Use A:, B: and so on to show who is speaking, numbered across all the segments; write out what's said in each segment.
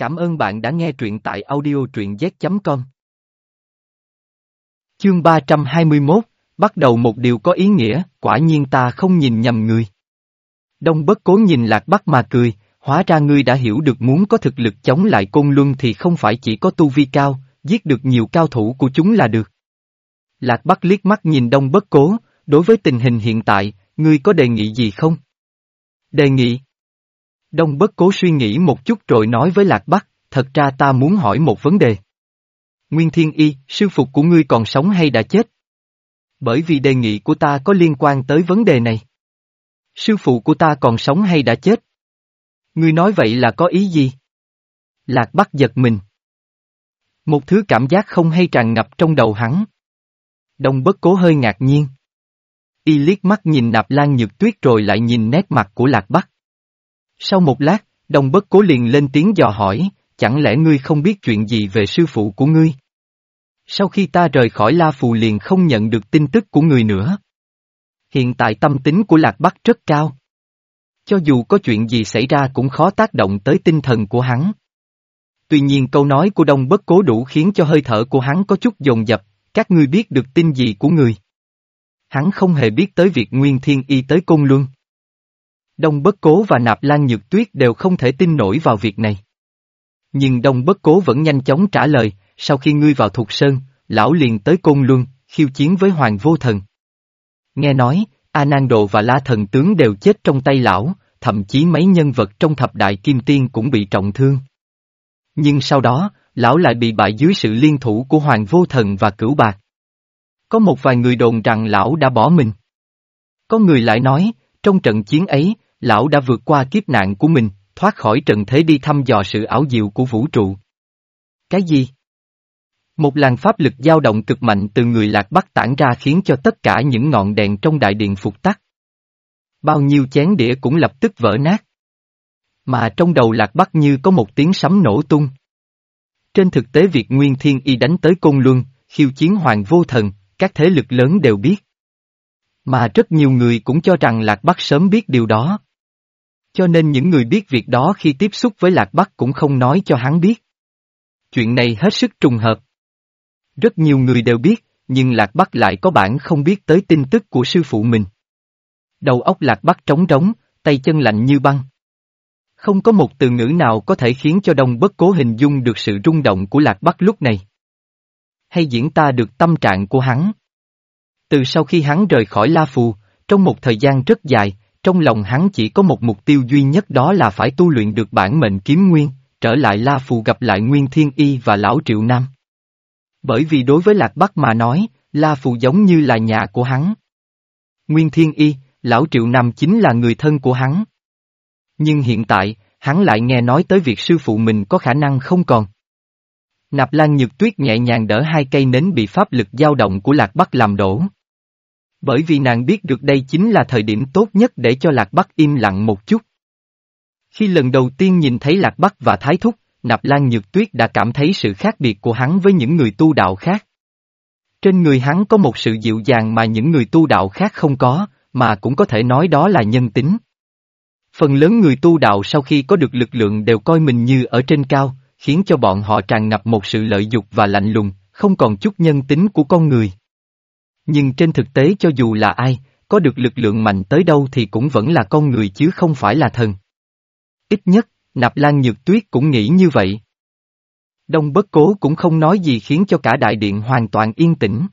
A: Cảm ơn bạn đã nghe truyện tại audio truyện z.com. Chương 321, bắt đầu một điều có ý nghĩa, quả nhiên ta không nhìn nhầm người. Đông bất cố nhìn lạc bắc mà cười, hóa ra ngươi đã hiểu được muốn có thực lực chống lại côn luân thì không phải chỉ có tu vi cao, giết được nhiều cao thủ của chúng là được. Lạc bắc liếc mắt nhìn đông bất cố, đối với tình hình hiện tại, ngươi có đề nghị gì không? Đề nghị. Đông bất cố suy nghĩ một chút rồi nói với Lạc Bắc, thật ra ta muốn hỏi một vấn đề. Nguyên Thiên Y, sư phụ của ngươi còn sống hay đã chết? Bởi vì đề nghị của ta có liên quan tới vấn đề này. Sư phụ của ta còn sống hay đã chết? Ngươi nói vậy là có ý gì? Lạc Bắc giật mình. Một thứ cảm giác không hay tràn ngập trong đầu hắn. Đông bất cố hơi ngạc nhiên. Y liếc mắt nhìn nạp lan nhược tuyết rồi lại nhìn nét mặt của Lạc Bắc. Sau một lát, đồng bất cố liền lên tiếng dò hỏi, chẳng lẽ ngươi không biết chuyện gì về sư phụ của ngươi? Sau khi ta rời khỏi La Phù liền không nhận được tin tức của người nữa. Hiện tại tâm tính của Lạc Bắc rất cao. Cho dù có chuyện gì xảy ra cũng khó tác động tới tinh thần của hắn. Tuy nhiên câu nói của Đông Bất Cố đủ khiến cho hơi thở của hắn có chút dồn dập, các ngươi biết được tin gì của người. Hắn không hề biết tới việc Nguyên Thiên Y tới Côn Luân. Đông Bất Cố và Nạp Lan Nhược Tuyết đều không thể tin nổi vào việc này. Nhưng Đông Bất Cố vẫn nhanh chóng trả lời, sau khi ngươi vào Thục Sơn, lão liền tới Côn Luân, khiêu chiến với Hoàng Vô Thần. Nghe nói, A Nan Độ và La Thần Tướng đều chết trong tay lão, thậm chí mấy nhân vật trong thập đại kim tiên cũng bị trọng thương. Nhưng sau đó, lão lại bị bại dưới sự liên thủ của Hoàng Vô Thần và Cửu Bạc. Có một vài người đồn rằng lão đã bỏ mình. Có người lại nói, trong trận chiến ấy, lão đã vượt qua kiếp nạn của mình, thoát khỏi trần thế đi thăm dò sự ảo diệu của vũ trụ. Cái gì? Một làn pháp lực dao động cực mạnh từ người lạc bắc tản ra khiến cho tất cả những ngọn đèn trong đại điện phục tắt. Bao nhiêu chén đĩa cũng lập tức vỡ nát. Mà trong đầu lạc bắc như có một tiếng sấm nổ tung. Trên thực tế việc Nguyên Thiên Y đánh tới Côn Luân, khiêu chiến Hoàng Vô Thần, các thế lực lớn đều biết. Mà rất nhiều người cũng cho rằng Lạc Bắc sớm biết điều đó. Cho nên những người biết việc đó khi tiếp xúc với Lạc Bắc cũng không nói cho hắn biết. Chuyện này hết sức trùng hợp. Rất nhiều người đều biết, nhưng Lạc Bắc lại có bản không biết tới tin tức của sư phụ mình. Đầu óc Lạc Bắc trống trống, tay chân lạnh như băng. Không có một từ ngữ nào có thể khiến cho đông bất cố hình dung được sự rung động của Lạc Bắc lúc này. Hay diễn ta được tâm trạng của hắn. Từ sau khi hắn rời khỏi La Phù, trong một thời gian rất dài, trong lòng hắn chỉ có một mục tiêu duy nhất đó là phải tu luyện được bản mệnh kiếm nguyên, trở lại La Phù gặp lại Nguyên Thiên Y và Lão Triệu Nam. Bởi vì đối với Lạc Bắc mà nói, La Phù giống như là nhà của hắn. Nguyên Thiên Y, Lão Triệu Nam chính là người thân của hắn. Nhưng hiện tại, hắn lại nghe nói tới việc sư phụ mình có khả năng không còn. Nạp Lan Nhược Tuyết nhẹ nhàng đỡ hai cây nến bị pháp lực dao động của Lạc Bắc làm đổ. Bởi vì nàng biết được đây chính là thời điểm tốt nhất để cho Lạc Bắc im lặng một chút. Khi lần đầu tiên nhìn thấy Lạc Bắc và Thái Thúc, Nạp Lan Nhược Tuyết đã cảm thấy sự khác biệt của hắn với những người tu đạo khác. Trên người hắn có một sự dịu dàng mà những người tu đạo khác không có, mà cũng có thể nói đó là nhân tính. Phần lớn người tu đạo sau khi có được lực lượng đều coi mình như ở trên cao, khiến cho bọn họ tràn ngập một sự lợi dục và lạnh lùng, không còn chút nhân tính của con người. Nhưng trên thực tế cho dù là ai, có được lực lượng mạnh tới đâu thì cũng vẫn là con người chứ không phải là thần. Ít nhất, Nạp Lan Nhược Tuyết cũng nghĩ như vậy. Đông bất cố cũng không nói gì khiến cho cả đại điện hoàn toàn yên tĩnh.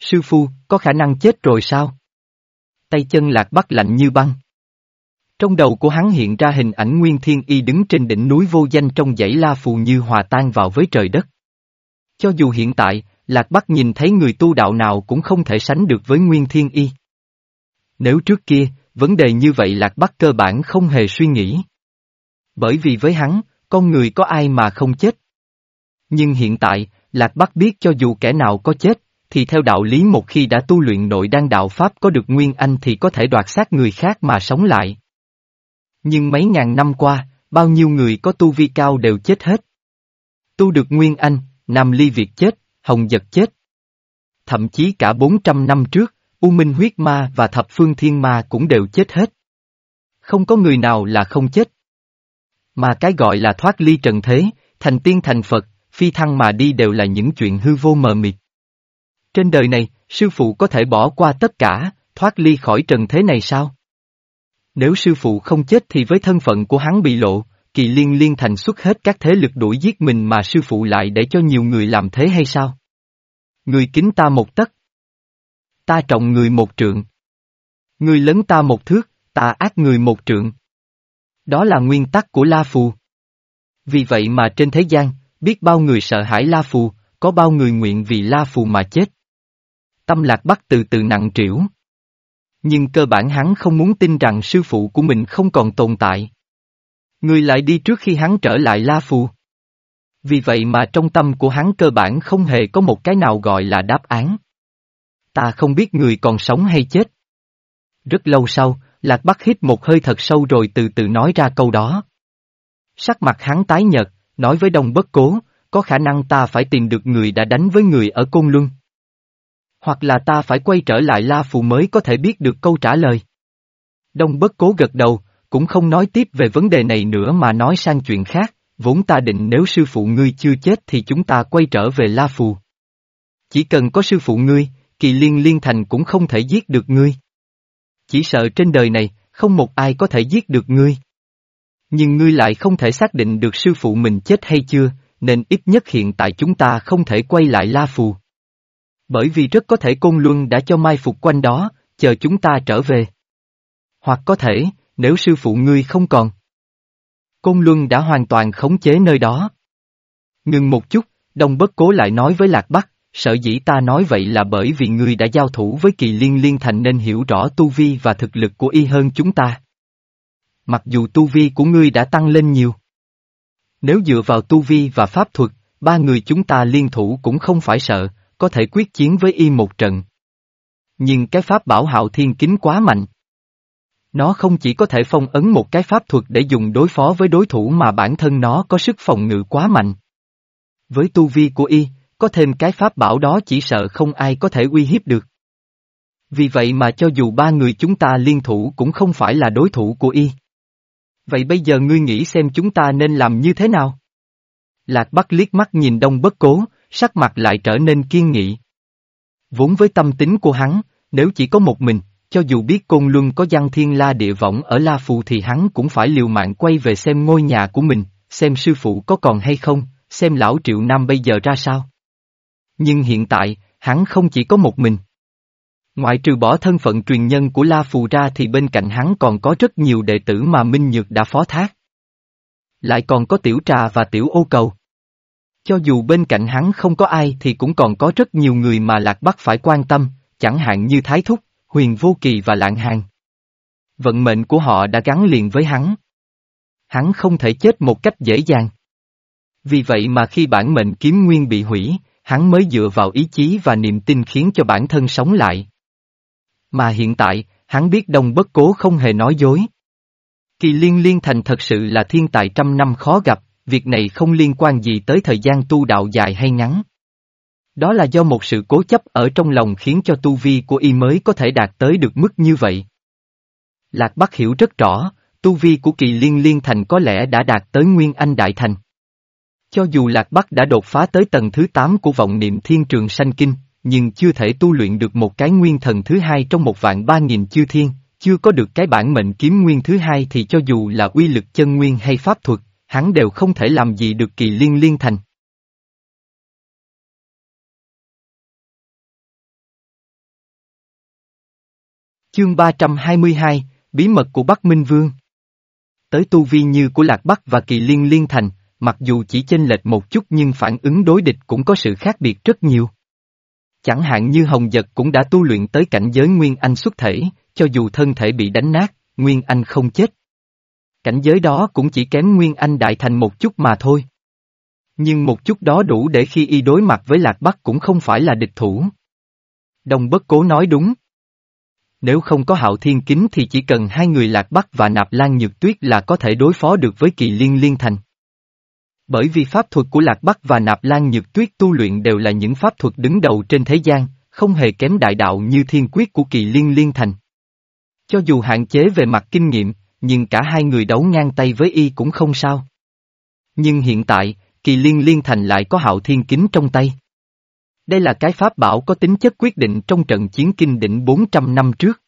A: Sư phu, có khả năng chết rồi sao? Tay chân lạc bắc lạnh như băng. Trong đầu của hắn hiện ra hình ảnh Nguyên Thiên Y đứng trên đỉnh núi vô danh trong dãy la phù như hòa tan vào với trời đất. Cho dù hiện tại, Lạc Bắc nhìn thấy người tu đạo nào cũng không thể sánh được với Nguyên Thiên Y. Nếu trước kia, vấn đề như vậy Lạc Bắc cơ bản không hề suy nghĩ. Bởi vì với hắn, con người có ai mà không chết. Nhưng hiện tại, Lạc Bắc biết cho dù kẻ nào có chết, thì theo đạo lý một khi đã tu luyện nội đan đạo Pháp có được Nguyên Anh thì có thể đoạt xác người khác mà sống lại. Nhưng mấy ngàn năm qua, bao nhiêu người có tu vi cao đều chết hết. Tu được Nguyên Anh, Nam Ly Việt chết, Hồng Giật chết. Thậm chí cả 400 năm trước, U Minh Huyết Ma và Thập Phương Thiên Ma cũng đều chết hết. Không có người nào là không chết. Mà cái gọi là thoát ly trần thế, thành tiên thành Phật, phi thăng mà đi đều là những chuyện hư vô mờ mịt. Trên đời này, sư phụ có thể bỏ qua tất cả, thoát ly khỏi trần thế này sao? Nếu sư phụ không chết thì với thân phận của hắn bị lộ, kỳ liên liên thành xuất hết các thế lực đuổi giết mình mà sư phụ lại để cho nhiều người làm thế hay sao? Người kính ta một tấc. Ta trọng người một trượng. Người lớn ta một thước, ta ác người một trượng. Đó là nguyên tắc của La Phù. Vì vậy mà trên thế gian, biết bao người sợ hãi La Phù, có bao người nguyện vì La Phù mà chết. Tâm lạc bắt từ từ nặng trĩu. Nhưng cơ bản hắn không muốn tin rằng sư phụ của mình không còn tồn tại. Người lại đi trước khi hắn trở lại La Phù. Vì vậy mà trong tâm của hắn cơ bản không hề có một cái nào gọi là đáp án. Ta không biết người còn sống hay chết. Rất lâu sau, Lạc Bắc hít một hơi thật sâu rồi từ từ nói ra câu đó. Sắc mặt hắn tái nhợt, nói với Đông Bất Cố, có khả năng ta phải tìm được người đã đánh với người ở Côn Luân. Hoặc là ta phải quay trở lại La Phù mới có thể biết được câu trả lời. Đông Bất Cố gật đầu, cũng không nói tiếp về vấn đề này nữa mà nói sang chuyện khác, vốn ta định nếu sư phụ ngươi chưa chết thì chúng ta quay trở về La Phù. Chỉ cần có sư phụ ngươi, kỳ liên liên thành cũng không thể giết được ngươi. Chỉ sợ trên đời này, không một ai có thể giết được ngươi. Nhưng ngươi lại không thể xác định được sư phụ mình chết hay chưa, nên ít nhất hiện tại chúng ta không thể quay lại La Phù. Bởi vì rất có thể Côn Luân đã cho mai phục quanh đó, chờ chúng ta trở về. Hoặc có thể, nếu sư phụ ngươi không còn. Côn Luân đã hoàn toàn khống chế nơi đó. Ngừng một chút, Đông Bất Cố lại nói với Lạc Bắc, sở dĩ ta nói vậy là bởi vì ngươi đã giao thủ với kỳ liên liên thành nên hiểu rõ tu vi và thực lực của y hơn chúng ta. Mặc dù tu vi của ngươi đã tăng lên nhiều. Nếu dựa vào tu vi và pháp thuật, ba người chúng ta liên thủ cũng không phải sợ, có thể quyết chiến với y một trận. Nhưng cái pháp bảo hạo thiên kính quá mạnh. Nó không chỉ có thể phong ấn một cái pháp thuật để dùng đối phó với đối thủ mà bản thân nó có sức phòng ngự quá mạnh. Với tu vi của y, có thêm cái pháp bảo đó chỉ sợ không ai có thể uy hiếp được. Vì vậy mà cho dù ba người chúng ta liên thủ cũng không phải là đối thủ của y. Vậy bây giờ ngươi nghĩ xem chúng ta nên làm như thế nào? Lạc Bắc liếc mắt nhìn đông bất cố, sắc mặt lại trở nên kiên nghị. Vốn với tâm tính của hắn, nếu chỉ có một mình, cho dù biết Côn Luân có văn thiên la địa võng ở La Phù thì hắn cũng phải liều mạng quay về xem ngôi nhà của mình, xem sư phụ có còn hay không, xem lão Triệu Nam bây giờ ra sao. Nhưng hiện tại, hắn không chỉ có một mình. Ngoại trừ bỏ thân phận truyền nhân của La Phù ra thì bên cạnh hắn còn có rất nhiều đệ tử mà Minh Nhược đã phó thác. Lại còn có tiểu trà và tiểu ô cầu. Cho dù bên cạnh hắn không có ai thì cũng còn có rất nhiều người mà Lạc Bắc phải quan tâm, chẳng hạn như Thái Thúc, Huyền Vô Kỳ và Lạng Hàng. Vận mệnh của họ đã gắn liền với hắn. Hắn không thể chết một cách dễ dàng. Vì vậy mà khi bản mệnh kiếm nguyên bị hủy, hắn mới dựa vào ý chí và niềm tin khiến cho bản thân sống lại. Mà hiện tại, hắn biết đông bất cố không hề nói dối. Kỳ liên liên thành thật sự là thiên tài trăm năm khó gặp, việc này không liên quan gì tới thời gian tu đạo dài hay ngắn. Đó là do một sự cố chấp ở trong lòng khiến cho tu vi của y mới có thể đạt tới được mức như vậy. Lạc Bắc hiểu rất rõ, tu vi của kỳ liên liên thành có lẽ đã đạt tới Nguyên Anh Đại Thành. Cho dù Lạc Bắc đã đột phá tới tầng thứ 8 của vọng niệm thiên trường sanh kinh, nhưng chưa thể tu luyện được một cái nguyên thần thứ hai trong một vạn ba nghìn chư thiên, chưa có được cái bản mệnh kiếm nguyên thứ hai thì cho dù là uy lực chân nguyên hay pháp thuật, hắn đều không thể làm gì được kỳ liên liên thành. Chương 322, Bí mật của Bắc Minh Vương Tới tu vi như của Lạc Bắc và Kỳ Liên Liên Thành, mặc dù chỉ chênh lệch một chút nhưng phản ứng đối địch cũng có sự khác biệt rất nhiều. Chẳng hạn như Hồng Giật cũng đã tu luyện tới cảnh giới Nguyên Anh xuất thể, cho dù thân thể bị đánh nát, Nguyên Anh không chết. Cảnh giới đó cũng chỉ kém Nguyên Anh đại thành một chút mà thôi. Nhưng một chút đó đủ để khi y đối mặt với Lạc Bắc cũng không phải là địch thủ. Đồng bất cố nói đúng. Nếu không có hạo thiên kính thì chỉ cần hai người Lạc Bắc và Nạp Lan Nhược Tuyết là có thể đối phó được với kỳ liên liên thành. Bởi vì pháp thuật của Lạc Bắc và Nạp Lan Nhược Tuyết tu luyện đều là những pháp thuật đứng đầu trên thế gian, không hề kém đại đạo như thiên quyết của kỳ liên liên thành. Cho dù hạn chế về mặt kinh nghiệm, nhưng cả hai người đấu ngang tay với y cũng không sao. Nhưng hiện tại, kỳ liên liên thành lại có hạo thiên kính trong tay. Đây là cái pháp bảo có tính chất quyết định trong trận chiến kinh đỉnh 400 năm trước.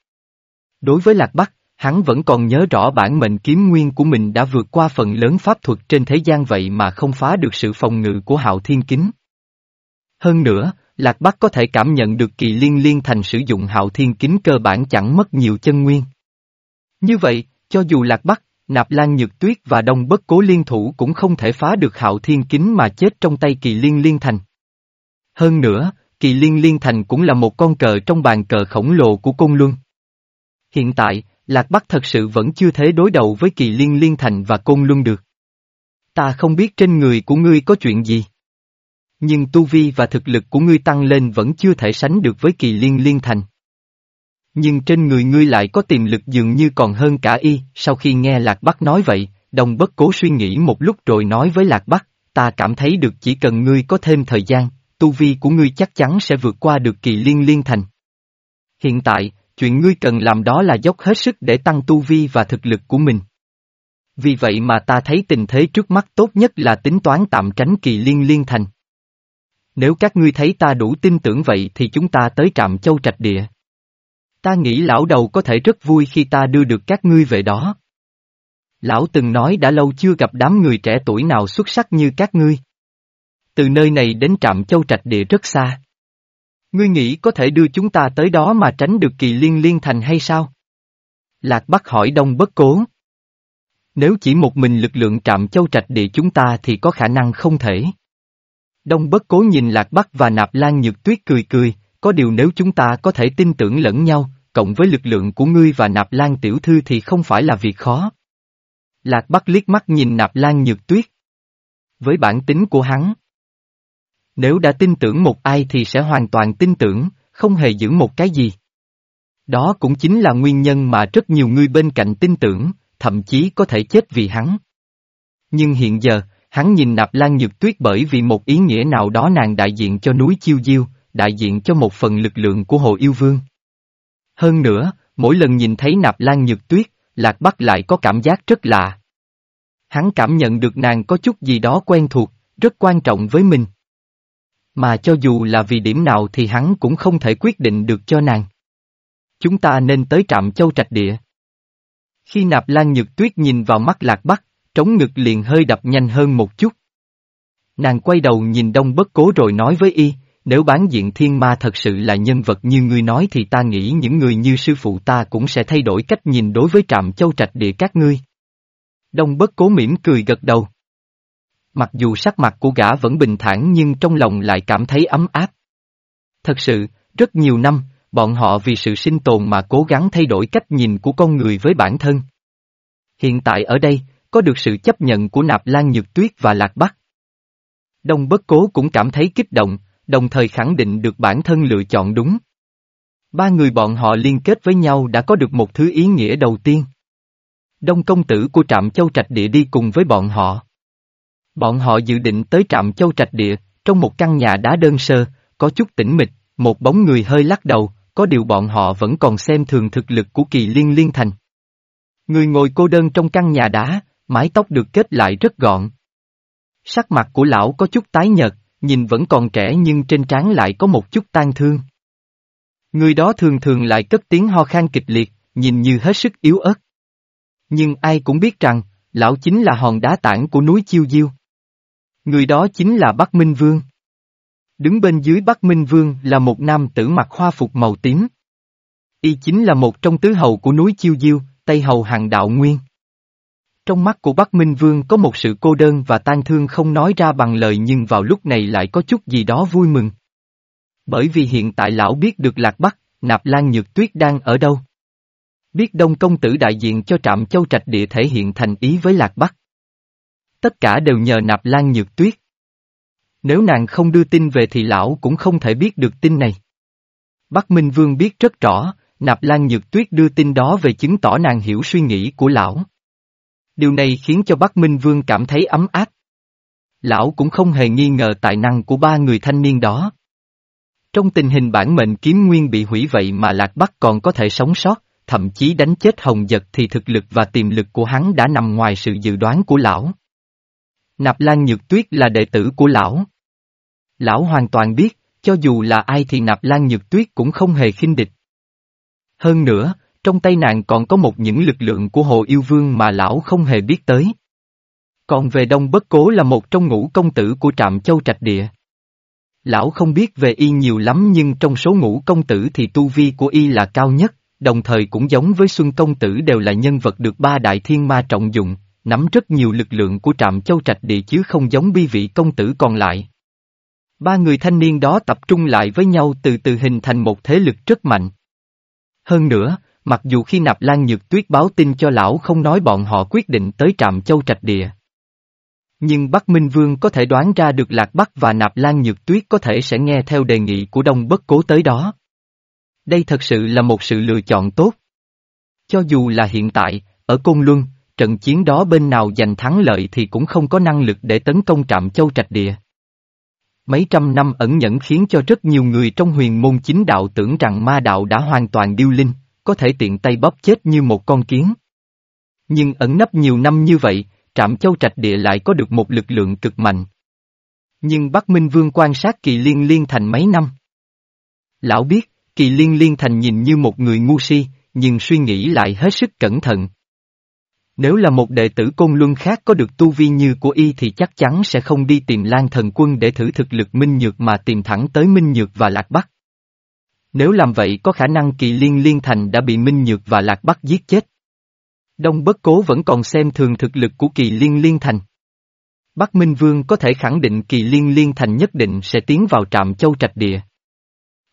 A: Đối với Lạc Bắc, hắn vẫn còn nhớ rõ bản mệnh kiếm nguyên của mình đã vượt qua phần lớn pháp thuật trên thế gian vậy mà không phá được sự phòng ngự của hạo thiên kính. Hơn nữa, Lạc Bắc có thể cảm nhận được kỳ liên liên thành sử dụng hạo thiên kính cơ bản chẳng mất nhiều chân nguyên. Như vậy, cho dù Lạc Bắc, Nạp Lan Nhược Tuyết và Đông Bất Cố liên thủ cũng không thể phá được hạo thiên kính mà chết trong tay kỳ liên liên thành. Hơn nữa, kỳ liên liên thành cũng là một con cờ trong bàn cờ khổng lồ của Côn Luân. Hiện tại, Lạc Bắc thật sự vẫn chưa thể đối đầu với kỳ liên liên thành và Côn Luân được. Ta không biết trên người của ngươi có chuyện gì. Nhưng tu vi và thực lực của ngươi tăng lên vẫn chưa thể sánh được với kỳ liên liên thành. Nhưng trên người ngươi lại có tiềm lực dường như còn hơn cả y, sau khi nghe Lạc Bắc nói vậy, đồng bất cố suy nghĩ một lúc rồi nói với Lạc Bắc, ta cảm thấy được chỉ cần ngươi có thêm thời gian, tu vi của ngươi chắc chắn sẽ vượt qua được kỳ liên liên thành. Hiện tại, chuyện ngươi cần làm đó là dốc hết sức để tăng tu vi và thực lực của mình. Vì vậy mà ta thấy tình thế trước mắt tốt nhất là tính toán tạm tránh kỳ liên liên thành. Nếu các ngươi thấy ta đủ tin tưởng vậy thì chúng ta tới trạm châu trạch địa. Ta nghĩ lão đầu có thể rất vui khi ta đưa được các ngươi về đó. Lão từng nói đã lâu chưa gặp đám người trẻ tuổi nào xuất sắc như các ngươi. Từ nơi này đến trạm châu trạch địa rất xa. Ngươi nghĩ có thể đưa chúng ta tới đó mà tránh được kỳ liên liên thành hay sao? Lạc Bắc hỏi Đông bất cố. Nếu chỉ một mình lực lượng trạm châu trạch địa chúng ta thì có khả năng không thể. Đông bất cố nhìn Lạc Bắc và Nạp Lan Nhược Tuyết cười cười, có điều nếu chúng ta có thể tin tưởng lẫn nhau, cộng với lực lượng của ngươi và Nạp Lan Tiểu Thư thì không phải là việc khó. Lạc Bắc liếc mắt nhìn Nạp Lan Nhược Tuyết. Với bản tính của hắn, nếu đã tin tưởng một ai thì sẽ hoàn toàn tin tưởng, không hề giữ một cái gì. Đó cũng chính là nguyên nhân mà rất nhiều người bên cạnh tin tưởng, thậm chí có thể chết vì hắn. Nhưng hiện giờ, hắn nhìn Nạp Lan Nhược Tuyết bởi vì một ý nghĩa nào đó nàng đại diện cho núi Chiêu Diêu, đại diện cho một phần lực lượng của Hồ Yêu Vương. Hơn nữa, mỗi lần nhìn thấy Nạp Lan Nhược Tuyết, Lạc Bắc lại có cảm giác rất lạ. Hắn cảm nhận được nàng có chút gì đó quen thuộc, rất quan trọng với mình. Mà cho dù là vì điểm nào thì hắn cũng không thể quyết định được cho nàng. Chúng ta nên tới trạm châu trạch địa. Khi nạp lan nhược tuyết nhìn vào mắt lạc bắc, trống ngực liền hơi đập nhanh hơn một chút. Nàng quay đầu nhìn đông bất cố rồi nói với y, nếu bán diện thiên ma thật sự là nhân vật như ngươi nói thì ta nghĩ những người như sư phụ ta cũng sẽ thay đổi cách nhìn đối với trạm châu trạch địa các ngươi. Đông bất cố mỉm cười gật đầu. Mặc dù sắc mặt của gã vẫn bình thản nhưng trong lòng lại cảm thấy ấm áp. Thật sự, rất nhiều năm, bọn họ vì sự sinh tồn mà cố gắng thay đổi cách nhìn của con người với bản thân. Hiện tại ở đây, có được sự chấp nhận của Nạp Lan Nhược Tuyết và Lạc Bắc. Đông Bất Cố cũng cảm thấy kích động, đồng thời khẳng định được bản thân lựa chọn đúng. Ba người bọn họ liên kết với nhau đã có được một thứ ý nghĩa đầu tiên. Đông công tử của trạm châu trạch địa đi cùng với bọn họ. Bọn họ dự định tới trạm châu trạch địa, trong một căn nhà đá đơn sơ, có chút tĩnh mịch, một bóng người hơi lắc đầu, có điều bọn họ vẫn còn xem thường thực lực của kỳ liên liên thành. Người ngồi cô đơn trong căn nhà đá, mái tóc được kết lại rất gọn. Sắc mặt của lão có chút tái nhợt, nhìn vẫn còn trẻ nhưng trên trán lại có một chút tan thương. Người đó thường thường lại cất tiếng ho khan kịch liệt, nhìn như hết sức yếu ớt. Nhưng ai cũng biết rằng, lão chính là hòn đá tảng của núi Chiêu Diêu. Người đó chính là Bắc Minh Vương. Đứng bên dưới Bắc Minh Vương là một nam tử mặc hoa phục màu tím. Y chính là một trong tứ hầu của núi Chiêu Diêu, Tây Hầu Hàng Đạo Nguyên. Trong mắt của Bắc Minh Vương có một sự cô đơn và tan thương không nói ra bằng lời nhưng vào lúc này lại có chút gì đó vui mừng. Bởi vì hiện tại lão biết được Lạc Bắc, Nạp Lan Nhược Tuyết đang ở đâu. Biết Đông Công Tử đại diện cho trạm châu trạch địa thể hiện thành ý với Lạc Bắc. Tất cả đều nhờ nạp lan nhược tuyết. Nếu nàng không đưa tin về thì lão cũng không thể biết được tin này. Bắc Minh Vương biết rất rõ, nạp lan nhược tuyết đưa tin đó về chứng tỏ nàng hiểu suy nghĩ của lão. Điều này khiến cho Bắc Minh Vương cảm thấy ấm áp. Lão cũng không hề nghi ngờ tài năng của ba người thanh niên đó. Trong tình hình bản mệnh kiếm nguyên bị hủy vậy mà Lạc Bắc còn có thể sống sót, thậm chí đánh chết Hồng Giật thì thực lực và tiềm lực của hắn đã nằm ngoài sự dự đoán của lão. Nạp Lan Nhược Tuyết là đệ tử của lão. Lão hoàn toàn biết, cho dù là ai thì Nạp Lan Nhược Tuyết cũng không hề khinh địch. Hơn nữa, trong tay nàng còn có một những lực lượng của Hồ Yêu Vương mà lão không hề biết tới. Còn về Đông Bất Cố là một trong ngũ công tử của Trạm Châu Trạch Địa. Lão không biết về y nhiều lắm nhưng trong số ngũ công tử thì tu vi của y là cao nhất, đồng thời cũng giống với Xuân Công Tử đều là nhân vật được ba đại thiên ma trọng dụng, nắm rất nhiều lực lượng của Trạm Châu Trạch Địa chứ không giống bi vị công tử còn lại. Ba người thanh niên đó tập trung lại với nhau từ từ hình thành một thế lực rất mạnh. Hơn nữa, mặc dù khi Nạp Lan Nhược Tuyết báo tin cho lão không nói bọn họ quyết định tới Trạm Châu Trạch Địa. Nhưng Bắc Minh Vương có thể đoán ra được Lạc Bắc và Nạp Lan Nhược Tuyết có thể sẽ nghe theo đề nghị của Đông Bất Cố tới đó. Đây thật sự là một sự lựa chọn tốt. Cho dù là hiện tại, ở Côn Luân, trận chiến đó bên nào giành thắng lợi thì cũng không có năng lực để tấn công trạm châu trạch địa. Mấy trăm năm ẩn nhẫn khiến cho rất nhiều người trong huyền môn chính đạo tưởng rằng ma đạo đã hoàn toàn điêu linh, có thể tiện tay bóp chết như một con kiến. Nhưng ẩn nấp nhiều năm như vậy, trạm châu trạch địa lại có được một lực lượng cực mạnh. Nhưng Bắc Minh Vương quan sát kỳ liên liên thành mấy năm. Lão biết, kỳ liên liên thành nhìn như một người ngu si, nhưng suy nghĩ lại hết sức cẩn thận. Nếu là một đệ tử côn luân khác có được tu vi như của y thì chắc chắn sẽ không đi tìm Lan thần quân để thử thực lực Minh Nhược mà tìm thẳng tới Minh Nhược và Lạc Bắc. Nếu làm vậy có khả năng kỳ liên liên thành đã bị Minh Nhược và Lạc Bắc giết chết. Đông bất cố vẫn còn xem thường thực lực của kỳ liên liên thành. Bắc Minh Vương có thể khẳng định kỳ liên liên thành nhất định sẽ tiến vào trạm châu trạch địa.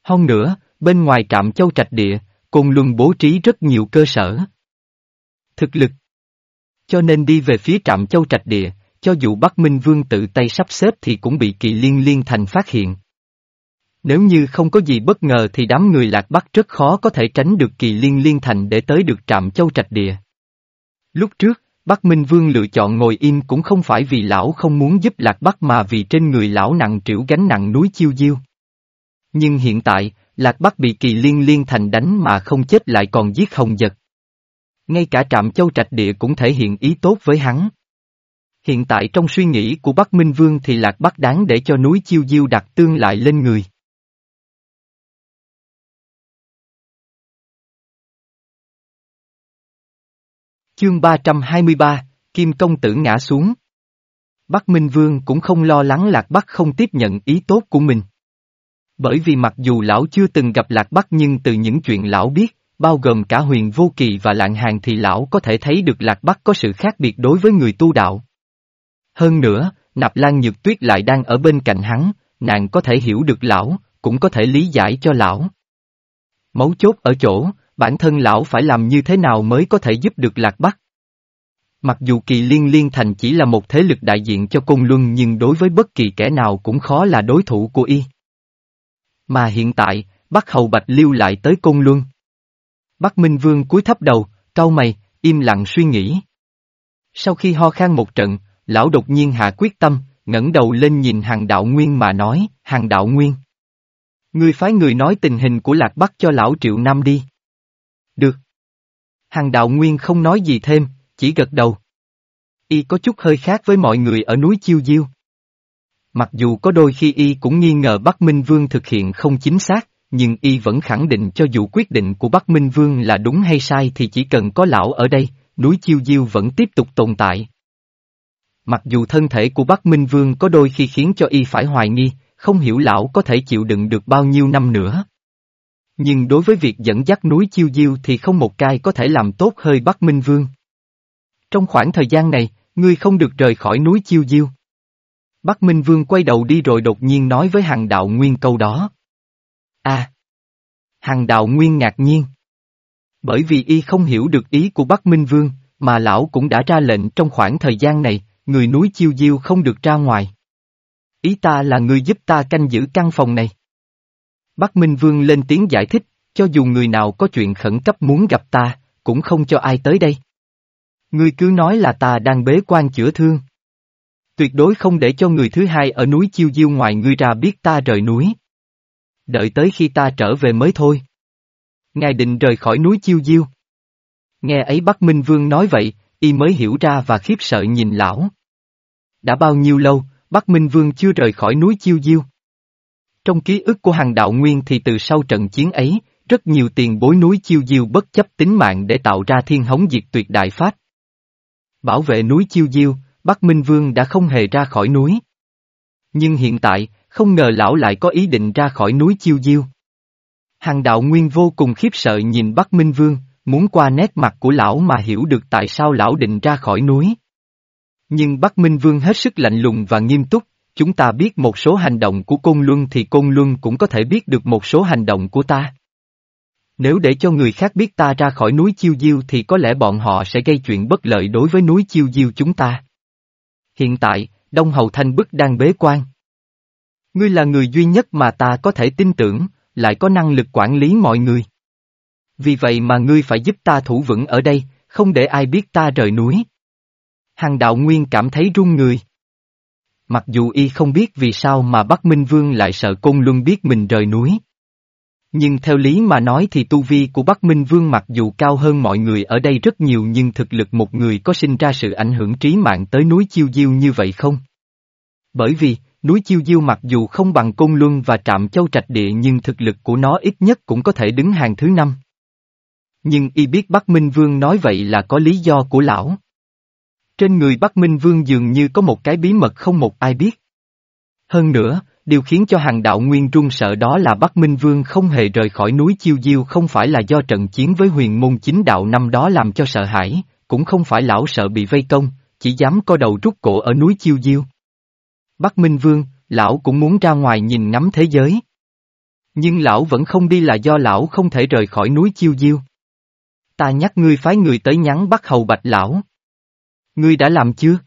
A: Hơn nữa, bên ngoài trạm châu trạch địa, Côn Luân bố trí rất nhiều cơ sở. Thực lực cho nên đi về phía trạm châu trạch địa, cho dù Bắc Minh Vương tự tay sắp xếp thì cũng bị kỳ liên liên thành phát hiện. Nếu như không có gì bất ngờ thì đám người lạc bắc rất khó có thể tránh được kỳ liên liên thành để tới được trạm châu trạch địa. Lúc trước, Bắc Minh Vương lựa chọn ngồi im cũng không phải vì lão không muốn giúp lạc bắc mà vì trên người lão nặng trĩu gánh nặng núi chiêu diêu. Nhưng hiện tại, lạc bắc bị kỳ liên liên thành đánh mà không chết lại còn giết hồng giật. Ngay cả trạm châu trạch địa cũng thể hiện ý tốt với hắn. Hiện tại trong suy nghĩ của Bắc Minh Vương thì Lạc Bắc đáng để cho núi chiêu diêu đặt tương lại lên người. Chương 323, Kim Công Tử ngã xuống. Bắc Minh Vương cũng không lo lắng Lạc Bắc không tiếp nhận ý tốt của mình. Bởi vì mặc dù lão chưa từng gặp Lạc Bắc nhưng từ những chuyện lão biết, bao gồm cả huyền vô kỳ và lạng hàng thì lão có thể thấy được Lạc Bắc có sự khác biệt đối với người tu đạo. Hơn nữa, Nạp Lan Nhược Tuyết lại đang ở bên cạnh hắn, nàng có thể hiểu được lão, cũng có thể lý giải cho lão. Mấu chốt ở chỗ, bản thân lão phải làm như thế nào mới có thể giúp được Lạc Bắc. Mặc dù kỳ liên liên thành chỉ là một thế lực đại diện cho cung luân nhưng đối với bất kỳ kẻ nào cũng khó là đối thủ của y. Mà hiện tại, Bắc Hầu Bạch Liêu lại tới cung luân. Bắc Minh Vương cúi thấp đầu, cau mày, im lặng suy nghĩ. Sau khi ho khan một trận, lão đột nhiên hạ quyết tâm, ngẩng đầu lên nhìn hàng đạo nguyên mà nói, hàng đạo nguyên. Ngươi phái người nói tình hình của Lạc Bắc cho lão Triệu Nam đi. Được. Hàng đạo nguyên không nói gì thêm, chỉ gật đầu. Y có chút hơi khác với mọi người ở núi Chiêu Diêu. Mặc dù có đôi khi Y cũng nghi ngờ Bắc Minh Vương thực hiện không chính xác, nhưng y vẫn khẳng định cho dù quyết định của Bắc Minh Vương là đúng hay sai thì chỉ cần có lão ở đây, núi Chiêu Diêu vẫn tiếp tục tồn tại. Mặc dù thân thể của Bắc Minh Vương có đôi khi khiến cho y phải hoài nghi, không hiểu lão có thể chịu đựng được bao nhiêu năm nữa. Nhưng đối với việc dẫn dắt núi Chiêu Diêu thì không một cai có thể làm tốt hơi Bắc Minh Vương. Trong khoảng thời gian này, ngươi không được rời khỏi núi Chiêu Diêu. Bắc Minh Vương quay đầu đi rồi đột nhiên nói với hàng đạo nguyên câu đó. À! Hằng đạo nguyên ngạc nhiên. Bởi vì y không hiểu được ý của Bắc Minh Vương, mà lão cũng đã ra lệnh trong khoảng thời gian này, người núi chiêu diêu không được ra ngoài. Ý ta là người giúp ta canh giữ căn phòng này. Bắc Minh Vương lên tiếng giải thích, cho dù người nào có chuyện khẩn cấp muốn gặp ta, cũng không cho ai tới đây. Ngươi cứ nói là ta đang bế quan chữa thương. Tuyệt đối không để cho người thứ hai ở núi chiêu diêu ngoài ngươi ra biết ta rời núi đợi tới khi ta trở về mới thôi. Ngài định rời khỏi núi Chiêu Diêu. Nghe ấy Bắc Minh Vương nói vậy, y mới hiểu ra và khiếp sợ nhìn lão. Đã bao nhiêu lâu, Bắc Minh Vương chưa rời khỏi núi Chiêu Diêu. Trong ký ức của hàng đạo nguyên thì từ sau trận chiến ấy, rất nhiều tiền bối núi Chiêu Diêu bất chấp tính mạng để tạo ra thiên hống diệt tuyệt đại phát Bảo vệ núi Chiêu Diêu, Bắc Minh Vương đã không hề ra khỏi núi. Nhưng hiện tại, không ngờ lão lại có ý định ra khỏi núi Chiêu Diêu. Hàng đạo nguyên vô cùng khiếp sợ nhìn Bắc Minh Vương, muốn qua nét mặt của lão mà hiểu được tại sao lão định ra khỏi núi. Nhưng Bắc Minh Vương hết sức lạnh lùng và nghiêm túc, chúng ta biết một số hành động của Côn Luân thì Côn Luân cũng có thể biết được một số hành động của ta. Nếu để cho người khác biết ta ra khỏi núi Chiêu Diêu thì có lẽ bọn họ sẽ gây chuyện bất lợi đối với núi Chiêu Diêu chúng ta. Hiện tại, Đông Hầu Thanh Bức đang bế quan. Ngươi là người duy nhất mà ta có thể tin tưởng, lại có năng lực quản lý mọi người. Vì vậy mà ngươi phải giúp ta thủ vững ở đây, không để ai biết ta rời núi. Hàng đạo nguyên cảm thấy run người. Mặc dù y không biết vì sao mà Bắc Minh Vương lại sợ Côn Luân biết mình rời núi. Nhưng theo lý mà nói thì tu vi của Bắc Minh Vương mặc dù cao hơn mọi người ở đây rất nhiều nhưng thực lực một người có sinh ra sự ảnh hưởng trí mạng tới núi Chiêu Diêu như vậy không? Bởi vì, núi Chiêu Diêu mặc dù không bằng Côn Luân và Trạm Châu Trạch Địa nhưng thực lực của nó ít nhất cũng có thể đứng hàng thứ năm. Nhưng y biết Bắc Minh Vương nói vậy là có lý do của lão. Trên người Bắc Minh Vương dường như có một cái bí mật không một ai biết. Hơn nữa, điều khiến cho hàng đạo nguyên run sợ đó là Bắc Minh Vương không hề rời khỏi núi Chiêu Diêu không phải là do trận chiến với huyền môn chính đạo năm đó làm cho sợ hãi, cũng không phải lão sợ bị vây công, chỉ dám co đầu rút cổ ở núi Chiêu Diêu. Bắc Minh Vương, lão cũng muốn ra ngoài nhìn ngắm thế giới. Nhưng lão vẫn không đi là do lão không thể rời khỏi núi Chiêu Diêu. Ta nhắc ngươi phái người tới nhắn bắt hầu bạch lão. Ngươi đã làm chưa?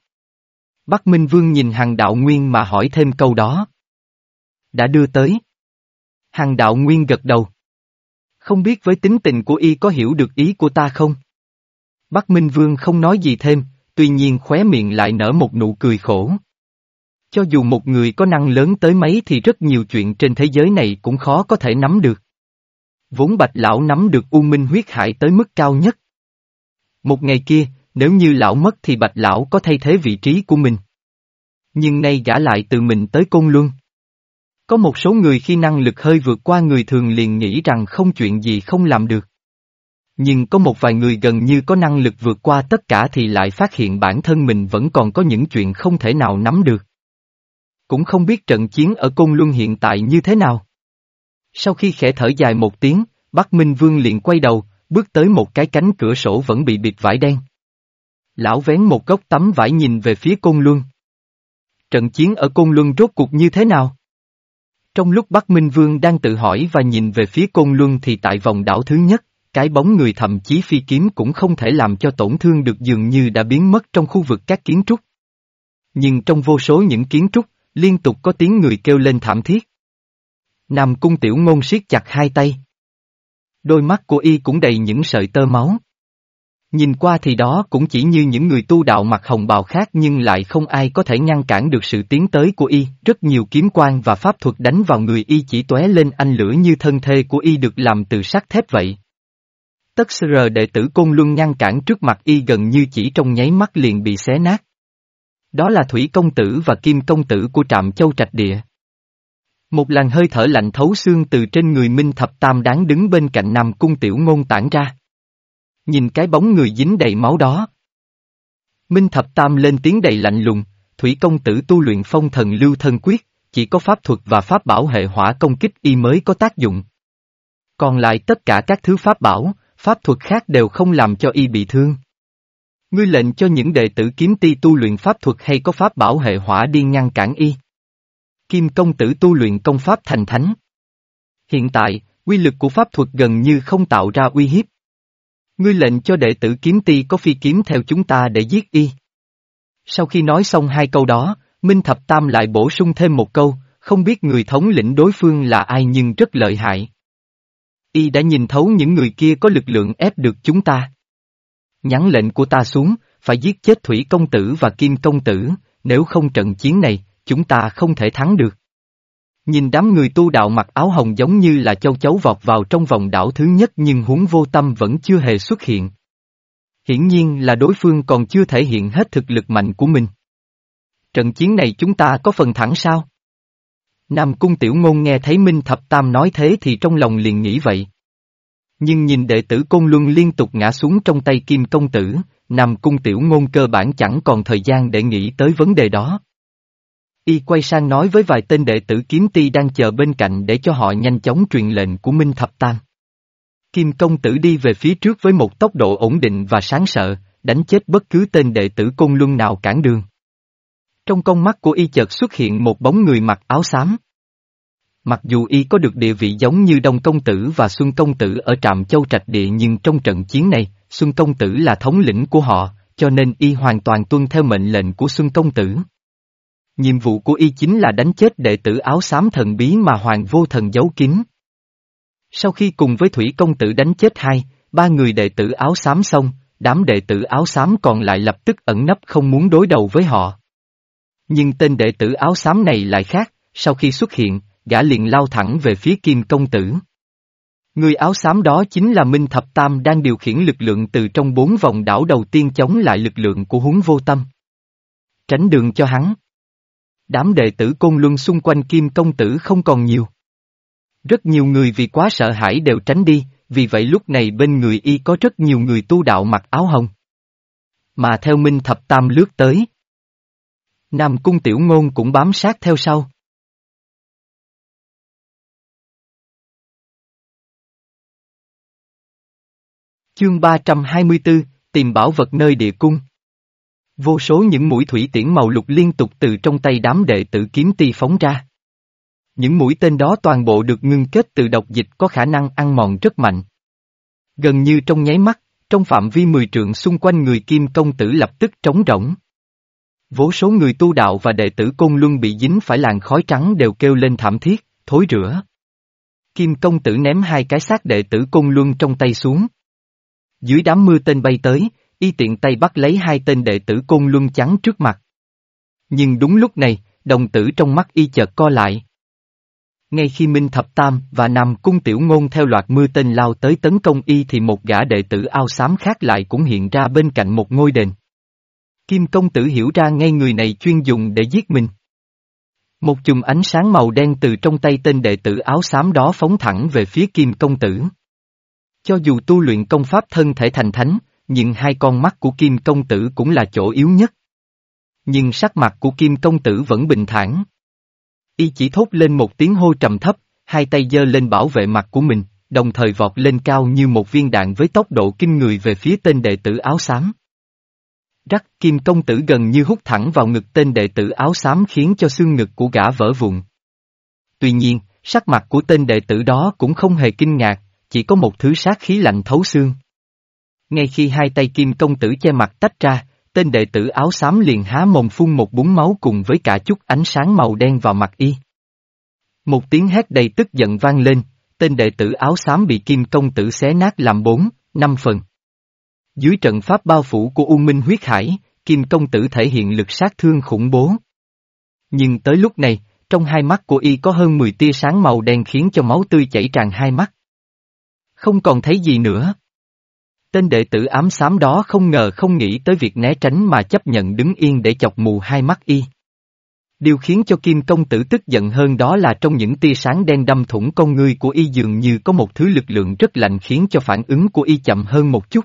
A: Bắc Minh Vương nhìn hàng đạo nguyên mà hỏi thêm câu đó. Đã đưa tới. Hàng đạo nguyên gật đầu. Không biết với tính tình của y có hiểu được ý của ta không? Bắc Minh Vương không nói gì thêm, tuy nhiên khóe miệng lại nở một nụ cười khổ. Cho dù một người có năng lớn tới mấy thì rất nhiều chuyện trên thế giới này cũng khó có thể nắm được. Vốn bạch lão nắm được U Minh huyết hải tới mức cao nhất. Một ngày kia, nếu như lão mất thì bạch lão có thay thế vị trí của mình. Nhưng nay gã lại từ mình tới Côn Luân. Có một số người khi năng lực hơi vượt qua người thường liền nghĩ rằng không chuyện gì không làm được. Nhưng có một vài người gần như có năng lực vượt qua tất cả thì lại phát hiện bản thân mình vẫn còn có những chuyện không thể nào nắm được. Cũng không biết trận chiến ở Côn Luân hiện tại như thế nào. Sau khi khẽ thở dài một tiếng, Bắc Minh Vương liền quay đầu, bước tới một cái cánh cửa sổ vẫn bị bịt vải đen. Lão vén một góc tấm vải nhìn về phía Côn Luân. Trận chiến ở Côn Luân rốt cuộc như thế nào? Trong lúc Bắc Minh Vương đang tự hỏi và nhìn về phía Côn Luân thì tại vòng đảo thứ nhất, cái bóng người thậm chí phi kiếm cũng không thể làm cho tổn thương được dường như đã biến mất trong khu vực các kiến trúc. Nhưng trong vô số những kiến trúc, liên tục có tiếng người kêu lên thảm thiết. Nam cung tiểu ngôn siết chặt hai tay. Đôi mắt của y cũng đầy những sợi tơ máu. Nhìn qua thì đó cũng chỉ như những người tu đạo mặc hồng bào khác nhưng lại không ai có thể ngăn cản được sự tiến tới của y, rất nhiều kiếm quan và pháp thuật đánh vào người y chỉ tóe lên anh lửa như thân thê của y được làm từ sắt thép vậy. Tất sơ đệ tử Côn Luân ngăn cản trước mặt y gần như chỉ trong nháy mắt liền bị xé nát. Đó là Thủy Công Tử và Kim Công Tử của Trạm Châu Trạch Địa. Một làn hơi thở lạnh thấu xương từ trên người Minh Thập Tam đáng đứng bên cạnh Nam Cung Tiểu Ngôn tản ra. Nhìn cái bóng người dính đầy máu đó. Minh Thập Tam lên tiếng đầy lạnh lùng, Thủy Công Tử tu luyện phong thần lưu thân quyết, chỉ có pháp thuật và pháp bảo hệ hỏa công kích y mới có tác dụng. Còn lại tất cả các thứ pháp bảo, pháp thuật khác đều không làm cho y bị thương. Ngươi lệnh cho những đệ tử kiếm ti tu luyện pháp thuật hay có pháp bảo hệ hỏa điên ngăn cản y. Kim công tử tu luyện công pháp thành thánh. Hiện tại, quy lực của pháp thuật gần như không tạo ra uy hiếp. Ngươi lệnh cho đệ tử kiếm ti có phi kiếm theo chúng ta để giết y. Sau khi nói xong hai câu đó, Minh Thập Tam lại bổ sung thêm một câu, không biết người thống lĩnh đối phương là ai nhưng rất lợi hại. Y đã nhìn thấu những người kia có lực lượng ép được chúng ta. Nhắn lệnh của ta xuống, phải giết chết Thủy Công Tử và Kim Công Tử, nếu không trận chiến này, chúng ta không thể thắng được. Nhìn đám người tu đạo mặc áo hồng giống như là châu chấu vọt vào trong vòng đảo thứ nhất nhưng huống vô tâm vẫn chưa hề xuất hiện. Hiển nhiên là đối phương còn chưa thể hiện hết thực lực mạnh của mình. Trận chiến này chúng ta có phần thắng sao? Nam Cung Tiểu Ngôn nghe thấy Minh Thập Tam nói thế thì trong lòng liền nghĩ vậy. Nhưng nhìn đệ tử Côn Luân liên tục ngã xuống trong tay Kim Công Tử, nằm Cung Tiểu Ngôn cơ bản chẳng còn thời gian để nghĩ tới vấn đề đó. Y quay sang nói với vài tên đệ tử kiếm ti đang chờ bên cạnh để cho họ nhanh chóng truyền lệnh của Minh Thập Tam. Kim công tử đi về phía trước với một tốc độ ổn định và sáng sợ, đánh chết bất cứ tên đệ tử côn luân nào cản đường. Trong con mắt của y chợt xuất hiện một bóng người mặc áo xám. Mặc dù y có được địa vị giống như Đông Công Tử và Xuân Công Tử ở trạm châu trạch địa nhưng trong trận chiến này, Xuân Công Tử là thống lĩnh của họ, cho nên y hoàn toàn tuân theo mệnh lệnh của Xuân Công Tử. Nhiệm vụ của y chính là đánh chết đệ tử áo xám thần bí mà Hoàng Vô Thần giấu kín. Sau khi cùng với Thủy Công Tử đánh chết hai, ba người đệ tử áo xám xong, đám đệ tử áo xám còn lại lập tức ẩn nấp không muốn đối đầu với họ. Nhưng tên đệ tử áo xám này lại khác, sau khi xuất hiện, gã liền lao thẳng về phía Kim Công Tử. Người áo xám đó chính là Minh Thập Tam đang điều khiển lực lượng từ trong bốn vòng đảo đầu tiên chống lại lực lượng của huống vô tâm. Tránh đường cho hắn. Đám đệ tử côn luân xung quanh Kim Công Tử không còn nhiều. Rất nhiều người vì quá sợ hãi đều tránh đi, vì vậy lúc này bên người y có rất nhiều người tu đạo mặc áo hồng. Mà theo Minh Thập Tam lướt tới. Nam Cung Tiểu Ngôn cũng bám sát theo sau. Chương 324, tìm bảo vật nơi địa cung. Vô số những mũi thủy tiễn màu lục liên tục từ trong tay đám đệ tử kiếm ti phóng ra. Những mũi tên đó toàn bộ được ngưng kết từ độc dịch có khả năng ăn mòn rất mạnh. Gần như trong nháy mắt, trong phạm vi mười trượng xung quanh người kim công tử lập tức trống rỗng. Vô số người tu đạo và đệ tử côn luân bị dính phải làn khói trắng đều kêu lên thảm thiết, thối rửa. Kim công tử ném hai cái xác đệ tử côn luân trong tay xuống. Dưới đám mưa tên bay tới, y tiện tay bắt lấy hai tên đệ tử côn luân trắng trước mặt. Nhưng đúng lúc này, đồng tử trong mắt y chợt co lại. Ngay khi Minh Thập Tam và Nam Cung Tiểu Ngôn theo loạt mưa tên lao tới tấn công y thì một gã đệ tử ao xám khác lại cũng hiện ra bên cạnh một ngôi đền. Kim công tử hiểu ra ngay người này chuyên dùng để giết mình. Một chùm ánh sáng màu đen từ trong tay tên đệ tử áo xám đó phóng thẳng về phía Kim công tử. Cho dù tu luyện công pháp thân thể thành thánh, nhưng hai con mắt của Kim công tử cũng là chỗ yếu nhất. Nhưng sắc mặt của Kim công tử vẫn bình thản. Y chỉ thốt lên một tiếng hô trầm thấp, hai tay giơ lên bảo vệ mặt của mình, đồng thời vọt lên cao như một viên đạn với tốc độ kinh người về phía tên đệ tử áo xám. Rắc kim công tử gần như hút thẳng vào ngực tên đệ tử áo xám khiến cho xương ngực của gã vỡ vụn. Tuy nhiên, sắc mặt của tên đệ tử đó cũng không hề kinh ngạc, chỉ có một thứ sát khí lạnh thấu xương. Ngay khi hai tay kim công tử che mặt tách ra, tên đệ tử áo xám liền há mồm phun một búng máu cùng với cả chút ánh sáng màu đen vào mặt y. Một tiếng hét đầy tức giận vang lên, tên đệ tử áo xám bị kim công tử xé nát làm bốn, năm phần. Dưới trận pháp bao phủ của U Minh huyết hải, kim công tử thể hiện lực sát thương khủng bố. Nhưng tới lúc này, trong hai mắt của y có hơn 10 tia sáng màu đen khiến cho máu tươi chảy tràn hai mắt. Không còn thấy gì nữa. Tên đệ tử ám xám đó không ngờ không nghĩ tới việc né tránh mà chấp nhận đứng yên để chọc mù hai mắt y. Điều khiến cho Kim Công Tử tức giận hơn đó là trong những tia sáng đen đâm thủng con ngươi của y dường như có một thứ lực lượng rất lạnh khiến cho phản ứng của y chậm hơn một chút.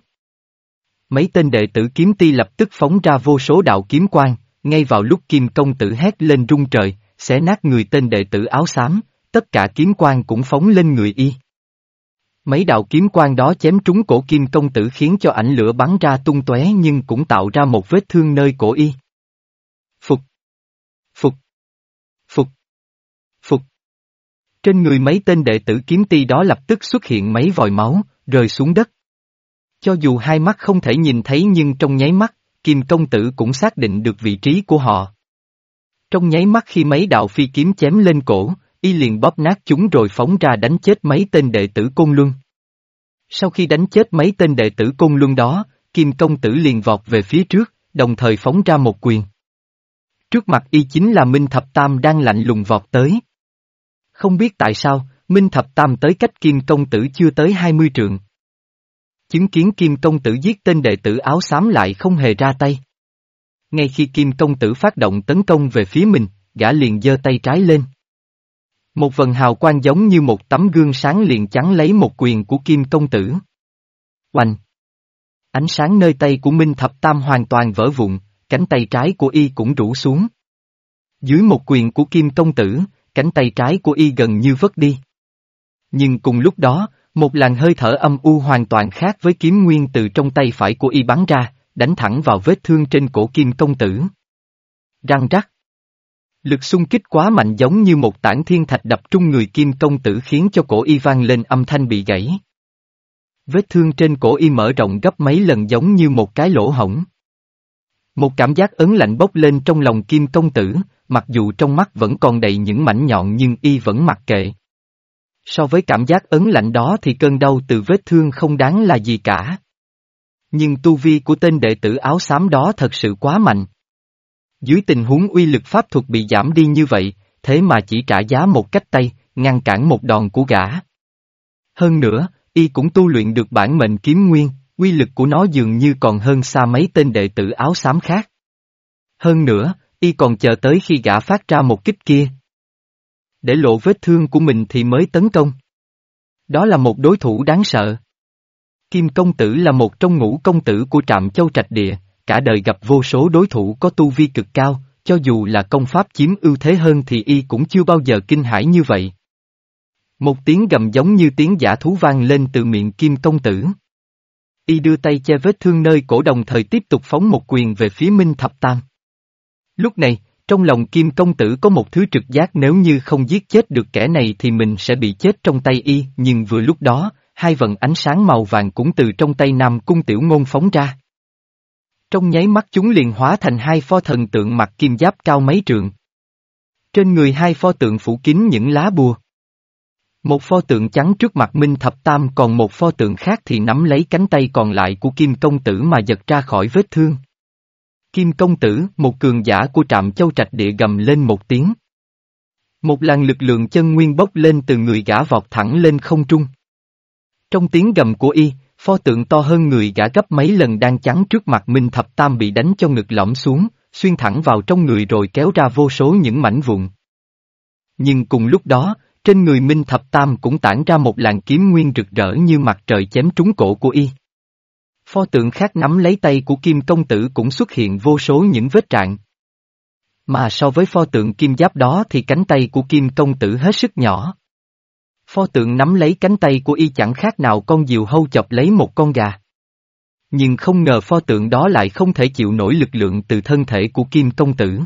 A: Mấy tên đệ tử kiếm ti lập tức phóng ra vô số đạo kiếm quang, ngay vào lúc Kim Công Tử hét lên rung trời, xé nát người tên đệ tử áo xám, tất cả kiếm quang cũng phóng lên người y. Mấy đạo kiếm quang đó chém trúng cổ kim công tử khiến cho ảnh lửa bắn ra tung tóe nhưng cũng tạo ra một vết thương nơi cổ y. Phục. Phục. Phục. Phục. Trên người mấy tên đệ tử kiếm ti đó lập tức xuất hiện mấy vòi máu, rơi xuống đất. Cho dù hai mắt không thể nhìn thấy nhưng trong nháy mắt, kim công tử cũng xác định được vị trí của họ. Trong nháy mắt khi mấy đạo phi kiếm chém lên cổ, y liền bóp nát chúng rồi phóng ra đánh chết mấy tên đệ tử Côn Luân. Sau khi đánh chết mấy tên đệ tử Côn Luân đó, Kim Công Tử liền vọt về phía trước, đồng thời phóng ra một quyền. Trước mặt y chính là Minh Thập Tam đang lạnh lùng vọt tới. Không biết tại sao, Minh Thập Tam tới cách Kim Công Tử chưa tới 20 trượng. Chứng kiến Kim Công Tử giết tên đệ tử áo xám lại không hề ra tay. Ngay khi Kim Công Tử phát động tấn công về phía mình, gã liền giơ tay trái lên. Một vần hào quang giống như một tấm gương sáng liền chắn lấy một quyền của Kim Công Tử. Oanh! Ánh sáng nơi tay của Minh Thập Tam hoàn toàn vỡ vụn, cánh tay trái của y cũng rũ xuống. Dưới một quyền của Kim Công Tử, cánh tay trái của y gần như vất đi. Nhưng cùng lúc đó, một làn hơi thở âm u hoàn toàn khác với kiếm nguyên từ trong tay phải của y bắn ra, đánh thẳng vào vết thương trên cổ Kim Công Tử. Răng rắc. Lực xung kích quá mạnh giống như một tảng thiên thạch đập trung người Kim Công Tử khiến cho cổ y vang lên âm thanh bị gãy. Vết thương trên cổ y mở rộng gấp mấy lần giống như một cái lỗ hổng. Một cảm giác ấn lạnh bốc lên trong lòng Kim Công Tử, mặc dù trong mắt vẫn còn đầy những mảnh nhọn nhưng y vẫn mặc kệ. So với cảm giác ấn lạnh đó thì cơn đau từ vết thương không đáng là gì cả. Nhưng tu vi của tên đệ tử áo xám đó thật sự quá mạnh. Dưới tình huống uy lực pháp thuật bị giảm đi như vậy, thế mà chỉ trả giá một cách tay, ngăn cản một đòn của gã. Hơn nữa, y cũng tu luyện được bản mệnh kiếm nguyên, uy lực của nó dường như còn hơn xa mấy tên đệ tử áo xám khác. Hơn nữa, y còn chờ tới khi gã phát ra một kích kia. Để lộ vết thương của mình thì mới tấn công. Đó là một đối thủ đáng sợ. Kim công tử là một trong ngũ công tử của trạm châu trạch địa, cả đời gặp vô số đối thủ có tu vi cực cao, cho dù là công pháp chiếm ưu thế hơn thì y cũng chưa bao giờ kinh hãi như vậy. Một tiếng gầm giống như tiếng giả thú vang lên từ miệng kim công tử. Y đưa tay che vết thương nơi cổ đồng thời tiếp tục phóng một quyền về phía Minh Thập Tam. Lúc này, trong lòng kim công tử có một thứ trực giác nếu như không giết chết được kẻ này thì mình sẽ bị chết trong tay y, nhưng vừa lúc đó, hai vần ánh sáng màu vàng cũng từ trong tay Nam Cung Tiểu Ngôn phóng ra. Trong nháy mắt chúng liền hóa thành hai pho thần tượng mặc kim giáp cao mấy trượng. Trên người hai pho tượng phủ kín những lá bùa. Một pho tượng trắng trước mặt Minh Thập Tam còn một pho tượng khác thì nắm lấy cánh tay còn lại của Kim Công Tử mà giật ra khỏi vết thương. Kim Công Tử, một cường giả của trạm châu trạch địa gầm lên một tiếng. Một làn lực lượng chân nguyên bốc lên từ người gã vọt thẳng lên không trung. Trong tiếng gầm của y, pho tượng to hơn người gã gấp mấy lần đang chắn trước mặt Minh Thập Tam bị đánh cho ngực lõm xuống, xuyên thẳng vào trong người rồi kéo ra vô số những mảnh vụn. Nhưng cùng lúc đó, trên người Minh Thập Tam cũng tản ra một làn kiếm nguyên rực rỡ như mặt trời chém trúng cổ của y. Pho tượng khác nắm lấy tay của Kim Công Tử cũng xuất hiện vô số những vết trạng. Mà so với pho tượng kim giáp đó thì cánh tay của Kim Công Tử hết sức nhỏ. Pho tượng nắm lấy cánh tay của y chẳng khác nào con diều hâu chọc lấy một con gà. Nhưng không ngờ pho tượng đó lại không thể chịu nổi lực lượng từ thân thể của Kim Công Tử.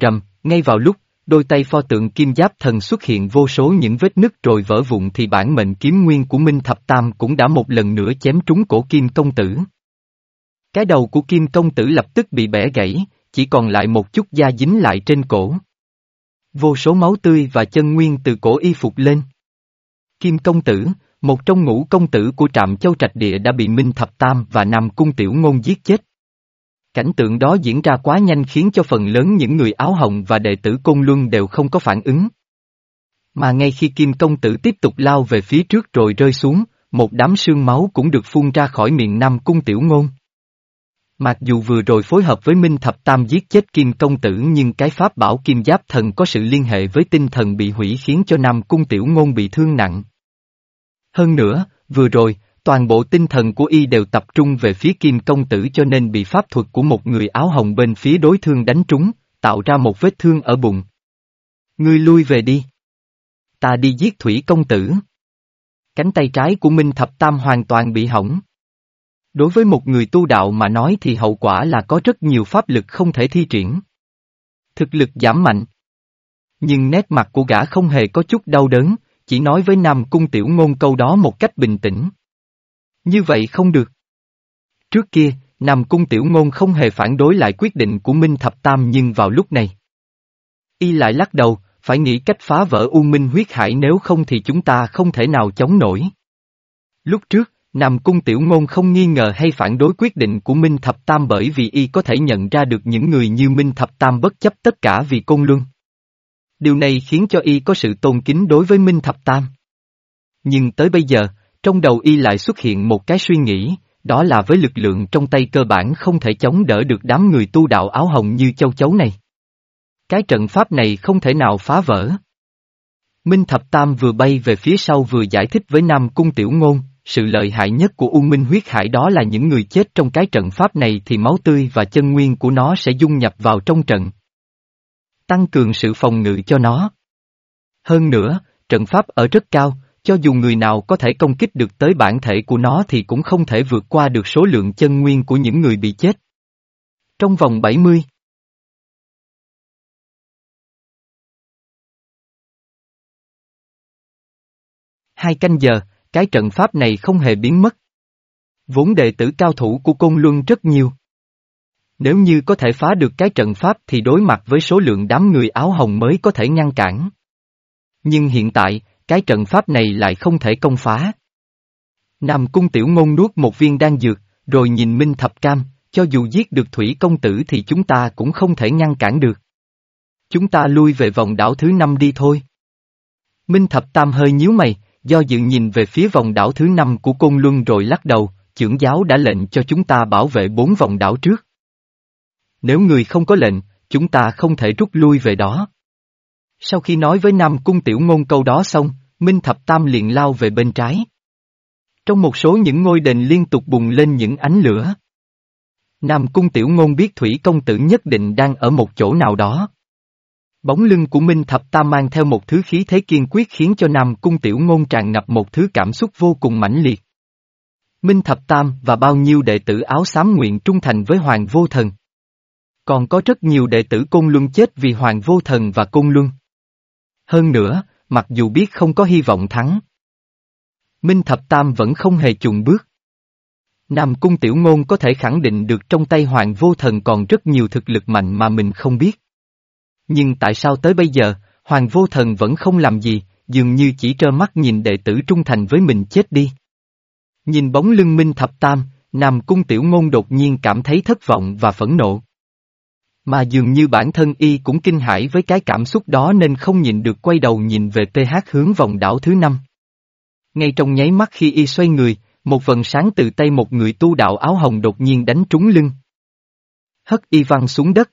A: Rầm, ngay vào lúc, đôi tay pho tượng kim giáp thần xuất hiện vô số những vết nứt rồi vỡ vụn thì bản mệnh kiếm nguyên của Minh Thập Tam cũng đã một lần nữa chém trúng cổ Kim Công Tử. Cái đầu của Kim Công Tử lập tức bị bẻ gãy, chỉ còn lại một chút da dính lại trên cổ. Vô số máu tươi và chân nguyên từ cổ y phục lên. Kim Công Tử, một trong ngũ công tử của trạm châu trạch địa đã bị Minh Thập Tam và Nam Cung Tiểu Ngôn giết chết. Cảnh tượng đó diễn ra quá nhanh khiến cho phần lớn những người áo hồng và đệ tử Côn Luân đều không có phản ứng. Mà ngay khi Kim Công Tử tiếp tục lao về phía trước rồi rơi xuống, một đám sương máu cũng được phun ra khỏi miệng Nam Cung Tiểu Ngôn. Mặc dù vừa rồi phối hợp với Minh Thập Tam giết chết Kim Công Tử nhưng cái pháp bảo Kim Giáp Thần có sự liên hệ với tinh thần bị hủy khiến cho Nam Cung Tiểu Ngôn bị thương nặng. Hơn nữa, vừa rồi, toàn bộ tinh thần của y đều tập trung về phía Kim Công Tử cho nên bị pháp thuật của một người áo hồng bên phía đối thương đánh trúng, tạo ra một vết thương ở bụng. Ngươi lui về đi. Ta đi giết Thủy Công Tử. Cánh tay trái của Minh Thập Tam hoàn toàn bị hỏng. Đối với một người tu đạo mà nói thì hậu quả là có rất nhiều pháp lực không thể thi triển. Thực lực giảm mạnh. Nhưng nét mặt của gã không hề có chút đau đớn, chỉ nói với Nam Cung Tiểu Ngôn câu đó một cách bình tĩnh. Như vậy không được. Trước kia, Nam Cung Tiểu Ngôn không hề phản đối lại quyết định của Minh Thập Tam nhưng vào lúc này. Y lại lắc đầu, phải nghĩ cách phá vỡ U Minh huyết hải nếu không thì chúng ta không thể nào chống nổi. Lúc trước, Nam Cung Tiểu Ngôn không nghi ngờ hay phản đối quyết định của Minh Thập Tam bởi vì y có thể nhận ra được những người như Minh Thập Tam bất chấp tất cả vì côn luân. Điều này khiến cho y có sự tôn kính đối với Minh Thập Tam. Nhưng tới bây giờ, trong đầu y lại xuất hiện một cái suy nghĩ, đó là với lực lượng trong tay cơ bản không thể chống đỡ được đám người tu đạo áo hồng như châu chấu này. Cái trận pháp này không thể nào phá vỡ. Minh Thập Tam vừa bay về phía sau vừa giải thích với Nam Cung Tiểu Ngôn, sự lợi hại nhất của U Minh huyết hải đó là những người chết trong cái trận pháp này thì máu tươi và chân nguyên của nó sẽ dung nhập vào trong trận. Tăng cường sự phòng ngự cho nó. Hơn nữa, trận pháp ở rất cao, cho dù người nào có thể công kích được tới bản thể của nó thì cũng không thể vượt qua được số lượng chân nguyên của những người bị chết. Trong vòng 70 Hai canh giờ, cái trận pháp này không hề biến mất. Vốn đệ tử cao thủ của Côn Luân rất nhiều. Nếu như có thể phá được cái trận pháp thì đối mặt với số lượng đám người áo hồng mới có thể ngăn cản. Nhưng hiện tại, cái trận pháp này lại không thể công phá. Nam Cung Tiểu Ngôn nuốt một viên đan dược, rồi nhìn Minh Thập Cam, cho dù giết được Thủy Công Tử thì chúng ta cũng không thể ngăn cản được. Chúng ta lui về vòng đảo thứ năm đi thôi. Minh Thập Tam hơi nhíu mày, do dự nhìn về phía vòng đảo thứ năm của Côn Luân rồi lắc đầu, trưởng giáo đã lệnh cho chúng ta bảo vệ bốn vòng đảo trước. Nếu người không có lệnh, chúng ta không thể rút lui về đó. Sau khi nói với Nam Cung Tiểu Ngôn câu đó xong, Minh Thập Tam liền lao về bên trái. Trong một số những ngôi đền liên tục bùng lên những ánh lửa. Nam Cung Tiểu Ngôn biết Thủy Công Tử nhất định đang ở một chỗ nào đó. Bóng lưng của Minh Thập Tam mang theo một thứ khí thế kiên quyết khiến cho Nam Cung Tiểu Ngôn tràn ngập một thứ cảm xúc vô cùng mãnh liệt. Minh Thập Tam và bao nhiêu đệ tử áo xám nguyện trung thành với Hoàng Vô Thần. Còn có rất nhiều đệ tử Côn Luân chết vì Hoàng Vô Thần và Côn Luân. Hơn nữa, mặc dù biết không có hy vọng thắng. Minh Thập Tam vẫn không hề chùn bước. Nam Cung Tiểu Ngôn có thể khẳng định được trong tay Hoàng Vô Thần còn rất nhiều thực lực mạnh mà mình không biết. Nhưng tại sao tới bây giờ, Hoàng Vô Thần vẫn không làm gì, dường như chỉ trơ mắt nhìn đệ tử trung thành với mình chết đi. Nhìn bóng lưng Minh Thập Tam, Nam Cung Tiểu Ngôn đột nhiên cảm thấy thất vọng và phẫn nộ. Mà dường như bản thân y cũng kinh hãi với cái cảm xúc đó nên không nhìn được quay đầu nhìn về TH hướng vòng đảo thứ năm. Ngay trong nháy mắt khi y xoay người, một vần sáng từ tay một người tu đạo áo hồng đột nhiên đánh trúng lưng. Hất y văng xuống đất.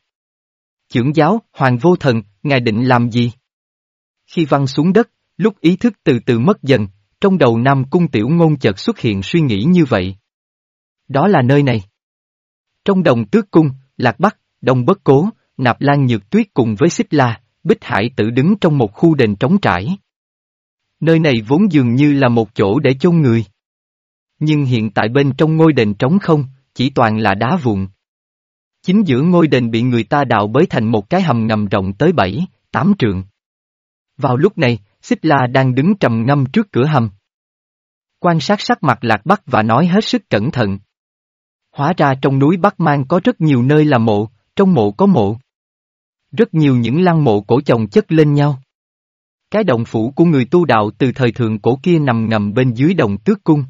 A: Chưởng giáo, Hoàng Vô Thần, ngài định làm gì? Khi văng xuống đất, lúc ý thức từ từ mất dần, trong đầu Nam Cung Tiểu Ngôn chợt xuất hiện suy nghĩ như vậy. Đó là nơi này. Trong đồng tước cung, Lạc Bắc, Đông Bất Cố, Nạp Lan Nhược Tuyết cùng với Xích La, Bích Hải tự đứng trong một khu đền trống trải. Nơi này vốn dường như là một chỗ để chôn người. Nhưng hiện tại bên trong ngôi đền trống không, chỉ toàn là đá vụn. Chính giữa ngôi đền bị người ta đào bới thành một cái hầm ngầm rộng tới bảy, tám trượng. Vào lúc này, Xích La đang đứng trầm ngâm trước cửa hầm. Quan sát sắc mặt Lạc Bắc và nói hết sức cẩn thận. Hóa ra trong núi Bắc Mang có rất nhiều nơi là mộ, trong mộ có mộ. Rất nhiều những lăng mộ cổ chồng chất lên nhau. Cái động phủ của người tu đạo từ thời thượng cổ kia nằm ngầm bên dưới đồng tước cung.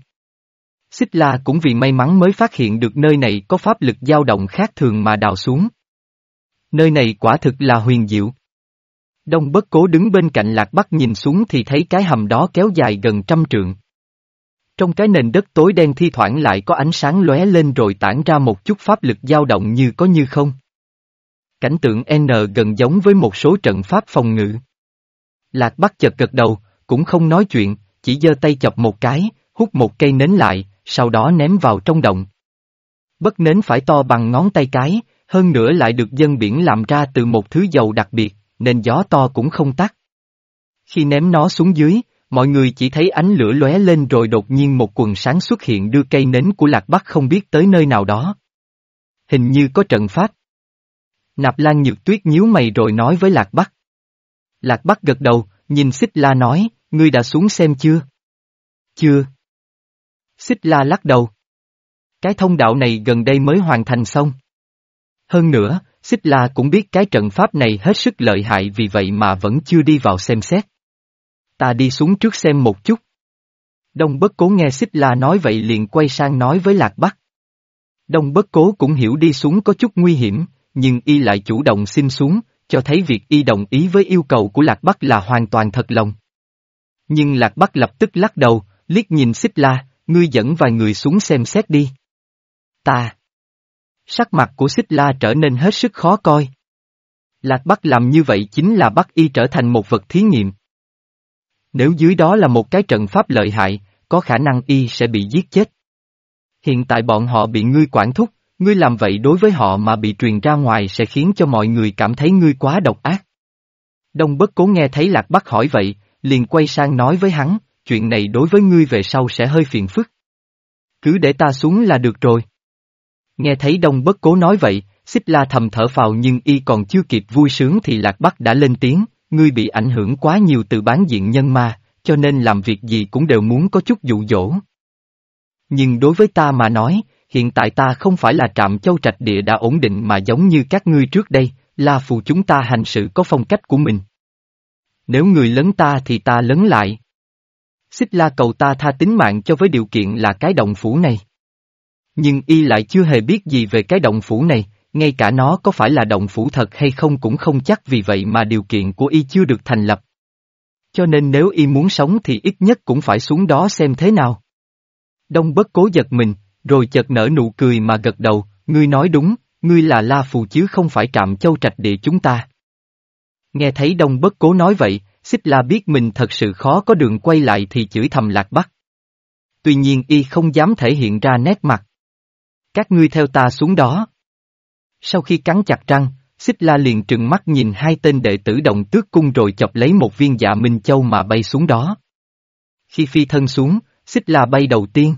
A: Xích La cũng vì may mắn mới phát hiện được nơi này có pháp lực dao động khác thường mà đào xuống. Nơi này quả thực là huyền diệu. Đông bất cố đứng bên cạnh lạc bắc nhìn xuống thì thấy cái hầm đó kéo dài gần trăm trượng. Trong cái nền đất tối đen thi thoảng lại có ánh sáng lóe lên rồi tản ra một chút pháp lực dao động như có như không. Cảnh tượng N gần giống với một số trận pháp phòng ngự. Lạc Bắc chợt gật đầu, cũng không nói chuyện, chỉ giơ tay chọc một cái, hút một cây nến lại, sau đó ném vào trong động. Bất nến phải to bằng ngón tay cái, hơn nữa lại được dân biển làm ra từ một thứ dầu đặc biệt, nên gió to cũng không tắt. Khi ném nó xuống dưới, mọi người chỉ thấy ánh lửa lóe lên rồi đột nhiên một quần sáng xuất hiện đưa cây nến của Lạc Bắc không biết tới nơi nào đó. Hình như có trận pháp. Nạp Lan Nhược Tuyết nhíu mày rồi nói với Lạc Bắc. Lạc Bắc gật đầu, nhìn Xích La nói, ngươi đã xuống xem chưa? Chưa. Xích La lắc đầu. Cái thông đạo này gần đây mới hoàn thành xong. Hơn nữa, Xích La cũng biết cái trận pháp này hết sức lợi hại vì vậy mà vẫn chưa đi vào xem xét. Ta đi xuống trước xem một chút. Đông bất cố nghe Xích La nói vậy liền quay sang nói với Lạc Bắc. Đông bất cố cũng hiểu đi xuống có chút nguy hiểm, nhưng y lại chủ động xin xuống, cho thấy việc y đồng ý với yêu cầu của Lạc Bắc là hoàn toàn thật lòng. Nhưng Lạc Bắc lập tức lắc đầu, liếc nhìn xích la, ngươi dẫn vài người xuống xem xét đi. Ta. Sắc mặt của xích la trở nên hết sức khó coi. Lạc Bắc làm như vậy chính là bắt y trở thành một vật thí nghiệm. Nếu dưới đó là một cái trận pháp lợi hại, có khả năng y sẽ bị giết chết. Hiện tại bọn họ bị ngươi quản thúc, ngươi làm vậy đối với họ mà bị truyền ra ngoài sẽ khiến cho mọi người cảm thấy ngươi quá độc ác. Đông bất cố nghe thấy Lạc Bắc hỏi vậy, liền quay sang nói với hắn, chuyện này đối với ngươi về sau sẽ hơi phiền phức. Cứ để ta xuống là được rồi. Nghe thấy Đông bất cố nói vậy, xích la thầm thở phào nhưng y còn chưa kịp vui sướng thì Lạc Bắc đã lên tiếng, ngươi bị ảnh hưởng quá nhiều từ bán diện nhân ma, cho nên làm việc gì cũng đều muốn có chút dụ dỗ. Nhưng đối với ta mà nói, hiện tại ta không phải là trạm châu trạch địa đã ổn định mà giống như các ngươi trước đây, là phù chúng ta hành sự có phong cách của mình. Nếu người lớn ta thì ta lớn lại. Xích la cầu ta tha tính mạng cho với điều kiện là cái động phủ này. Nhưng y lại chưa hề biết gì về cái động phủ này, ngay cả nó có phải là động phủ thật hay không cũng không chắc vì vậy mà điều kiện của y chưa được thành lập. Cho nên nếu y muốn sống thì ít nhất cũng phải xuống đó xem thế nào. Đông bất cố giật mình, rồi chợt nở nụ cười mà gật đầu, ngươi nói đúng, ngươi là La Phù chứ không phải trạm châu trạch địa chúng ta. Nghe thấy Đông bất cố nói vậy, xích la biết mình thật sự khó có đường quay lại thì chửi thầm lạc bắc. Tuy nhiên y không dám thể hiện ra nét mặt. Các ngươi theo ta xuống đó. Sau khi cắn chặt răng, xích la liền trừng mắt nhìn hai tên đệ tử đồng tước cung rồi chọc lấy một viên dạ minh châu mà bay xuống đó. Khi phi thân xuống, xích la bay đầu tiên.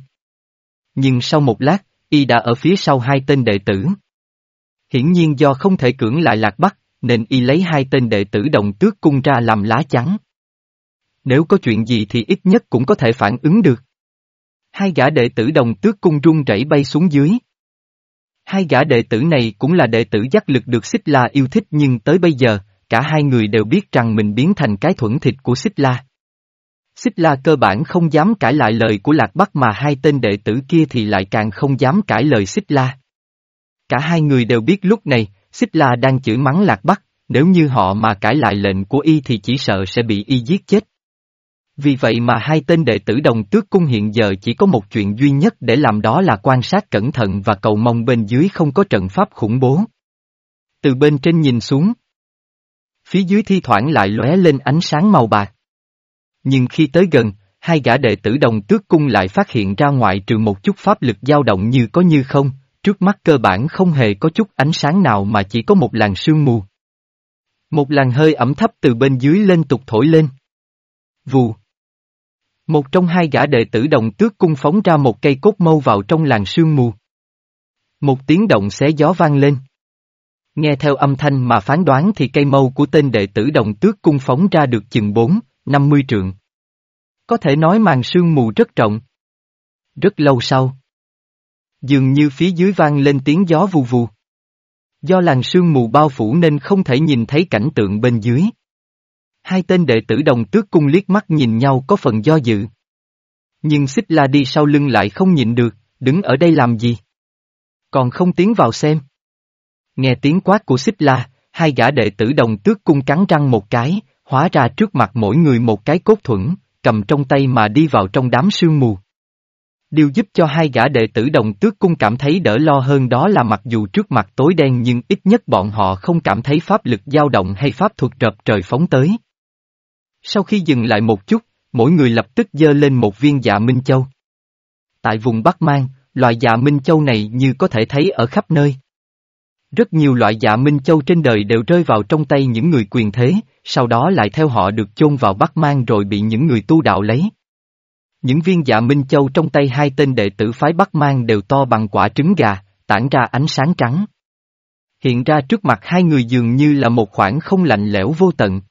A: Nhưng sau một lát, y đã ở phía sau hai tên đệ tử. Hiển nhiên do không thể cưỡng lại lạc bắc, nên y lấy hai tên đệ tử đồng tước cung ra làm lá chắn. Nếu có chuyện gì thì ít nhất cũng có thể phản ứng được. Hai gã đệ tử đồng tước cung rung rẩy bay xuống dưới. Hai gã đệ tử này cũng là đệ tử giác lực được Xích La yêu thích nhưng tới bây giờ, cả hai người đều biết rằng mình biến thành cái thuẫn thịt của Xích La. Xích La cơ bản không dám cãi lại lời của Lạc Bắc mà hai tên đệ tử kia thì lại càng không dám cãi lời Xích La. Cả hai người đều biết lúc này, Xích La đang chửi mắng Lạc Bắc, nếu như họ mà cãi lại lệnh của y thì chỉ sợ sẽ bị y giết chết. Vì vậy mà hai tên đệ tử đồng tước cung hiện giờ chỉ có một chuyện duy nhất để làm đó là quan sát cẩn thận và cầu mong bên dưới không có trận pháp khủng bố. Từ bên trên nhìn xuống. Phía dưới thi thoảng lại lóe lên ánh sáng màu bạc. Nhưng khi tới gần, hai gã đệ tử đồng tước cung lại phát hiện ra ngoại trừ một chút pháp lực dao động như có như không, trước mắt cơ bản không hề có chút ánh sáng nào mà chỉ có một làn sương mù. Một làn hơi ẩm thấp từ bên dưới lên tục thổi lên. Vù. Một trong hai gã đệ tử đồng tước cung phóng ra một cây cốt mâu vào trong làn sương mù. Một tiếng động xé gió vang lên. Nghe theo âm thanh mà phán đoán thì cây mâu của tên đệ tử đồng tước cung phóng ra được chừng 4, 50 trượng. Có thể nói màn sương mù rất rộng. Rất lâu sau. Dường như phía dưới vang lên tiếng gió vù vù. Do làn sương mù bao phủ nên không thể nhìn thấy cảnh tượng bên dưới. Hai tên đệ tử đồng tước cung liếc mắt nhìn nhau có phần do dự. Nhưng xích la đi sau lưng lại không nhịn được, đứng ở đây làm gì? Còn không tiến vào xem. Nghe tiếng quát của xích la, hai gã đệ tử đồng tước cung cắn răng một cái, hóa ra trước mặt mỗi người một cái cốt thuẫn, cầm trong tay mà đi vào trong đám sương mù. Điều giúp cho hai gã đệ tử đồng tước cung cảm thấy đỡ lo hơn đó là mặc dù trước mặt tối đen nhưng ít nhất bọn họ không cảm thấy pháp lực dao động hay pháp thuật rập trời phóng tới. Sau khi dừng lại một chút, mỗi người lập tức dơ lên một viên dạ Minh Châu. Tại vùng Bắc Mang, loại dạ Minh Châu này như có thể thấy ở khắp nơi. Rất nhiều loại dạ Minh Châu trên đời đều rơi vào trong tay những người quyền thế, sau đó lại theo họ được chôn vào Bắc Mang rồi bị những người tu đạo lấy. Những viên dạ Minh Châu trong tay hai tên đệ tử phái Bắc Mang đều to bằng quả trứng gà, tản ra ánh sáng trắng. Hiện ra trước mặt hai người dường như là một khoảng không lạnh lẽo vô tận.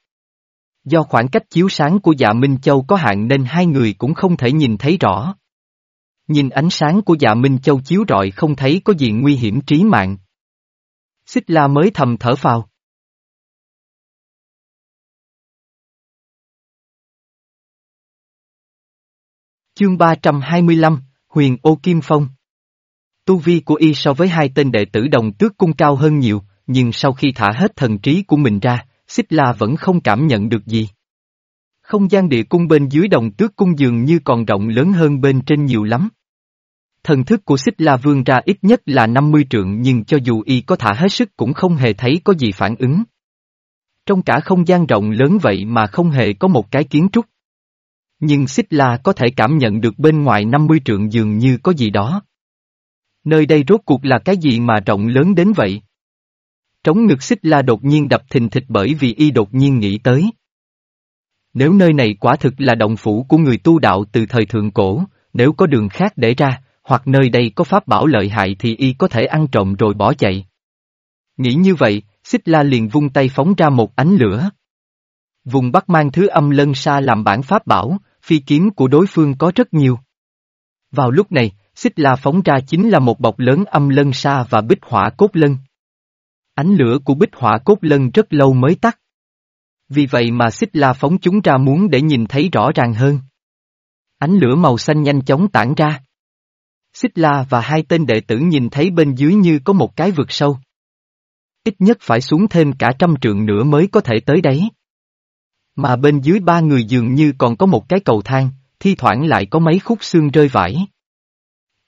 A: Do khoảng cách chiếu sáng của dạ Minh Châu có hạn nên hai người cũng không thể nhìn thấy rõ. Nhìn ánh sáng của dạ Minh Châu chiếu rọi không thấy có gì nguy hiểm trí mạng. Xích la mới thầm thở phào. Chương 325, Huyền Ô Kim Phong Tu vi của y so với hai tên đệ tử đồng tước cung cao hơn nhiều, nhưng sau khi thả hết thần trí của mình ra, Xích La vẫn không cảm nhận được gì. Không gian địa cung bên dưới đồng tước cung dường như còn rộng lớn hơn bên trên nhiều lắm. Thần thức của xích la vương ra ít nhất là 50 trượng nhưng cho dù y có thả hết sức cũng không hề thấy có gì phản ứng. Trong cả không gian rộng lớn vậy mà không hề có một cái kiến trúc. Nhưng xích la có thể cảm nhận được bên ngoài 50 trượng dường như có gì đó. Nơi đây rốt cuộc là cái gì mà rộng lớn đến vậy? Trống ngực xích la đột nhiên đập thình thịch bởi vì y đột nhiên nghĩ tới. Nếu nơi này quả thực là động phủ của người tu đạo từ thời thượng cổ, nếu có đường khác để ra, hoặc nơi đây có pháp bảo lợi hại thì y có thể ăn trộm rồi bỏ chạy. Nghĩ như vậy, xích la liền vung tay phóng ra một ánh lửa. Vùng Bắc mang thứ âm lân sa làm bản pháp bảo, phi kiếm của đối phương có rất nhiều. Vào lúc này, xích la phóng ra chính là một bọc lớn âm lân sa và bích hỏa cốt lân. Ánh lửa của bích hỏa cốt lân rất lâu mới tắt. Vì vậy mà xích la phóng chúng ra muốn để nhìn thấy rõ ràng hơn. Ánh lửa màu xanh nhanh chóng tản ra. Xích la và hai tên đệ tử nhìn thấy bên dưới như có một cái vực sâu. Ít nhất phải xuống thêm cả trăm trượng nữa mới có thể tới đấy. Mà bên dưới ba người dường như còn có một cái cầu thang, thi thoảng lại có mấy khúc xương rơi vãi.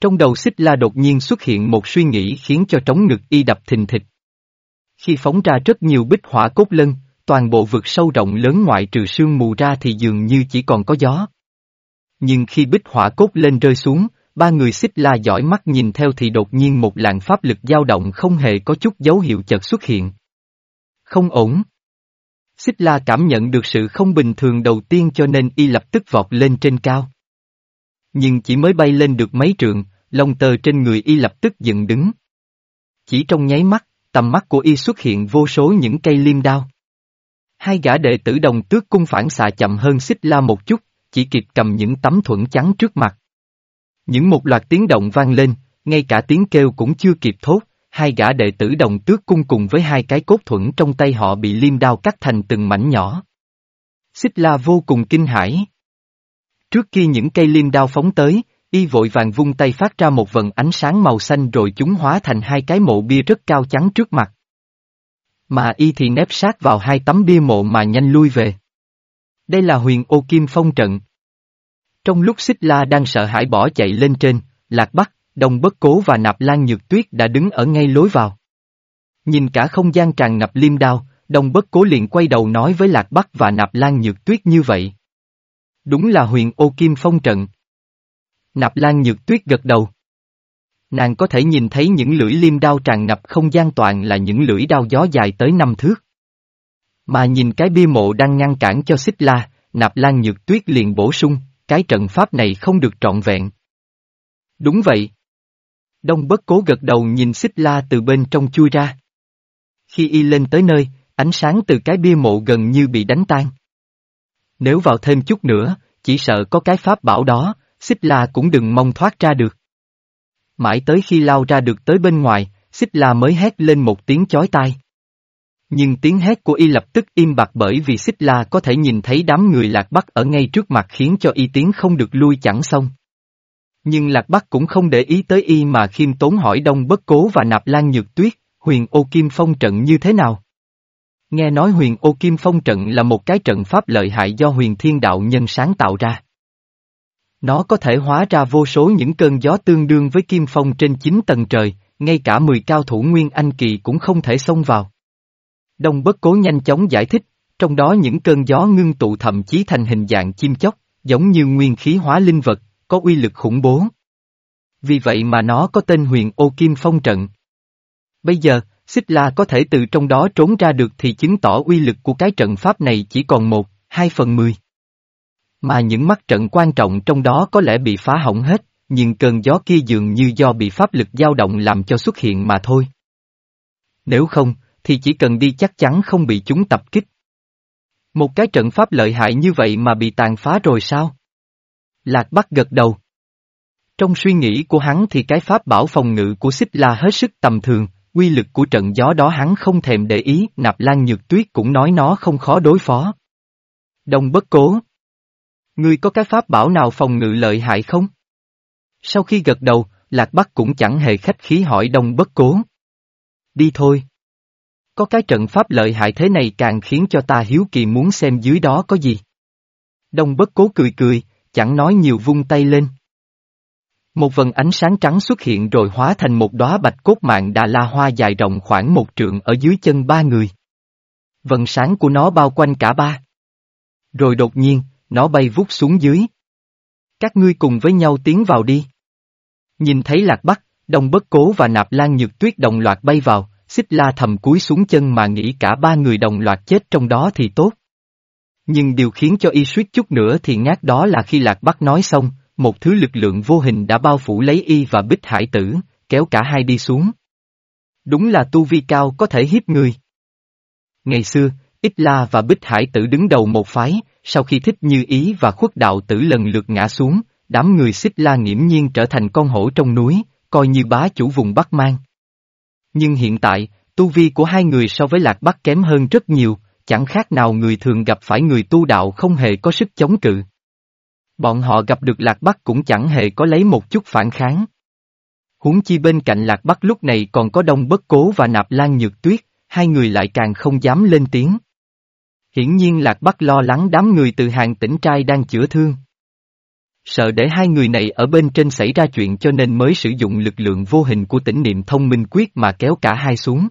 A: Trong đầu xích la đột nhiên xuất hiện một suy nghĩ khiến cho trống ngực y đập thình thịch. Khi phóng ra rất nhiều bích hỏa cốt lân, toàn bộ vực sâu rộng lớn ngoại trừ sương mù ra thì dường như chỉ còn có gió. Nhưng khi bích hỏa cốt lên rơi xuống, ba người xích la giỏi mắt nhìn theo thì đột nhiên một làn pháp lực dao động không hề có chút dấu hiệu chợt xuất hiện. Không ổn. Xích la cảm nhận được sự không bình thường đầu tiên cho nên y lập tức vọt lên trên cao. Nhưng chỉ mới bay lên được mấy trượng, lông tơ trên người y lập tức dựng đứng. Chỉ trong nháy mắt, tầm mắt của y xuất hiện vô số những cây liêm đao. Hai gã đệ tử đồng tước cung phản xạ chậm hơn xích la một chút, chỉ kịp cầm những tấm thuẫn trắng trước mặt. Những một loạt tiếng động vang lên, ngay cả tiếng kêu cũng chưa kịp thốt, hai gã đệ tử đồng tước cung cùng với hai cái cốt thuẫn trong tay họ bị liêm đao cắt thành từng mảnh nhỏ. Xích la vô cùng kinh hãi. Trước khi những cây liêm đao phóng tới, y vội vàng vung tay phát ra một vần ánh sáng màu xanh rồi chúng hóa thành hai cái mộ bia rất cao chắn trước mặt. Mà y thì nép sát vào hai tấm bia mộ mà nhanh lui về. Đây là huyền ô kim phong trận. Trong lúc xích la đang sợ hãi bỏ chạy lên trên, lạc bắc, đồng bất cố và nạp lan nhược tuyết đã đứng ở ngay lối vào. Nhìn cả không gian tràn ngập liêm đao, đồng bất cố liền quay đầu nói với lạc bắc và nạp lan nhược tuyết như vậy. Đúng là huyền ô kim phong trận. Nạp lan nhược tuyết gật đầu. Nàng có thể nhìn thấy những lưỡi liêm đao tràn ngập không gian toàn là những lưỡi đao gió dài tới năm thước. Mà nhìn cái bia mộ đang ngăn cản cho xích la, nạp lan nhược tuyết liền bổ sung, cái trận pháp này không được trọn vẹn. Đúng vậy. Đông bất cố gật đầu nhìn xích la từ bên trong chui ra. Khi y lên tới nơi, ánh sáng từ cái bia mộ gần như bị đánh tan. Nếu vào thêm chút nữa, chỉ sợ có cái pháp bảo đó, xích la cũng đừng mong thoát ra được. Mãi tới khi lao ra được tới bên ngoài, xích la mới hét lên một tiếng chói tai. Nhưng tiếng hét của y lập tức im bặt bởi vì xích la có thể nhìn thấy đám người lạc bắc ở ngay trước mặt khiến cho y tiếng không được lui chẳng xong. Nhưng lạc bắc cũng không để ý tới y mà khiêm tốn hỏi đông bất cố và nạp lan nhược tuyết, huyền ô kim phong trận như thế nào? Nghe nói huyền ô kim phong trận là một cái trận pháp lợi hại do huyền thiên đạo nhân sáng tạo ra. Nó có thể hóa ra vô số những cơn gió tương đương với kim phong trên 9 tầng trời, ngay cả 10 cao thủ Nguyên Anh Kỳ cũng không thể xông vào. Đông bất cố nhanh chóng giải thích, trong đó những cơn gió ngưng tụ thậm chí thành hình dạng chim chóc, giống như nguyên khí hóa linh vật, có uy lực khủng bố. Vì vậy mà nó có tên huyền ô kim phong trận. Bây giờ, Xích La có thể từ trong đó trốn ra được thì chứng tỏ uy lực của cái trận pháp này chỉ còn một, hai phần mười. Mà những mắt trận quan trọng trong đó có lẽ bị phá hỏng hết, nhưng cơn gió kia dường như do bị pháp lực dao động làm cho xuất hiện mà thôi. Nếu không, thì chỉ cần đi chắc chắn không bị chúng tập kích. Một cái trận pháp lợi hại như vậy mà bị tàn phá rồi sao? Lạc Bắc gật đầu. Trong suy nghĩ của hắn thì cái pháp bảo phòng ngự của xích la hết sức tầm thường, quy lực của trận gió đó hắn không thèm để ý, nạp lan nhược tuyết cũng nói nó không khó đối phó. Đông bất cố. Ngươi có cái pháp bảo nào phòng ngự lợi hại không? Sau khi gật đầu, Lạc Bắc cũng chẳng hề khách khí hỏi đông bất cố. Đi thôi. Có cái trận pháp lợi hại thế này càng khiến cho ta hiếu kỳ muốn xem dưới đó có gì. Đông bất cố cười cười, chẳng nói nhiều vung tay lên. Một vần ánh sáng trắng xuất hiện rồi hóa thành một đóa bạch cốt mạng đà la hoa dài rộng khoảng một trượng ở dưới chân ba người. Vần sáng của nó bao quanh cả ba. Rồi đột nhiên, nó bay vút xuống dưới. Các ngươi cùng với nhau tiến vào đi. Nhìn thấy lạc bắc, đông bất cố và nạp lan nhược tuyết đồng loạt bay vào, xích la thầm cúi xuống chân mà nghĩ cả ba người đồng loạt chết trong đó thì tốt. Nhưng điều khiến cho y suýt chút nữa thì ngát đó là khi lạc bắc nói xong, một thứ lực lượng vô hình đã bao phủ lấy y và bích hải tử, kéo cả hai đi xuống. Đúng là tu vi cao có thể hiếp người. Ngày xưa, ít La và Bích Hải tử đứng đầu một phái, sau khi thích như ý và khuất đạo tử lần lượt ngã xuống, đám người xích la nghiễm nhiên trở thành con hổ trong núi, coi như bá chủ vùng Bắc Mang. Nhưng hiện tại, tu vi của hai người so với Lạc Bắc kém hơn rất nhiều, chẳng khác nào người thường gặp phải người tu đạo không hề có sức chống cự. Bọn họ gặp được Lạc Bắc cũng chẳng hề có lấy một chút phản kháng. Huống chi bên cạnh Lạc Bắc lúc này còn có Đông Bất Cố và Nạp Lan Nhược Tuyết, hai người lại càng không dám lên tiếng. Hiển nhiên Lạc Bắc lo lắng đám người từ hàng tỉnh trai đang chữa thương. Sợ để hai người này ở bên trên xảy ra chuyện cho nên mới sử dụng lực lượng vô hình của tỉnh niệm thông minh quyết mà kéo cả hai xuống.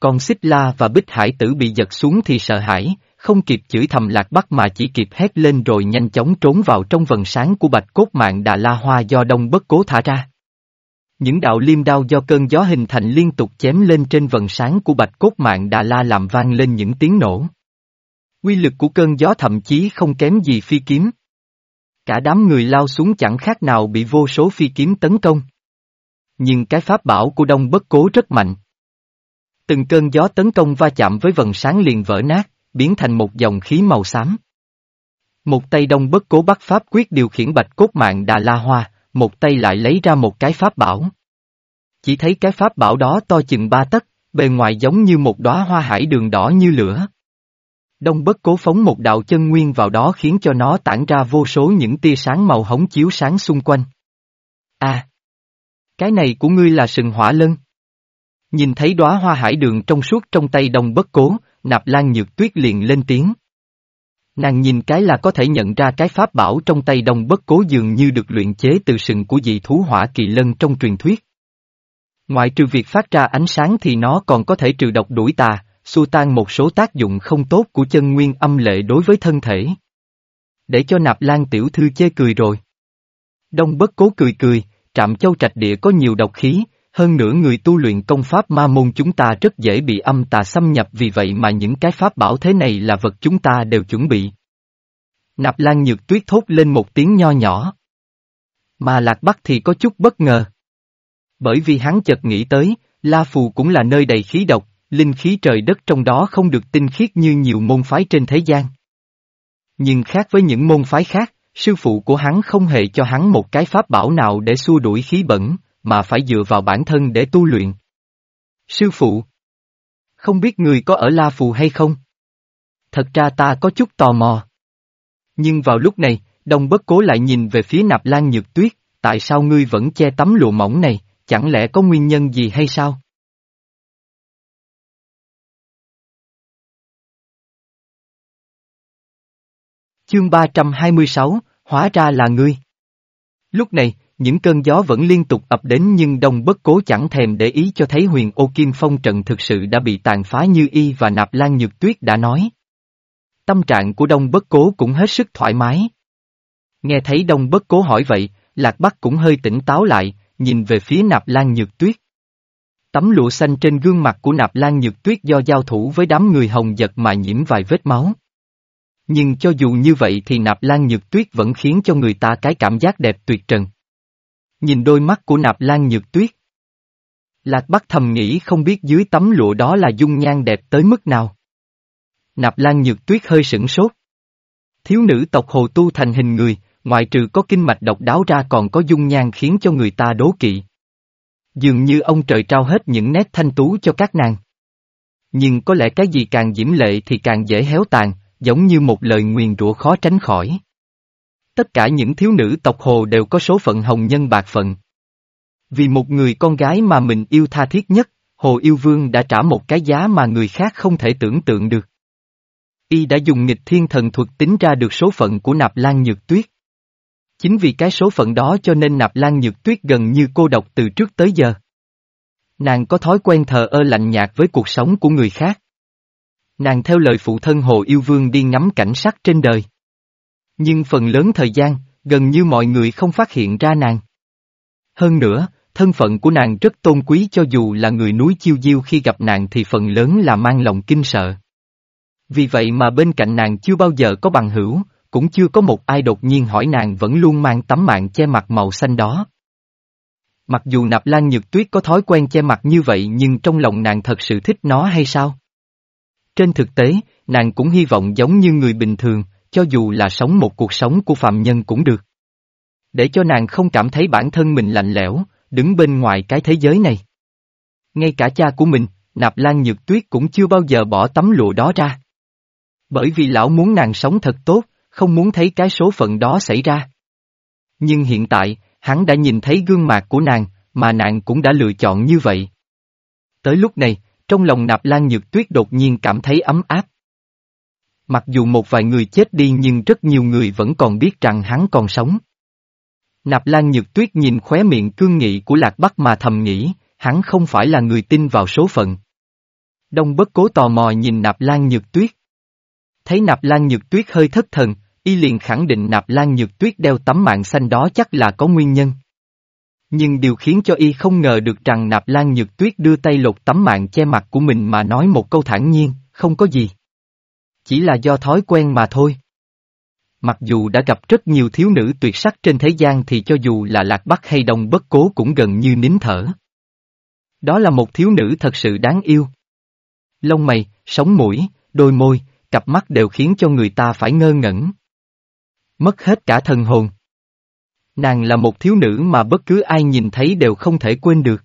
A: Còn Xích La và Bích Hải tử bị giật xuống thì sợ hãi, không kịp chửi thầm Lạc Bắc mà chỉ kịp hét lên rồi nhanh chóng trốn vào trong vần sáng của bạch cốt mạng Đà La Hoa do đông bất cố thả ra. Những đạo liêm đao do cơn gió hình thành liên tục chém lên trên vần sáng của bạch cốt mạng Đà La làm vang lên những tiếng nổ. Quy lực của cơn gió thậm chí không kém gì phi kiếm. Cả đám người lao xuống chẳng khác nào bị vô số phi kiếm tấn công. Nhưng cái pháp bảo của đông bất cố rất mạnh. Từng cơn gió tấn công va chạm với vần sáng liền vỡ nát, biến thành một dòng khí màu xám. Một tay đông bất cố bắt pháp quyết điều khiển bạch cốt mạng đà la hoa, một tay lại lấy ra một cái pháp bảo. Chỉ thấy cái pháp bảo đó to chừng ba tấc, bề ngoài giống như một đóa hoa hải đường đỏ như lửa. Đông bất cố phóng một đạo chân nguyên vào đó khiến cho nó tản ra vô số những tia sáng màu hống chiếu sáng xung quanh. À! Cái này của ngươi là sừng hỏa lân. Nhìn thấy đóa hoa hải đường trong suốt trong tay đông bất cố, nạp lan nhược tuyết liền lên tiếng. Nàng nhìn cái là có thể nhận ra cái pháp bảo trong tay đông bất cố dường như được luyện chế từ sừng của dị thú hỏa kỳ lân trong truyền thuyết. Ngoại trừ việc phát ra ánh sáng thì nó còn có thể trừ độc đuổi tà, xua tan một số tác dụng không tốt của chân nguyên âm lệ đối với thân thể. Để cho nạp lan tiểu thư chê cười rồi. Đông bất cố cười cười, trạm châu trạch địa có nhiều độc khí, hơn nữa người tu luyện công pháp ma môn chúng ta rất dễ bị âm tà xâm nhập vì vậy mà những cái pháp bảo thế này là vật chúng ta đều chuẩn bị. Nạp Lan Nhược Tuyết thốt lên một tiếng nho nhỏ. Mà Lạc Bắc thì có chút bất ngờ. Bởi vì hắn chợt nghĩ tới, La Phù cũng là nơi đầy khí độc, linh khí trời đất trong đó không được tinh khiết như nhiều môn phái trên thế gian. Nhưng khác với những môn phái khác, sư phụ của hắn không hề cho hắn một cái pháp bảo nào để xua đuổi khí bẩn, mà phải dựa vào bản thân để tu luyện. Sư phụ! Không biết người có ở La Phù hay không? Thật ra ta có chút tò mò. Nhưng vào lúc này, Đông bất cố lại nhìn về phía nạp lan nhược tuyết, tại sao ngươi vẫn che tấm lụa mỏng này, chẳng lẽ có nguyên nhân gì hay sao? Chương 326, hóa ra là ngươi. Lúc này, những cơn gió vẫn liên tục ập đến nhưng đông bất cố chẳng thèm để ý cho thấy huyền ô kim phong trận thực sự đã bị tàn phá như y và nạp lan nhược tuyết đã nói. Tâm trạng của đông bất cố cũng hết sức thoải mái. Nghe thấy đông bất cố hỏi vậy, lạc bắc cũng hơi tỉnh táo lại, nhìn về phía nạp lan nhược tuyết. Tấm lụa xanh trên gương mặt của nạp lan nhược tuyết do giao thủ với đám người hồng giật mà nhiễm vài vết máu. Nhưng cho dù như vậy thì nạp lan nhược tuyết vẫn khiến cho người ta cái cảm giác đẹp tuyệt trần. Nhìn đôi mắt của nạp lan nhược tuyết. Lạc Bắc thầm nghĩ không biết dưới tấm lụa đó là dung nhan đẹp tới mức nào. Nạp lan nhược tuyết hơi sửng sốt. Thiếu nữ tộc hồ tu thành hình người, ngoại trừ có kinh mạch độc đáo ra còn có dung nhan khiến cho người ta đố kỵ. Dường như ông trời trao hết những nét thanh tú cho các nàng. Nhưng có lẽ cái gì càng diễm lệ thì càng dễ héo tàn, giống như một lời nguyền rủa khó tránh khỏi. Tất cả những thiếu nữ tộc Hồ đều có số phận hồng nhân bạc phận. Vì một người con gái mà mình yêu tha thiết nhất, Hồ Yêu Vương đã trả một cái giá mà người khác không thể tưởng tượng được. Y đã dùng nghịch thiên thần thuật tính ra được số phận của nạp lan nhược tuyết. Chính vì cái số phận đó cho nên nạp lan nhược tuyết gần như cô độc từ trước tới giờ. Nàng có thói quen thờ ơ lạnh nhạt với cuộc sống của người khác. Nàng theo lời phụ thân Hồ Yêu Vương đi ngắm cảnh sắc trên đời. Nhưng phần lớn thời gian, gần như mọi người không phát hiện ra nàng. Hơn nữa, thân phận của nàng rất tôn quý cho dù là người núi chiêu diêu khi gặp nàng thì phần lớn là mang lòng kinh sợ. Vì vậy mà bên cạnh nàng chưa bao giờ có bằng hữu, cũng chưa có một ai đột nhiên hỏi nàng vẫn luôn mang tấm mạng che mặt màu xanh đó. Mặc dù nạp lan nhược tuyết có thói quen che mặt như vậy nhưng trong lòng nàng thật sự thích nó hay sao? Trên thực tế, nàng cũng hy vọng giống như người bình thường, cho dù là sống một cuộc sống của phạm nhân cũng được. Để cho nàng không cảm thấy bản thân mình lạnh lẽo, đứng bên ngoài cái thế giới này. Ngay cả cha của mình, Nạp Lan Nhược Tuyết cũng chưa bao giờ bỏ tấm lụa đó ra. Bởi vì lão muốn nàng sống thật tốt, không muốn thấy cái số phận đó xảy ra. Nhưng hiện tại, hắn đã nhìn thấy gương mặt của nàng, mà nàng cũng đã lựa chọn như vậy. Tới lúc này, trong lòng Nạp Lan Nhược Tuyết đột nhiên cảm thấy ấm áp. Mặc dù một vài người chết đi nhưng rất nhiều người vẫn còn biết rằng hắn còn sống. Nạp Lan Nhược Tuyết nhìn khóe miệng cương nghị của Lạc Bắc mà thầm nghĩ, hắn không phải là người tin vào số phận. Đông bất cố tò mò nhìn Nạp Lan Nhược Tuyết. Thấy Nạp Lan Nhược Tuyết hơi thất thần, y liền khẳng định Nạp Lan Nhược Tuyết đeo tấm mạng xanh đó chắc là có nguyên nhân. Nhưng điều khiến cho y không ngờ được rằng Nạp Lan Nhược Tuyết đưa tay lột tấm mạng che mặt của mình mà nói một câu thản nhiên, không có gì. Chỉ là do thói quen mà thôi. Mặc dù đã gặp rất nhiều thiếu nữ tuyệt sắc trên thế gian thì cho dù là lạc bắc hay đông bất cố cũng gần như nín thở. Đó là một thiếu nữ thật sự đáng yêu. Lông mày, sống mũi, đôi môi, cặp mắt đều khiến cho người ta phải ngơ ngẩn. Mất hết cả thần hồn. Nàng là một thiếu nữ mà bất cứ ai nhìn thấy đều không thể quên được.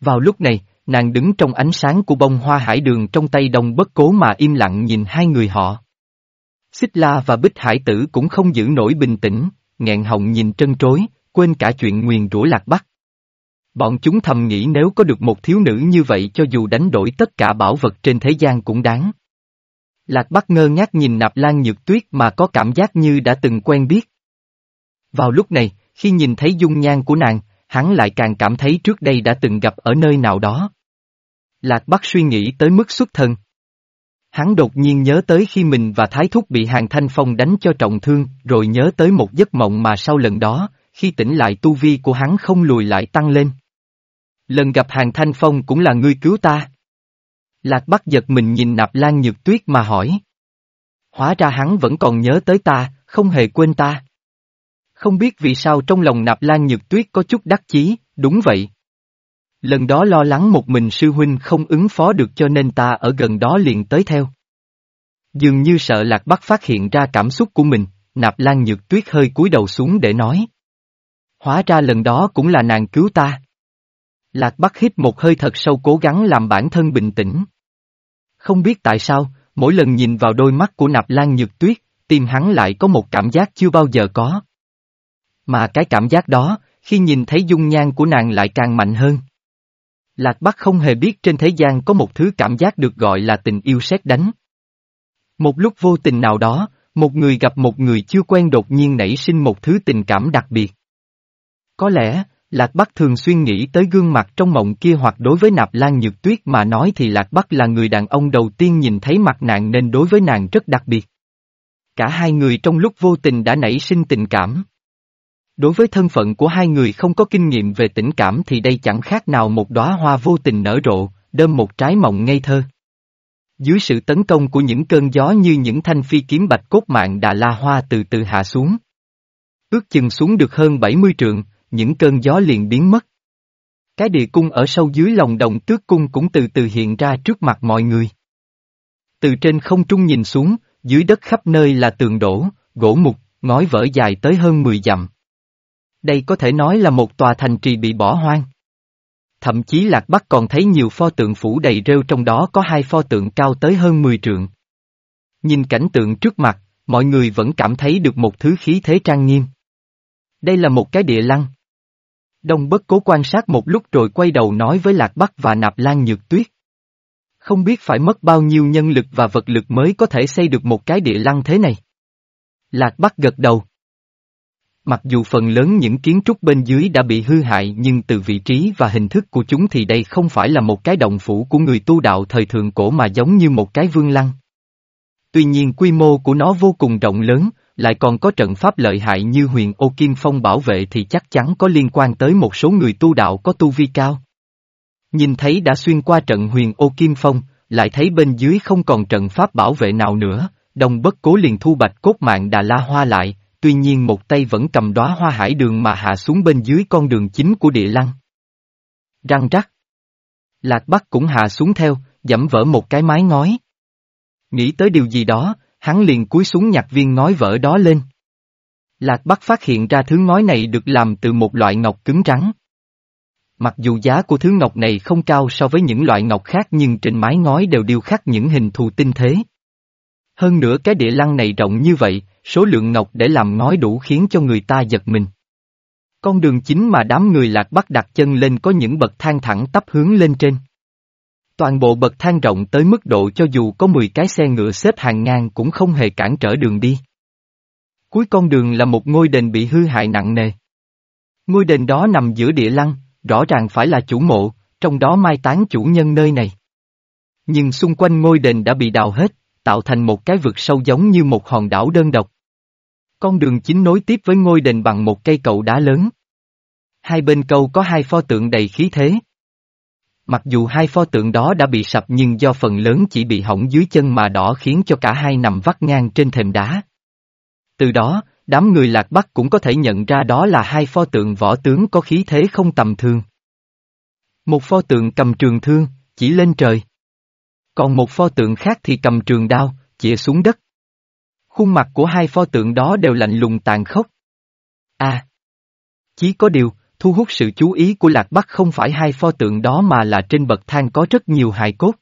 A: Vào lúc này, nàng đứng trong ánh sáng của bông hoa hải đường trong tay đồng bất cố mà im lặng nhìn hai người họ. Xích La và Bích Hải Tử cũng không giữ nổi bình tĩnh, nghẹn họng nhìn trân trối, quên cả chuyện nguyền rủa lạc bắc. Bọn chúng thầm nghĩ nếu có được một thiếu nữ như vậy cho dù đánh đổi tất cả bảo vật trên thế gian cũng đáng. Lạc Bắc ngơ ngác nhìn nạp lan nhược tuyết mà có cảm giác như đã từng quen biết. Vào lúc này, khi nhìn thấy dung nhan của nàng, hắn lại càng cảm thấy trước đây đã từng gặp ở nơi nào đó. Lạc Bắc suy nghĩ tới mức xuất thân, Hắn đột nhiên nhớ tới khi mình và Thái Thúc bị Hàng Thanh Phong đánh cho trọng thương, rồi nhớ tới một giấc mộng mà sau lần đó, khi tỉnh lại tu vi của hắn không lùi lại tăng lên. Lần gặp Hàng Thanh Phong cũng là ngươi cứu ta. Lạc Bắc giật mình nhìn Nạp Lan Nhược Tuyết mà hỏi. Hóa ra hắn vẫn còn nhớ tới ta, không hề quên ta. Không biết vì sao trong lòng Nạp Lan Nhược Tuyết có chút đắc chí, đúng vậy. Lần đó lo lắng một mình sư huynh không ứng phó được cho nên ta ở gần đó liền tới theo. Dường như sợ Lạc Bắc phát hiện ra cảm xúc của mình, Nạp Lan Nhược Tuyết hơi cúi đầu xuống để nói. Hóa ra lần đó cũng là nàng cứu ta. Lạc Bắc hít một hơi thật sâu cố gắng làm bản thân bình tĩnh. Không biết tại sao, mỗi lần nhìn vào đôi mắt của Nạp Lan Nhược Tuyết, tim hắn lại có một cảm giác chưa bao giờ có. Mà cái cảm giác đó, khi nhìn thấy dung nhan của nàng lại càng mạnh hơn. Lạc Bắc không hề biết trên thế gian có một thứ cảm giác được gọi là tình yêu xét đánh. Một lúc vô tình nào đó, một người gặp một người chưa quen đột nhiên nảy sinh một thứ tình cảm đặc biệt. Có lẽ, Lạc Bắc thường xuyên nghĩ tới gương mặt trong mộng kia hoặc đối với nạp lan nhược tuyết mà nói thì Lạc Bắc là người đàn ông đầu tiên nhìn thấy mặt nàng nên đối với nàng rất đặc biệt. Cả hai người trong lúc vô tình đã nảy sinh tình cảm. Đối với thân phận của hai người không có kinh nghiệm về tình cảm thì đây chẳng khác nào một đóa hoa vô tình nở rộ, đơm một trái mộng ngây thơ. Dưới sự tấn công của những cơn gió như những thanh phi kiếm bạch cốt mạng đà la hoa từ từ hạ xuống. Ước chừng xuống được hơn 70 trượng, những cơn gió liền biến mất. Cái địa cung ở sâu dưới lòng đồng tước cung cũng từ từ hiện ra trước mặt mọi người. Từ trên không trung nhìn xuống, dưới đất khắp nơi là tường đổ, gỗ mục, ngói vỡ dài tới hơn 10 dặm. Đây có thể nói là một tòa thành trì bị bỏ hoang. Thậm chí Lạc Bắc còn thấy nhiều pho tượng phủ đầy rêu trong đó có hai pho tượng cao tới hơn 10 trượng. Nhìn cảnh tượng trước mặt, mọi người vẫn cảm thấy được một thứ khí thế trang nghiêm. Đây là một cái địa lăng. Đông bất cố quan sát một lúc rồi quay đầu nói với Lạc Bắc và Nạp Lan Nhược Tuyết. Không biết phải mất bao nhiêu nhân lực và vật lực mới có thể xây được một cái địa lăng thế này. Lạc Bắc gật đầu. Mặc dù phần lớn những kiến trúc bên dưới đã bị hư hại nhưng từ vị trí và hình thức của chúng thì đây không phải là một cái động phủ của người tu đạo thời thượng cổ mà giống như một cái vương lăng. Tuy nhiên quy mô của nó vô cùng rộng lớn, lại còn có trận pháp lợi hại như huyền ô kim phong bảo vệ thì chắc chắn có liên quan tới một số người tu đạo có tu vi cao. Nhìn thấy đã xuyên qua trận huyền ô kim phong, lại thấy bên dưới không còn trận pháp bảo vệ nào nữa, đồng bất cố liền thu bạch cốt mạng đà la hoa lại, tuy nhiên một tay vẫn cầm đóa hoa hải đường mà hạ xuống bên dưới con đường chính của địa lăng. Răng rắc. Lạc Bắc cũng hạ xuống theo, dẫm vỡ một cái mái ngói. Nghĩ tới điều gì đó, hắn liền cúi xuống nhặt viên ngói vỡ đó lên. Lạc Bắc phát hiện ra thứ ngói này được làm từ một loại ngọc cứng rắn. Mặc dù giá của thứ ngọc này không cao so với những loại ngọc khác nhưng trên mái ngói đều điêu khắc những hình thù tinh thế. Hơn nữa cái địa lăng này rộng như vậy, số lượng ngọc để làm ngói đủ khiến cho người ta giật mình. Con đường chính mà đám người lạc bắt đặt chân lên có những bậc thang thẳng tắp hướng lên trên. Toàn bộ bậc thang rộng tới mức độ cho dù có 10 cái xe ngựa xếp hàng ngang cũng không hề cản trở đường đi. Cuối con đường là một ngôi đền bị hư hại nặng nề. Ngôi đền đó nằm giữa địa lăng, rõ ràng phải là chủ mộ, trong đó mai táng chủ nhân nơi này. Nhưng xung quanh ngôi đền đã bị đào hết, tạo thành một cái vực sâu giống như một hòn đảo đơn độc. Con đường chính nối tiếp với ngôi đền bằng một cây cầu đá lớn. Hai bên cầu có hai pho tượng đầy khí thế. Mặc dù hai pho tượng đó đã bị sập nhưng do phần lớn chỉ bị hỏng dưới chân mà đỏ khiến cho cả hai nằm vắt ngang trên thềm đá. Từ đó, đám người lạc bắc cũng có thể nhận ra đó là hai pho tượng võ tướng có khí thế không tầm thường. Một pho tượng cầm trường thương, chỉ lên trời. Còn một pho tượng khác thì cầm trường đao, chĩa xuống đất. Khuôn mặt của hai pho tượng đó đều lạnh lùng tàn khốc. À! Chỉ có điều, thu hút sự chú ý của Lạc Bắc không phải hai pho tượng đó mà là trên bậc thang có rất nhiều hài cốt.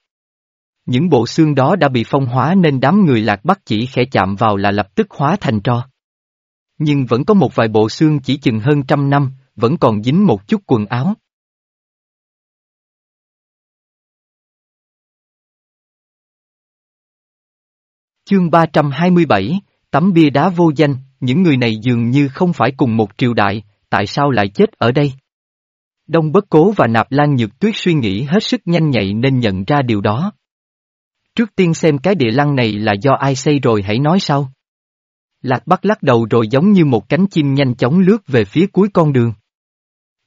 A: Những bộ xương đó đã bị phong hóa nên đám người Lạc Bắc chỉ khẽ chạm vào là lập tức hóa thành tro. Nhưng vẫn có một vài bộ xương chỉ chừng hơn trăm năm, vẫn còn dính một chút quần áo. Chương 327, tấm bia đá vô danh, những người này dường như không phải cùng một triều đại, tại sao lại chết ở đây? Đông Bất Cố và Nạp Lan Nhược Tuyết suy nghĩ hết sức nhanh nhạy nên nhận ra điều đó. Trước tiên xem cái địa lăng này là do ai xây rồi hãy nói sau. Lạc Bắc lắc đầu rồi giống như một cánh chim nhanh chóng lướt về phía cuối con đường.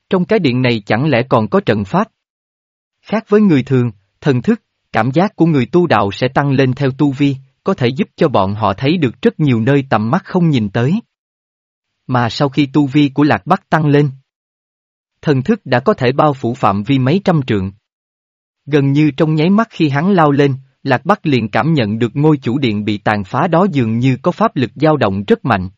A: Trong cái điện này chẳng lẽ còn có trận pháp? Khác với người thường, thần thức, cảm giác của người tu đạo sẽ tăng lên theo tu vi, có thể giúp cho bọn họ thấy được rất nhiều nơi tầm mắt không nhìn tới. Mà sau khi tu vi của Lạc Bắc tăng lên, thần thức đã có thể bao phủ phạm vi mấy trăm trượng. Gần như trong nháy mắt khi hắn lao lên, Lạc Bắc liền cảm nhận được ngôi chủ điện bị tàn phá đó dường như có pháp lực dao động rất mạnh.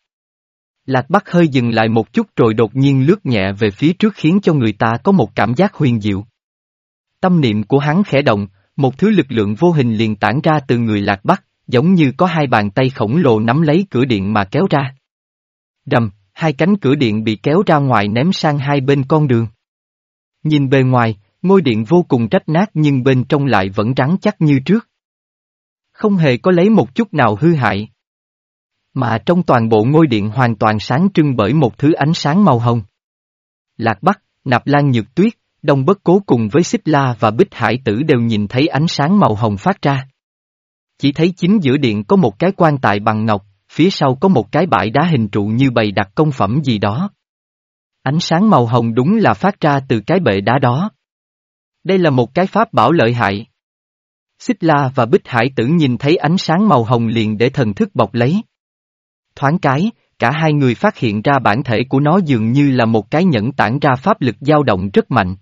A: Lạc Bắc hơi dừng lại một chút rồi đột nhiên lướt nhẹ về phía trước khiến cho người ta có một cảm giác huyền diệu. Tâm niệm của hắn khẽ động, một thứ lực lượng vô hình liền tản ra từ người Lạc Bắc, giống như có hai bàn tay khổng lồ nắm lấy cửa điện mà kéo ra. Đầm, hai cánh cửa điện bị kéo ra ngoài ném sang hai bên con đường. Nhìn bề ngoài, ngôi điện vô cùng rách nát nhưng bên trong lại vẫn rắn chắc như trước. Không hề có lấy một chút nào hư hại. Mà trong toàn bộ ngôi điện hoàn toàn sáng trưng bởi một thứ ánh sáng màu hồng. Lạc Bắc, Nạp Lan Nhược Tuyết, Đông Bất Cố cùng với Xích La và Bích Hải Tử đều nhìn thấy ánh sáng màu hồng phát ra. Chỉ thấy chính giữa điện có một cái quan tài bằng ngọc, phía sau có một cái bãi đá hình trụ như bày đặt công phẩm gì đó. Ánh sáng màu hồng đúng là phát ra từ cái bệ đá đó. Đây là một cái pháp bảo lợi hại. Xích La và Bích Hải tử nhìn thấy ánh sáng màu hồng liền để thần thức bọc lấy. Thoáng cái, cả hai người phát hiện ra bản thể của nó dường như là một cái nhẫn tản ra pháp lực dao động rất mạnh.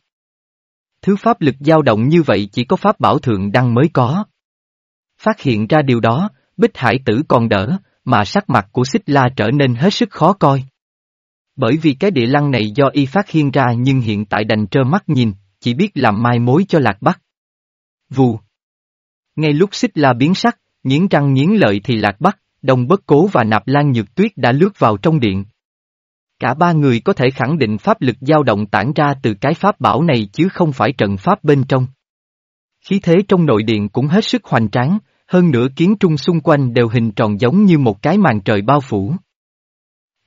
A: Thứ pháp lực dao động như vậy chỉ có pháp bảo thượng đăng mới có. Phát hiện ra điều đó, Bích Hải tử còn đỡ, mà sắc mặt của Xích La trở nên hết sức khó coi. Bởi vì cái địa lăng này do y phát hiện ra nhưng hiện tại đành trơ mắt nhìn, chỉ biết làm mai mối cho Lạc Bắc. Vù. Ngay lúc Xích La biến sắc, nghiến răng nghiến lợi thì Lạc Bắc, đồng Bất Cố và Nạp Lan Nhược Tuyết đã lướt vào trong điện. Cả ba người có thể khẳng định pháp lực dao động tản ra từ cái pháp bảo này chứ không phải trận pháp bên trong. Khí thế trong nội điện cũng hết sức hoành tráng, hơn nữa kiến trung xung quanh đều hình tròn giống như một cái màn trời bao phủ.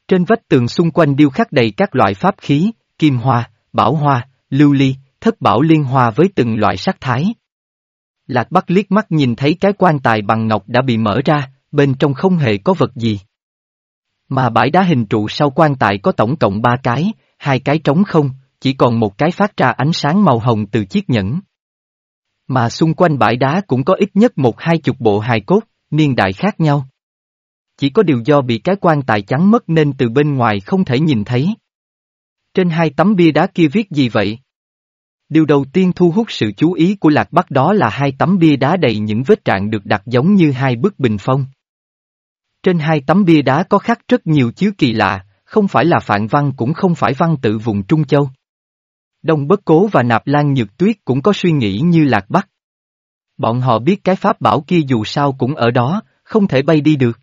A: Trên vách tường xung quanh điêu khắc đầy các loại pháp khí, kim hoa, bảo hoa, lưu ly, thất bảo liên hoa với từng loại sắc thái. Lạc Bắc liếc mắt nhìn thấy cái quan tài bằng ngọc đã bị mở ra, bên trong không hề có vật gì. Mà bãi đá hình trụ sau quan tài có tổng cộng ba cái, hai cái trống không, chỉ còn một cái phát ra ánh sáng màu hồng từ chiếc nhẫn. Mà xung quanh bãi đá cũng có ít nhất một hai chục bộ hài cốt, niên đại khác nhau. Chỉ có điều do bị cái quan tài trắng mất nên từ bên ngoài không thể nhìn thấy. Trên hai tấm bia đá kia viết gì vậy? Điều đầu tiên thu hút sự chú ý của Lạc Bắc đó là hai tấm bia đá đầy những vết trạng được đặt giống như hai bức bình phong. Trên hai tấm bia đá có khắc rất nhiều chữ kỳ lạ, không phải là phạn văn cũng không phải văn tự vùng Trung Châu. Đông Bất Cố và Nạp Lan Nhược Tuyết cũng có suy nghĩ như Lạc Bắc. Bọn họ biết cái pháp bảo kia dù sao cũng ở đó, không thể bay đi được.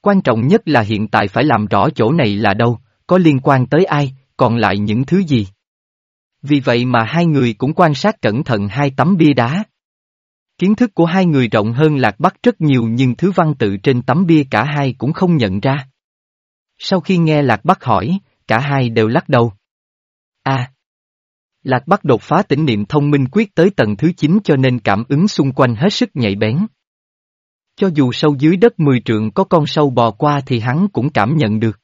A: Quan trọng nhất là hiện tại phải làm rõ chỗ này là đâu, có liên quan tới ai, còn lại những thứ gì. Vì vậy mà hai người cũng quan sát cẩn thận hai tấm bia đá. Kiến thức của hai người rộng hơn Lạc Bắc rất nhiều nhưng thứ văn tự trên tấm bia cả hai cũng không nhận ra. Sau khi nghe Lạc Bắc hỏi, cả hai đều lắc đầu. a Lạc Bắc đột phá tỉnh niệm thông minh quyết tới tầng thứ 9 cho nên cảm ứng xung quanh hết sức nhạy bén. Cho dù sâu dưới đất 10 trượng có con sâu bò qua thì hắn cũng cảm nhận được.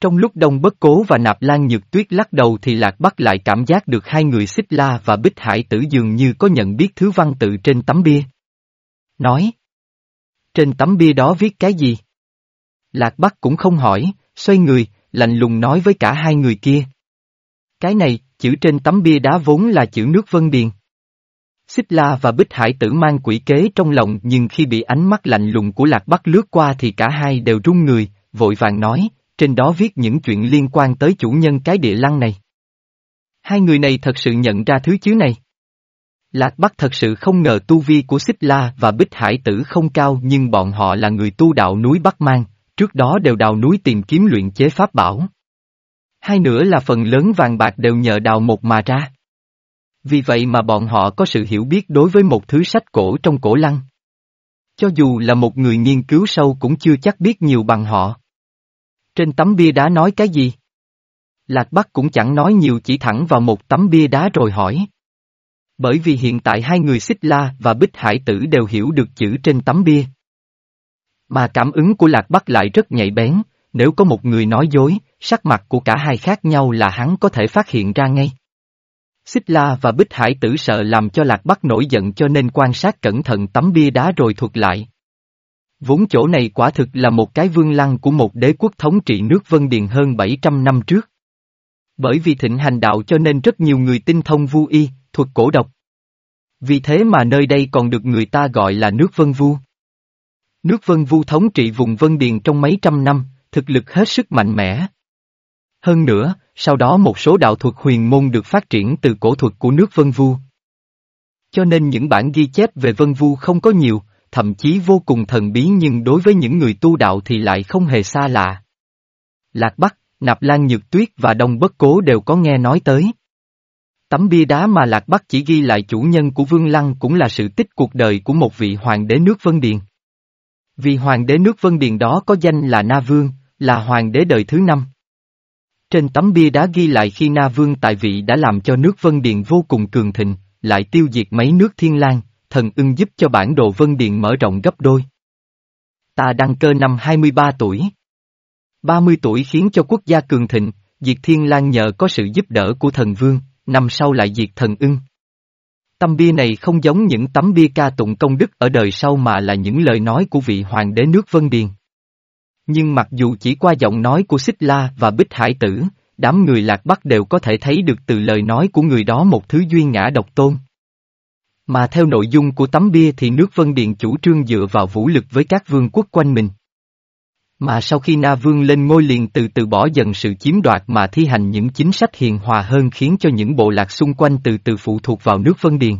A: Trong lúc Đông Bất Cố và Nạp Lan Nhược Tuyết lắc đầu thì Lạc Bắc lại cảm giác được hai người xích la và Bích Hải tử dường như có nhận biết thứ văn tự trên tấm bia. Nói. Trên tấm bia đó viết cái gì? Lạc Bắc cũng không hỏi, xoay người, lạnh lùng nói với cả hai người kia. Cái này, chữ trên tấm bia đá vốn là chữ nước Vân Điền. Xích La và Bích Hải tử mang quỷ kế trong lòng nhưng khi bị ánh mắt lạnh lùng của Lạc Bắc lướt qua thì cả hai đều run người, vội vàng nói, trên đó viết những chuyện liên quan tới chủ nhân cái địa lăng này. Hai người này thật sự nhận ra thứ chứ này. Lạc Bắc thật sự không ngờ tu vi của Xích La và Bích Hải Tử không cao nhưng bọn họ là người tu đạo núi Bắc Mang, trước đó đều đào núi tìm kiếm luyện chế pháp bảo. Hai nữa là phần lớn vàng bạc đều nhờ đào một mà ra. Vì vậy mà bọn họ có sự hiểu biết đối với một thứ sách cổ trong cổ lăng. Cho dù là một người nghiên cứu sâu cũng chưa chắc biết nhiều bằng họ. Trên tấm bia đá nói cái gì? Lạc Bắc cũng chẳng nói nhiều chỉ thẳng vào một tấm bia đá rồi hỏi. Bởi vì hiện tại hai người Xích La và Bích Hải Tử đều hiểu được chữ trên tấm bia. Mà cảm ứng của Lạc Bắc lại rất nhạy bén, nếu có một người nói dối, sắc mặt của cả hai khác nhau là hắn có thể phát hiện ra ngay. Xích La và Bích Hải tử sợ làm cho Lạc Bắc nổi giận cho nên quan sát cẩn thận tấm bia đá rồi thuật lại. Vốn chỗ này quả thực là một cái vương lăng của một đế quốc thống trị nước Vân Điền hơn 700 năm trước. Bởi vì thịnh hành đạo cho nên rất nhiều người tinh thông vu y, thuật cổ độc. Vì thế mà nơi đây còn được người ta gọi là nước Vân Vu. Nước Vân Vu thống trị vùng Vân Điền trong mấy trăm năm, thực lực hết sức mạnh mẽ. Hơn nữa, sau đó một số đạo thuật huyền môn được phát triển từ cổ thuật của nước Vân Vu. Cho nên những bản ghi chép về Vân Vu không có nhiều, thậm chí vô cùng thần bí nhưng đối với những người tu đạo thì lại không hề xa lạ. Lạc Bắc, Nạp Lan Nhược Tuyết và Đông Bất Cố đều có nghe nói tới. Tấm bia đá mà Lạc Bắc chỉ ghi lại chủ nhân của Vương Lăng cũng là sự tích cuộc đời của một vị hoàng đế nước Vân Điền. Vì hoàng đế nước Vân Điền đó có danh là Na Vương, là hoàng đế đời thứ năm. Trên tấm bia đá ghi lại khi Na Vương tại vị đã làm cho nước Vân Điền vô cùng cường thịnh, lại tiêu diệt mấy nước thiên lang, thần ưng giúp cho bản đồ Vân Điền mở rộng gấp đôi. Ta đăng cơ năm 23 tuổi. 30 tuổi khiến cho quốc gia cường thịnh, diệt thiên lang nhờ có sự giúp đỡ của thần vương, năm sau lại diệt thần ưng. Tấm bia này không giống những tấm bia ca tụng công đức ở đời sau mà là những lời nói của vị hoàng đế nước Vân Điền. Nhưng mặc dù chỉ qua giọng nói của Xích La và Bích Hải Tử, đám người lạc bắc đều có thể thấy được từ lời nói của người đó một thứ duyên ngã độc tôn. Mà theo nội dung của tấm bia thì nước Vân Điện chủ trương dựa vào vũ lực với các vương quốc quanh mình. Mà sau khi Na Vương lên ngôi liền từ từ bỏ dần sự chiếm đoạt mà thi hành những chính sách hiền hòa hơn khiến cho những bộ lạc xung quanh từ từ phụ thuộc vào nước Vân Điền.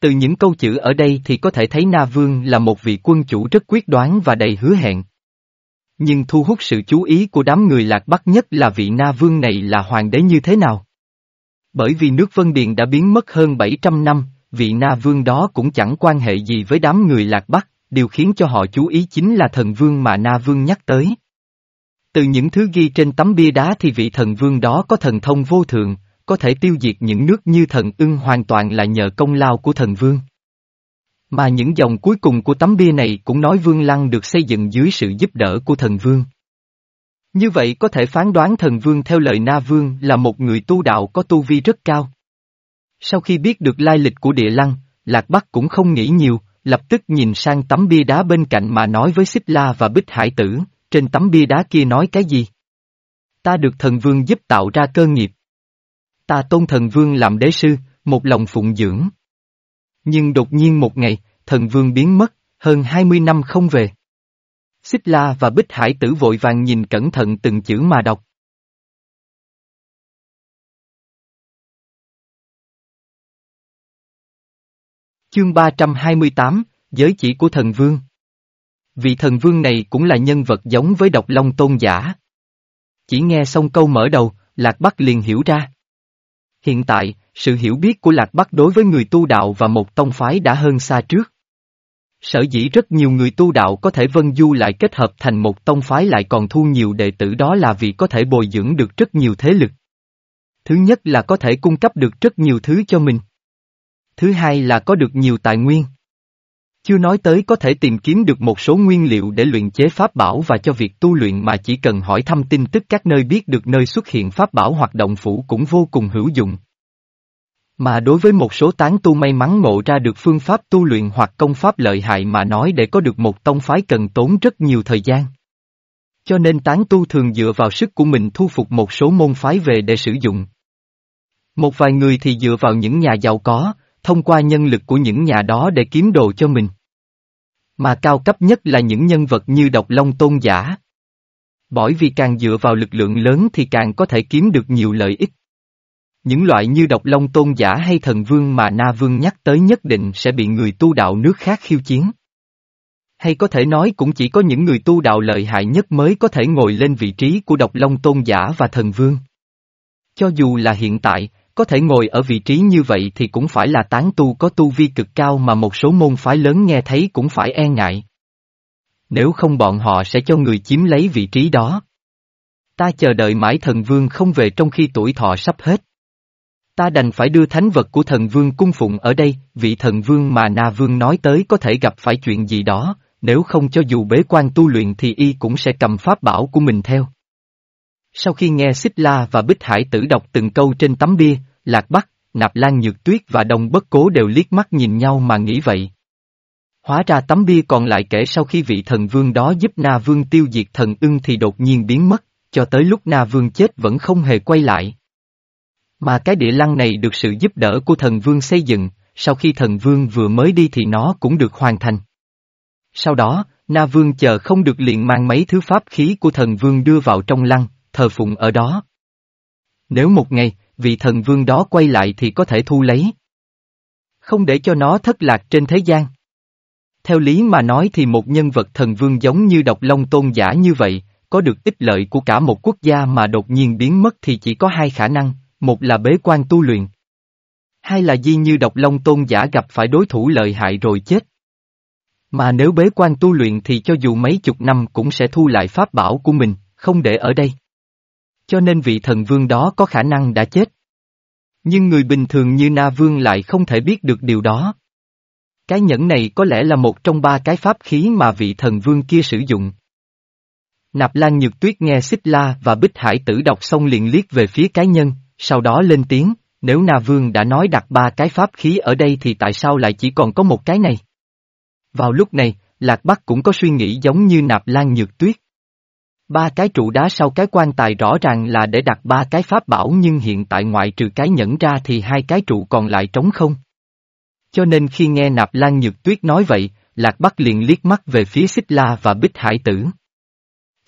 A: Từ những câu chữ ở đây thì có thể thấy Na Vương là một vị quân chủ rất quyết đoán và đầy hứa hẹn. Nhưng thu hút sự chú ý của đám người lạc bắc nhất là vị Na Vương này là hoàng đế như thế nào? Bởi vì nước Vân Điền đã biến mất hơn 700 năm, vị na vương đó cũng chẳng quan hệ gì với đám người lạc bắc, điều khiến cho họ chú ý chính là thần vương mà na vương nhắc tới. Từ những thứ ghi trên tấm bia đá thì vị thần vương đó có thần thông vô thượng, có thể tiêu diệt những nước như thần ưng hoàn toàn là nhờ công lao của thần vương. Mà những dòng cuối cùng của tấm bia này cũng nói vương lăng được xây dựng dưới sự giúp đỡ của thần vương. Như vậy có thể phán đoán thần vương theo lời Na Vương là một người tu đạo có tu vi rất cao. Sau khi biết được lai lịch của địa lăng, Lạc Bắc cũng không nghĩ nhiều, lập tức nhìn sang tấm bia đá bên cạnh mà nói với Xích La và Bích Hải Tử, trên tấm bia đá kia nói cái gì? Ta được thần vương giúp tạo ra cơ nghiệp. Ta tôn thần vương làm đế sư, một lòng phụng dưỡng. Nhưng đột nhiên một ngày, thần vương biến mất, hơn 20 năm không về. Xích La và Bích Hải tử vội vàng nhìn cẩn thận từng chữ mà đọc. Chương 328, Giới chỉ của thần vương Vị thần vương này cũng là nhân vật giống với độc long tôn giả. Chỉ nghe xong câu mở đầu, Lạc Bắc liền hiểu ra. Hiện tại, sự hiểu biết của Lạc Bắc đối với người tu đạo và một tông phái đã hơn xa trước. Sở dĩ rất nhiều người tu đạo có thể vân du lại kết hợp thành một tông phái lại còn thu nhiều đệ tử đó là vì có thể bồi dưỡng được rất nhiều thế lực. Thứ nhất là có thể cung cấp được rất nhiều thứ cho mình. Thứ hai là có được nhiều tài nguyên. Chưa nói tới có thể tìm kiếm được một số nguyên liệu để luyện chế pháp bảo và cho việc tu luyện mà chỉ cần hỏi thăm tin tức các nơi biết được nơi xuất hiện pháp bảo hoạt động phủ cũng vô cùng hữu dụng. Mà đối với một số tán tu may mắn ngộ ra được phương pháp tu luyện hoặc công pháp lợi hại mà nói để có được một tông phái cần tốn rất nhiều thời gian. Cho nên tán tu thường dựa vào sức của mình thu phục một số môn phái về để sử dụng. Một vài người thì dựa vào những nhà giàu có, thông qua nhân lực của những nhà đó để kiếm đồ cho mình. Mà cao cấp nhất là những nhân vật như độc long tôn giả. Bởi vì càng dựa vào lực lượng lớn thì càng có thể kiếm được nhiều lợi ích. Những loại như độc long tôn giả hay thần vương mà Na Vương nhắc tới nhất định sẽ bị người tu đạo nước khác khiêu chiến. Hay có thể nói cũng chỉ có những người tu đạo lợi hại nhất mới có thể ngồi lên vị trí của độc long tôn giả và thần vương. Cho dù là hiện tại, có thể ngồi ở vị trí như vậy thì cũng phải là tán tu có tu vi cực cao mà một số môn phái lớn nghe thấy cũng phải e ngại. Nếu không bọn họ sẽ cho người chiếm lấy vị trí đó. Ta chờ đợi mãi thần vương không về trong khi tuổi thọ sắp hết. Ta đành phải đưa thánh vật của thần vương cung phụng ở đây, vị thần vương mà Na Vương nói tới có thể gặp phải chuyện gì đó, nếu không cho dù bế quan tu luyện thì y cũng sẽ cầm pháp bảo của mình theo. Sau khi nghe Xích La và Bích Hải tử đọc từng câu trên tấm bia, Lạc Bắc, Nạp Lan Nhược Tuyết và đồng Bất Cố đều liếc mắt nhìn nhau mà nghĩ vậy. Hóa ra tấm bia còn lại kể sau khi vị thần vương đó giúp Na Vương tiêu diệt thần ưng thì đột nhiên biến mất, cho tới lúc Na Vương chết vẫn không hề quay lại. Mà cái địa lăng này được sự giúp đỡ của thần vương xây dựng, sau khi thần vương vừa mới đi thì nó cũng được hoàn thành. Sau đó, Na Vương chờ không được liền mang mấy thứ pháp khí của thần vương đưa vào trong lăng, thờ phụng ở đó. Nếu một ngày, vị thần vương đó quay lại thì có thể thu lấy. Không để cho nó thất lạc trên thế gian. Theo lý mà nói thì một nhân vật thần vương giống như độc long tôn giả như vậy, có được ích lợi của cả một quốc gia mà đột nhiên biến mất thì chỉ có hai khả năng, một là bế quan tu luyện. Hai là di như độc long tôn giả gặp phải đối thủ lợi hại rồi chết. Mà nếu bế quan tu luyện thì cho dù mấy chục năm cũng sẽ thu lại pháp bảo của mình, không để ở đây. Cho nên vị thần vương đó có khả năng đã chết. Nhưng người bình thường như Na Vương lại không thể biết được điều đó. Cái nhẫn này có lẽ là một trong ba cái pháp khí mà vị thần vương kia sử dụng. Nạp Lan Nhược Tuyết nghe Xích La và Bích Hải tử đọc xong liền liếc về phía cái nhân, sau đó lên tiếng, nếu Na Vương đã nói đặt ba cái pháp khí ở đây thì tại sao lại chỉ còn có một cái này? Vào lúc này, Lạc Bắc cũng có suy nghĩ giống như Nạp Lan Nhược Tuyết. Ba cái trụ đá sau cái quan tài rõ ràng là để đặt ba cái pháp bảo nhưng hiện tại ngoại trừ cái nhẫn ra thì hai cái trụ còn lại trống không. Cho nên khi nghe Nạp Lan Nhược Tuyết nói vậy, Lạc Bắc liền liếc mắt về phía Xích La và Bích Hải Tử.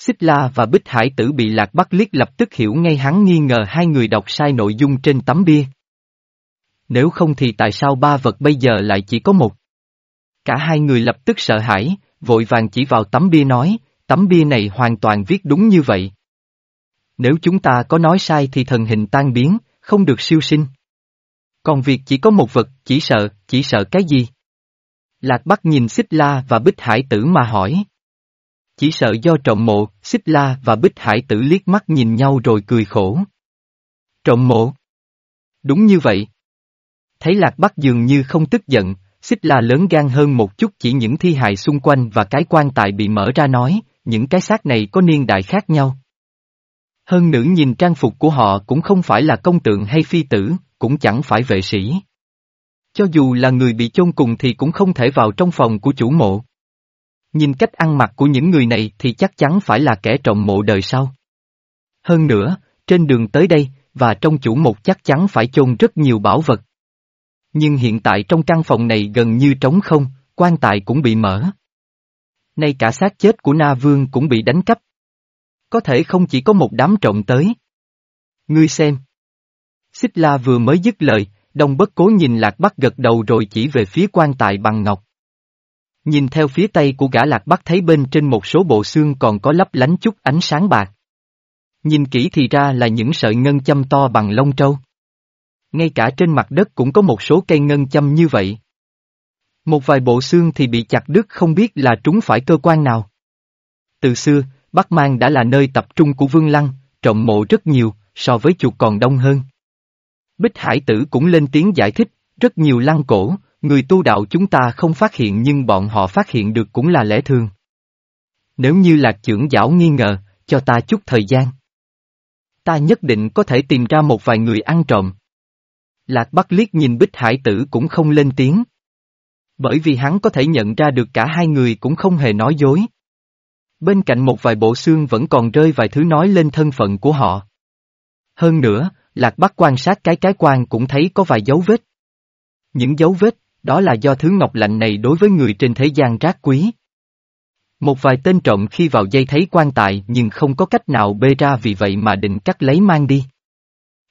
A: Xích La và Bích Hải Tử bị Lạc Bắc liếc lập tức hiểu ngay hắn nghi ngờ hai người đọc sai nội dung trên tấm bia. Nếu không thì tại sao ba vật bây giờ lại chỉ có một? Cả hai người lập tức sợ hãi, vội vàng chỉ vào tấm bia nói, tấm bia này hoàn toàn viết đúng như vậy. Nếu chúng ta có nói sai thì thần hình tan biến, không được siêu sinh. Còn việc chỉ có một vật, chỉ sợ, chỉ sợ cái gì? Lạc Bắc nhìn Xích La và Bích Hải Tử mà hỏi. Chỉ sợ do trọng mộ, Xích La và Bích Hải Tử liếc mắt nhìn nhau rồi cười khổ. Trọng mộ? Đúng như vậy. Thấy Lạc Bắc dường như không tức giận, Xích La lớn gan hơn một chút chỉ những thi hài xung quanh và cái quan tài bị mở ra nói, những cái xác này có niên đại khác nhau. Hơn nữ nhìn trang phục của họ cũng không phải là công tượng hay phi tử, cũng chẳng phải vệ sĩ. Cho dù là người bị chôn cùng thì cũng không thể vào trong phòng của chủ mộ. Nhìn cách ăn mặc của những người này thì chắc chắn phải là kẻ trọng mộ đời sau. Hơn nữa, trên đường tới đây, và trong chủ một chắc chắn phải chôn rất nhiều bảo vật. Nhưng hiện tại trong căn phòng này gần như trống không, quan tài cũng bị mở. Nay cả xác chết của Na Vương cũng bị đánh cắp. Có thể không chỉ có một đám trộm tới. Ngươi xem. Xích La vừa mới dứt lời, Đông bất cố nhìn Lạc Bắc gật đầu rồi chỉ về phía quan tài bằng ngọc. Nhìn theo phía tây của gã Lạc Bắc thấy bên trên một số bộ xương còn có lấp lánh chút ánh sáng bạc. Nhìn kỹ thì ra là những sợi ngân châm to bằng lông trâu. Ngay cả trên mặt đất cũng có một số cây ngân châm như vậy. Một vài bộ xương thì bị chặt đứt không biết là trúng phải cơ quan nào. Từ xưa, Bắc Mang đã là nơi tập trung của Vương Lăng, trọng mộ rất nhiều, so với chuột còn đông hơn. Bích Hải Tử cũng lên tiếng giải thích, rất nhiều lăng cổ, người tu đạo chúng ta không phát hiện nhưng bọn họ phát hiện được cũng là lẽ thường. Nếu như lạc trưởng giáo nghi ngờ, cho ta chút thời gian. Ta nhất định có thể tìm ra một vài người ăn trộm. Lạc Bắc liếc nhìn Bích Hải Tử cũng không lên tiếng. Bởi vì hắn có thể nhận ra được cả hai người cũng không hề nói dối. Bên cạnh một vài bộ xương vẫn còn rơi vài thứ nói lên thân phận của họ. Hơn nữa, Lạc Bắc quan sát cái cái quan cũng thấy có vài dấu vết. Những dấu vết, đó là do thứ ngọc lạnh này đối với người trên thế gian rác quý. Một vài tên trộm khi vào dây thấy quan tài nhưng không có cách nào bê ra vì vậy mà định cắt lấy mang đi.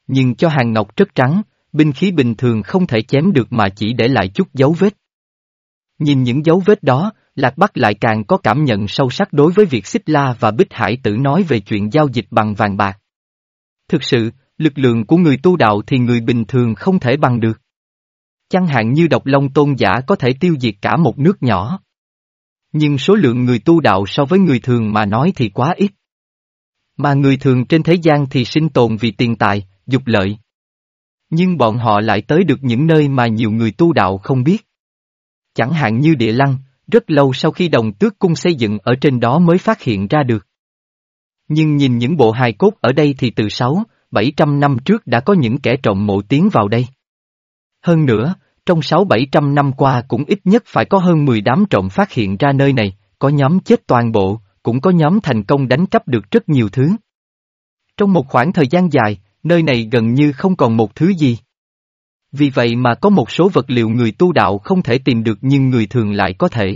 A: Nhưng cho hàng ngọc rất trắng, binh khí bình thường không thể chém được mà chỉ để lại chút dấu vết. Nhìn những dấu vết đó, Lạc Bắc lại càng có cảm nhận sâu sắc đối với việc Xích La và Bích Hải Tử nói về chuyện giao dịch bằng vàng bạc. Thực sự, lực lượng của người tu đạo thì người bình thường không thể bằng được. Chẳng hạn như độc long tôn giả có thể tiêu diệt cả một nước nhỏ. Nhưng số lượng người tu đạo so với người thường mà nói thì quá ít. Mà người thường trên thế gian thì sinh tồn vì tiền tài, dục lợi. Nhưng bọn họ lại tới được những nơi mà nhiều người tu đạo không biết. Chẳng hạn như địa lăng, rất lâu sau khi đồng tước cung xây dựng ở trên đó mới phát hiện ra được. Nhưng nhìn những bộ hài cốt ở đây thì từ 6, 700 năm trước đã có những kẻ trộm mộ tiến vào đây. Hơn nữa, trong 6-700 năm qua cũng ít nhất phải có hơn 10 đám trộm phát hiện ra nơi này, có nhóm chết toàn bộ, cũng có nhóm thành công đánh cắp được rất nhiều thứ. Trong một khoảng thời gian dài, nơi này gần như không còn một thứ gì. Vì vậy mà có một số vật liệu người tu đạo không thể tìm được nhưng người thường lại có thể.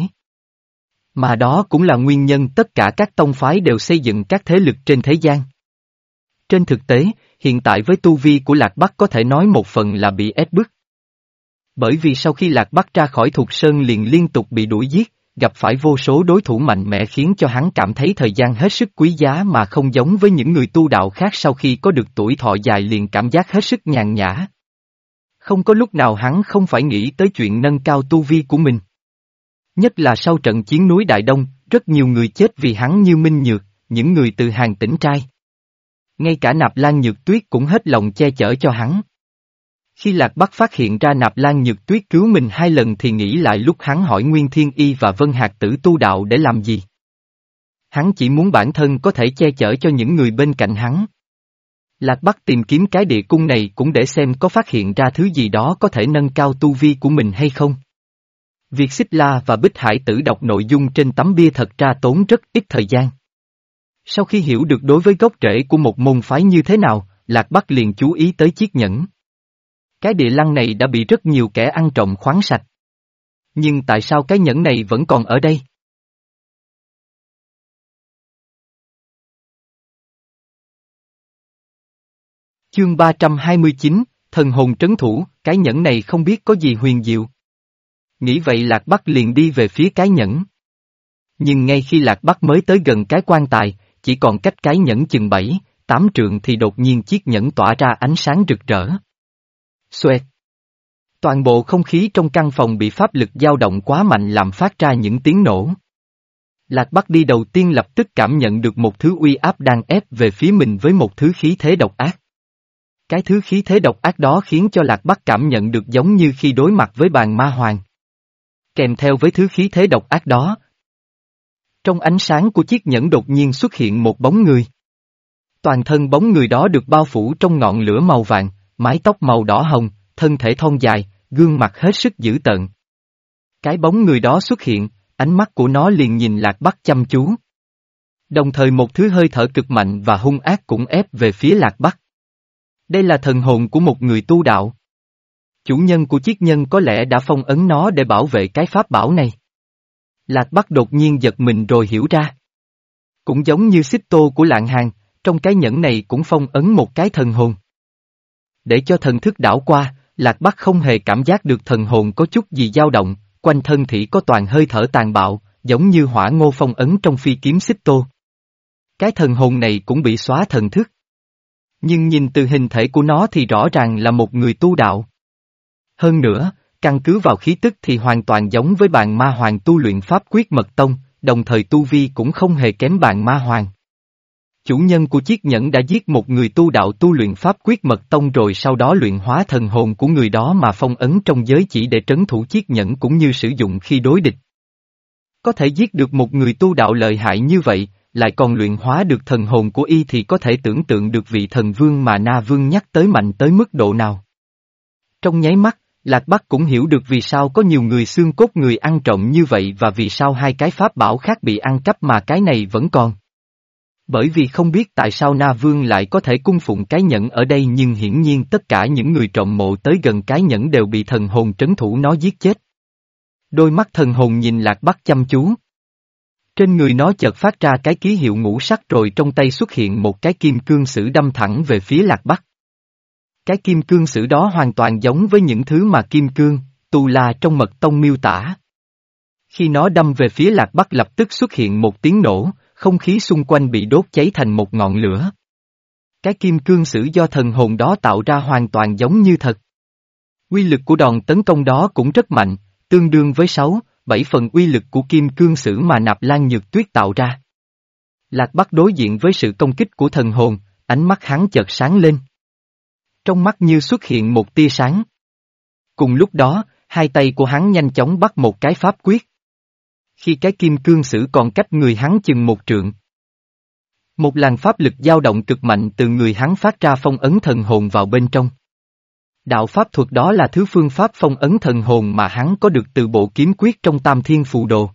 A: Mà đó cũng là nguyên nhân tất cả các tông phái đều xây dựng các thế lực trên thế gian. Trên thực tế, hiện tại với tu vi của Lạc Bắc có thể nói một phần là bị ép bức. Bởi vì sau khi Lạc Bắc ra khỏi thuộc sơn liền liên tục bị đuổi giết, gặp phải vô số đối thủ mạnh mẽ khiến cho hắn cảm thấy thời gian hết sức quý giá mà không giống với những người tu đạo khác sau khi có được tuổi thọ dài liền cảm giác hết sức nhàn nhã. Không có lúc nào hắn không phải nghĩ tới chuyện nâng cao tu vi của mình. Nhất là sau trận chiến núi Đại Đông, rất nhiều người chết vì hắn như Minh Nhược, những người từ hàng tỉnh trai. Ngay cả Nạp Lan Nhược Tuyết cũng hết lòng che chở cho hắn. Khi Lạc Bắc phát hiện ra Nạp Lan Nhược Tuyết cứu mình hai lần thì nghĩ lại lúc hắn hỏi Nguyên Thiên Y và Vân Hạc Tử tu đạo để làm gì. Hắn chỉ muốn bản thân có thể che chở cho những người bên cạnh hắn. Lạc Bắc tìm kiếm cái địa cung này cũng để xem có phát hiện ra thứ gì đó có thể nâng cao tu vi của mình hay không. Việc Xích La và Bích Hải tử đọc nội dung trên tấm bia thật ra tốn rất ít thời gian. Sau khi hiểu được đối với gốc rễ của một môn phái như thế nào, Lạc Bắc liền chú ý tới chiếc nhẫn. Cái địa lăng này đã bị rất nhiều kẻ ăn trộm khoáng sạch. Nhưng tại sao cái nhẫn này vẫn còn ở đây? Chương 329, Thần hồn trấn thủ, cái nhẫn này không biết có gì huyền diệu. Nghĩ vậy Lạc Bắc liền đi về phía cái nhẫn. Nhưng ngay khi Lạc Bắc mới tới gần cái quan tài, chỉ còn cách cái nhẫn chừng bảy, tám trượng thì đột nhiên chiếc nhẫn tỏa ra ánh sáng rực rỡ. Xoẹt! Toàn bộ không khí trong căn phòng bị pháp lực dao động quá mạnh làm phát ra những tiếng nổ. Lạc Bắc đi đầu tiên lập tức cảm nhận được một thứ uy áp đang ép về phía mình với một thứ khí thế độc ác. Cái thứ khí thế độc ác đó khiến cho Lạc Bắc cảm nhận được giống như khi đối mặt với bàn ma hoàng. Kèm theo với thứ khí thế độc ác đó. Trong ánh sáng của chiếc nhẫn đột nhiên xuất hiện một bóng người. Toàn thân bóng người đó được bao phủ trong ngọn lửa màu vàng, mái tóc màu đỏ hồng, thân thể thon dài, gương mặt hết sức dữ tợn. Cái bóng người đó xuất hiện, ánh mắt của nó liền nhìn Lạc Bắc chăm chú. Đồng thời một thứ hơi thở cực mạnh và hung ác cũng ép về phía Lạc Bắc. Đây là thần hồn của một người tu đạo. Chủ nhân của chiếc nhân có lẽ đã phong ấn nó để bảo vệ cái pháp bảo này. Lạc Bắc đột nhiên giật mình rồi hiểu ra. Cũng giống như xích tô của lạng hàng, trong cái nhẫn này cũng phong ấn một cái thần hồn. Để cho thần thức đảo qua, Lạc Bắc không hề cảm giác được thần hồn có chút gì dao động, quanh thân thị có toàn hơi thở tàn bạo, giống như hỏa ngô phong ấn trong phi kiếm xích tô. Cái thần hồn này cũng bị xóa thần thức. Nhưng nhìn từ hình thể của nó thì rõ ràng là một người tu đạo. Hơn nữa, căn cứ vào khí tức thì hoàn toàn giống với bạn ma hoàng tu luyện pháp quyết mật tông, đồng thời tu vi cũng không hề kém bạn ma hoàng. Chủ nhân của chiếc nhẫn đã giết một người tu đạo tu luyện pháp quyết mật tông rồi sau đó luyện hóa thần hồn của người đó mà phong ấn trong giới chỉ để trấn thủ chiếc nhẫn cũng như sử dụng khi đối địch. Có thể giết được một người tu đạo lợi hại như vậy, lại còn luyện hóa được thần hồn của y thì có thể tưởng tượng được vị thần vương mà Na Vương nhắc tới mạnh tới mức độ nào. Trong nháy mắt, Lạc Bắc cũng hiểu được vì sao có nhiều người xương cốt người ăn trộm như vậy và vì sao hai cái pháp bảo khác bị ăn cắp mà cái này vẫn còn. Bởi vì không biết tại sao Na Vương lại có thể cung phụng cái nhẫn ở đây nhưng hiển nhiên tất cả những người trộm mộ tới gần cái nhẫn đều bị thần hồn trấn thủ nó giết chết. Đôi mắt thần hồn nhìn Lạc Bắc chăm chú. Trên người nó chợt phát ra cái ký hiệu ngũ sắc rồi trong tay xuất hiện một cái kim cương sử đâm thẳng về phía Lạc Bắc. Cái kim cương sử đó hoàn toàn giống với những thứ mà kim cương, tu la trong mật tông miêu tả. Khi nó đâm về phía Lạc Bắc lập tức xuất hiện một tiếng nổ, không khí xung quanh bị đốt cháy thành một ngọn lửa. Cái kim cương sử do thần hồn đó tạo ra hoàn toàn giống như thật. Quy lực của đòn tấn công đó cũng rất mạnh, tương đương với 6, 7 phần uy lực của kim cương sử mà nạp lan nhược tuyết tạo ra. Lạc Bắc đối diện với sự công kích của thần hồn, ánh mắt hắn chợt sáng lên. Trong mắt như xuất hiện một tia sáng. Cùng lúc đó, hai tay của hắn nhanh chóng bắt một cái pháp quyết khi cái kim cương sử còn cách người hắn chừng một trượng. Một làn pháp lực dao động cực mạnh từ người hắn phát ra phong ấn thần hồn vào bên trong. Đạo pháp thuật đó là thứ phương pháp phong ấn thần hồn mà hắn có được từ bộ kiếm quyết trong tam thiên phù đồ.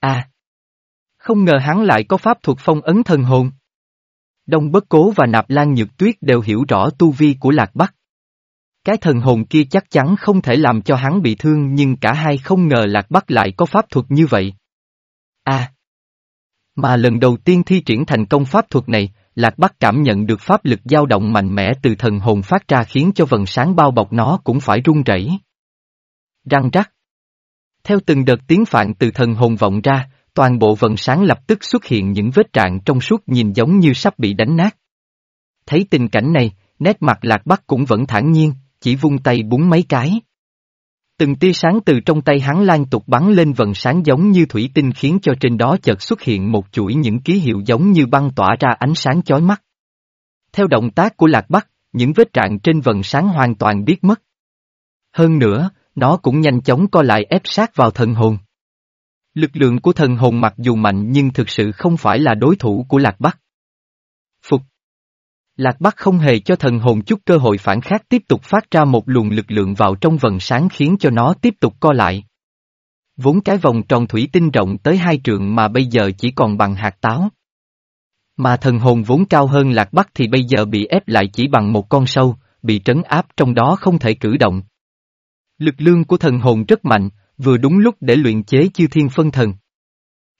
A: À! Không ngờ hắn lại có pháp thuật phong ấn thần hồn. Đông Bất Cố và Nạp Lan Nhược Tuyết đều hiểu rõ tu vi của Lạc Bắc. Cái thần hồn kia chắc chắn không thể làm cho hắn bị thương nhưng cả hai không ngờ Lạc Bắc lại có pháp thuật như vậy. À! Mà lần đầu tiên thi triển thành công pháp thuật này, Lạc Bắc cảm nhận được pháp lực dao động mạnh mẽ từ thần hồn phát ra khiến cho vần sáng bao bọc nó cũng phải rung rẩy. Răng rắc. Theo từng đợt tiếng phạn từ thần hồn vọng ra, toàn bộ vần sáng lập tức xuất hiện những vết trạng trong suốt nhìn giống như sắp bị đánh nát. Thấy tình cảnh này, nét mặt Lạc Bắc cũng vẫn thản nhiên, chỉ vung tay búng mấy cái. Từng tia sáng từ trong tay hắn lan tục bắn lên vần sáng giống như thủy tinh khiến cho trên đó chợt xuất hiện một chuỗi những ký hiệu giống như băng tỏa ra ánh sáng chói mắt. Theo động tác của Lạc Bắc, những vết trạng trên vần sáng hoàn toàn biết mất. Hơn nữa, nó cũng nhanh chóng co lại ép sát vào thần hồn. Lực lượng của thần hồn mặc dù mạnh nhưng thực sự không phải là đối thủ của Lạc Bắc. Lạc Bắc không hề cho thần hồn chút cơ hội phản kháng tiếp tục phát ra một luồng lực lượng vào trong vần sáng khiến cho nó tiếp tục co lại. Vốn cái vòng tròn thủy tinh rộng tới hai trượng mà bây giờ chỉ còn bằng hạt táo. Mà thần hồn vốn cao hơn Lạc Bắc thì bây giờ bị ép lại chỉ bằng một con sâu, bị trấn áp trong đó không thể cử động. Lực lượng của thần hồn rất mạnh, vừa đúng lúc để luyện chế chư thiên phân thần.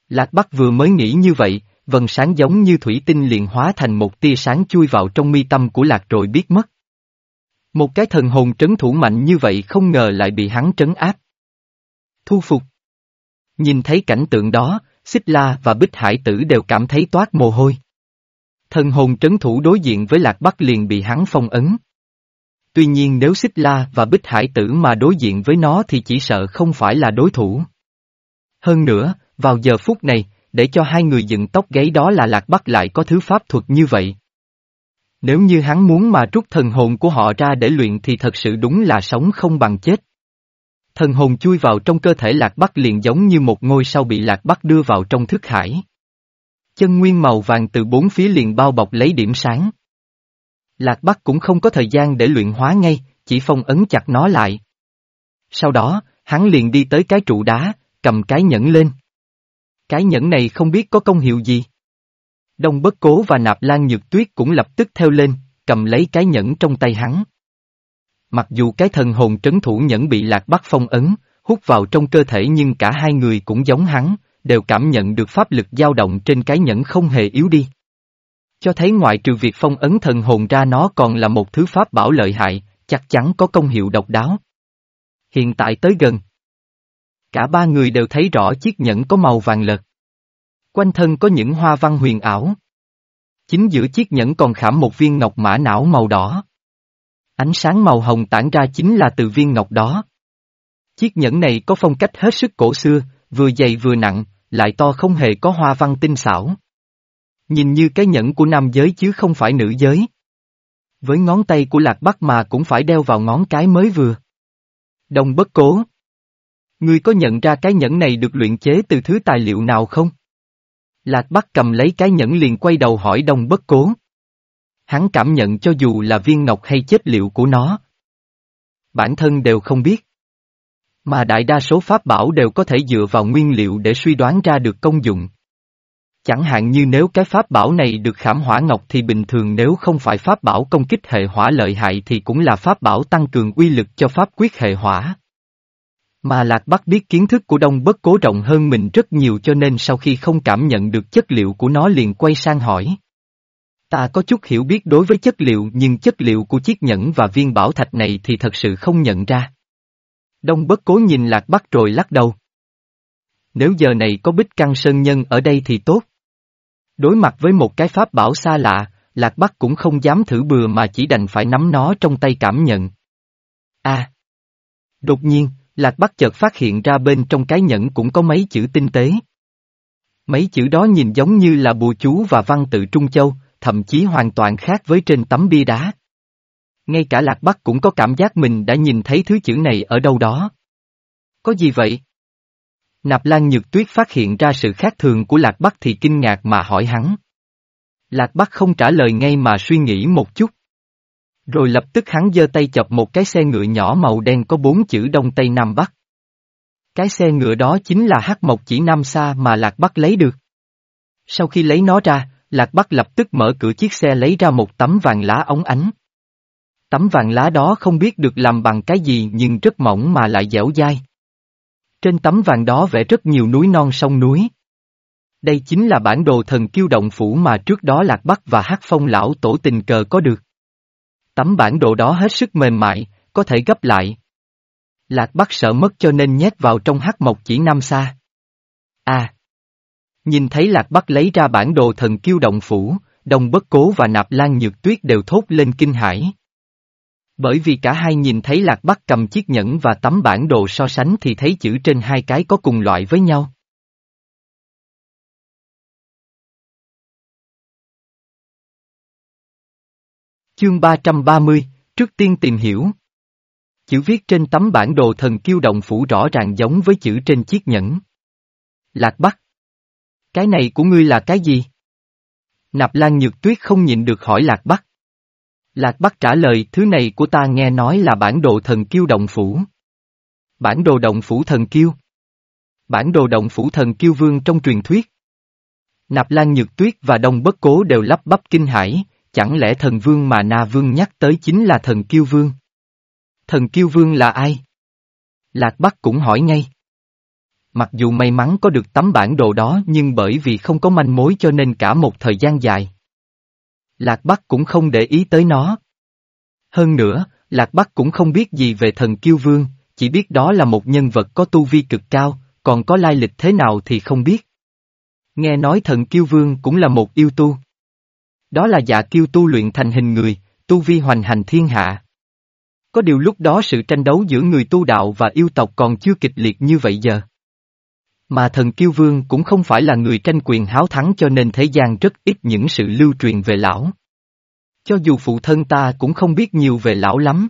A: Lạc Bắc vừa mới nghĩ như vậy, vần sáng giống như thủy tinh liền hóa thành một tia sáng chui vào trong mi tâm của lạc rồi biết mất. Một cái thần hồn trấn thủ mạnh như vậy không ngờ lại bị hắn trấn áp. Thu phục. Nhìn thấy cảnh tượng đó, Xích La và Bích Hải Tử đều cảm thấy toát mồ hôi. Thần hồn trấn thủ đối diện với Lạc Bắc liền bị hắn phong ấn. tuy nhiên nếu xích la và bích hải tử mà đối diện với nó thì chỉ sợ không phải là đối thủ. Hơn nữa, vào giờ phút này, để cho hai người dựng tóc gáy đó là Lạc Bắc lại có thứ pháp thuật như vậy. Nếu như hắn muốn mà rút thần hồn của họ ra để luyện thì thật sự đúng là sống không bằng chết. Thần hồn chui vào trong cơ thể Lạc Bắc liền giống như một ngôi sao bị Lạc Bắc đưa vào trong thức hải. Chân nguyên màu vàng từ bốn phía liền bao bọc lấy điểm sáng. Lạc Bắc cũng không có thời gian để luyện hóa ngay, chỉ phong ấn chặt nó lại. Sau đó, hắn liền đi tới cái trụ đá, cầm cái nhẫn lên. Cái nhẫn này không biết có công hiệu gì. Đông bất cố và nạp lan nhược tuyết cũng lập tức theo lên, cầm lấy cái nhẫn trong tay hắn. Mặc dù cái thần hồn trấn thủ nhẫn bị lạc bắc phong ấn, hút vào trong cơ thể nhưng cả hai người cũng giống hắn, đều cảm nhận được pháp lực dao động trên cái nhẫn không hề yếu đi. Cho thấy ngoại trừ việc phong ấn thần hồn ra nó còn là một thứ pháp bảo lợi hại, chắc chắn có công hiệu độc đáo. Hiện tại tới gần. Cả ba người đều thấy rõ chiếc nhẫn có màu vàng lợt. Quanh thân có những hoa văn huyền ảo. Chính giữa chiếc nhẫn còn khảm một viên ngọc mã não màu đỏ. Ánh sáng màu hồng tản ra chính là từ viên ngọc đó. Chiếc nhẫn này có phong cách hết sức cổ xưa, vừa dày vừa nặng, lại to không hề có hoa văn tinh xảo. Nhìn như cái nhẫn của nam giới chứ không phải nữ giới. Với ngón tay của lạc bắc mà cũng phải đeo vào ngón cái mới vừa. Đồng bất cố. Ngươi có nhận ra cái nhẫn này được luyện chế từ thứ tài liệu nào không? Lạc Bắc cầm lấy cái nhẫn liền quay đầu hỏi Đông Bất Cố. Hắn cảm nhận cho dù là viên ngọc hay chất liệu của nó. Bản thân đều không biết. Mà đại đa số pháp bảo đều có thể dựa vào nguyên liệu để suy đoán ra được công dụng. Chẳng hạn như nếu cái pháp bảo này được khảm hỏa ngọc thì bình thường nếu không phải pháp bảo công kích hệ hỏa lợi hại thì cũng là pháp bảo tăng cường uy lực cho pháp quyết hệ hỏa. Mà Lạc Bắc biết kiến thức của Đông Bất Cố rộng hơn mình rất nhiều cho nên sau khi không cảm nhận được chất liệu của nó liền quay sang hỏi. Ta có chút hiểu biết đối với chất liệu nhưng chất liệu của chiếc nhẫn và viên bảo thạch này thì thật sự không nhận ra. Đông Bất Cố nhìn Lạc Bắc rồi lắc đầu. Nếu giờ này có bích căng sơn nhân ở đây thì tốt. Đối mặt với một cái pháp bảo xa lạ, Lạc Bắc cũng không dám thử bừa mà chỉ đành phải nắm nó trong tay cảm nhận. a à! Đột nhiên, Lạc Bắc chợt phát hiện ra bên trong cái nhẫn cũng có mấy chữ tinh tế. Mấy chữ đó nhìn giống như là bùa chú và văn tự Trung Châu, thậm chí hoàn toàn khác với trên tấm bia đá. Ngay cả Lạc Bắc cũng có cảm giác mình đã nhìn thấy thứ chữ này ở đâu đó. Có gì vậy? Nạp Lan Nhược Tuyết phát hiện ra sự khác thường của Lạc Bắc thì kinh ngạc mà hỏi hắn. Lạc Bắc không trả lời ngay mà suy nghĩ một chút. Rồi lập tức hắn giơ tay chọc một cái xe ngựa nhỏ màu đen có bốn chữ Đông Tây Nam Bắc. Cái xe ngựa đó chính là hắc mộc chỉ Nam Sa mà Lạc Bắc lấy được. Sau khi lấy nó ra, Lạc Bắc lập tức mở cửa chiếc xe lấy ra một tấm vàng lá ống ánh. Tấm vàng lá đó không biết được làm bằng cái gì nhưng rất mỏng mà lại dẻo dai. Trên tấm vàng đó vẽ rất nhiều núi non sông núi. Đây chính là bản đồ thần kiêu động phủ mà trước đó Lạc Bắc và Hắc Phong lão tổ tình cờ có được. Tấm bản đồ đó hết sức mềm mại, có thể gấp lại. Lạc Bắc sợ mất cho nên nhét vào trong hắc mộc chỉ năm xa. À! Nhìn thấy Lạc Bắc lấy ra bản đồ thần kiêu động phủ, đồng Bất Cố và Nạp Lan Nhược Tuyết đều thốt lên kinh hãi. Bởi vì cả hai nhìn thấy Lạc Bắc cầm chiếc nhẫn và tấm bản đồ so sánh thì thấy chữ trên hai cái có cùng loại với nhau. Chương 330, trước tiên tìm hiểu. Chữ viết trên tấm bản đồ thần kiêu động phủ rõ ràng giống với chữ trên chiếc nhẫn. Lạc Bắc. Cái này của ngươi là cái gì? Nạp Lan Nhược Tuyết không nhịn được hỏi Lạc Bắc. Lạc Bắc trả lời thứ này của ta nghe nói là bản đồ thần kiêu động phủ. Bản đồ động phủ thần kiêu. Bản đồ động phủ thần kiêu vương trong truyền thuyết. Nạp Lan Nhược Tuyết và Đông Bất Cố đều lắp bắp kinh hãi, chẳng lẽ thần vương mà Na Vương nhắc tới chính là thần kiêu vương? Thần kiêu vương là ai? Lạc Bắc cũng hỏi ngay. Mặc dù may mắn có được tấm bản đồ đó nhưng bởi vì không có manh mối cho nên cả một thời gian dài. Lạc Bắc cũng không để ý tới nó. Hơn nữa, Lạc Bắc cũng không biết gì về thần kiêu vương, chỉ biết đó là một nhân vật có tu vi cực cao, còn có lai lịch thế nào thì không biết. Nghe nói thần kiêu vương cũng là một yêu tu. Đó là dạ kiêu tu luyện thành hình người, tu vi hoành hành thiên hạ. Có điều lúc đó sự tranh đấu giữa người tu đạo và yêu tộc còn chưa kịch liệt như vậy giờ. Mà thần kiêu vương cũng không phải là người tranh quyền háo thắng cho nên thế gian rất ít những sự lưu truyền về lão. Cho dù phụ thân ta cũng không biết nhiều về lão lắm.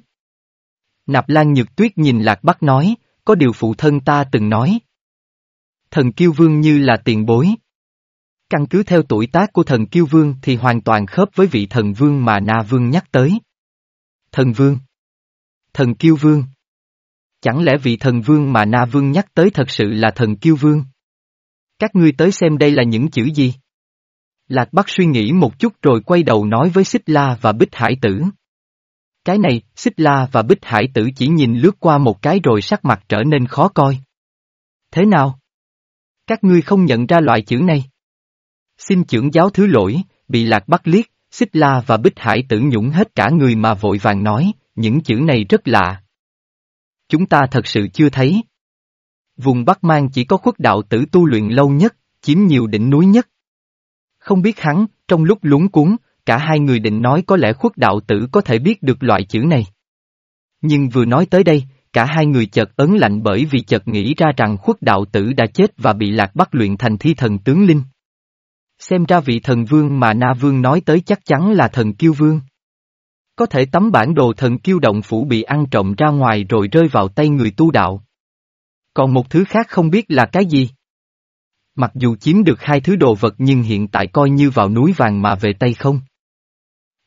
A: Nạp Lan Nhược Tuyết nhìn Lạc Bắc nói, có điều phụ thân ta từng nói. Thần Kiêu Vương như là tiền bối. Căn cứ theo tuổi tác của thần Kiêu Vương thì hoàn toàn khớp với vị thần Vương mà Na Vương nhắc tới. Thần Vương. Thần Kiêu Vương. Chẳng lẽ vị thần Vương mà Na Vương nhắc tới thật sự là thần Kiêu Vương? Các ngươi tới xem đây là những chữ gì? Lạc Bắc suy nghĩ một chút rồi quay đầu nói với Xích La và Bích Hải Tử. Cái này, Xích La và Bích Hải Tử chỉ nhìn lướt qua một cái rồi sắc mặt trở nên khó coi. Thế nào? Các ngươi không nhận ra loại chữ này. Xin trưởng giáo thứ lỗi, bị Lạc bắt liếc, Xích La và Bích Hải Tử nhũng hết cả người mà vội vàng nói, những chữ này rất lạ. Chúng ta thật sự chưa thấy. Vùng Bắc Mang chỉ có khuất đạo tử tu luyện lâu nhất, chiếm nhiều đỉnh núi nhất. Không biết hắn, trong lúc lúng cuốn, cả hai người định nói có lẽ khuất đạo tử có thể biết được loại chữ này. Nhưng vừa nói tới đây, cả hai người chợt ấn lạnh bởi vì chợt nghĩ ra rằng khuất đạo tử đã chết và bị lạc bắt luyện thành thi thần tướng linh. Xem ra vị thần vương mà Na Vương nói tới chắc chắn là thần kiêu vương. Có thể tấm bản đồ thần kiêu động phủ bị ăn trộm ra ngoài rồi rơi vào tay người tu đạo. Còn một thứ khác không biết là cái gì. Mặc dù chiếm được hai thứ đồ vật nhưng hiện tại coi như vào núi vàng mà về tay không.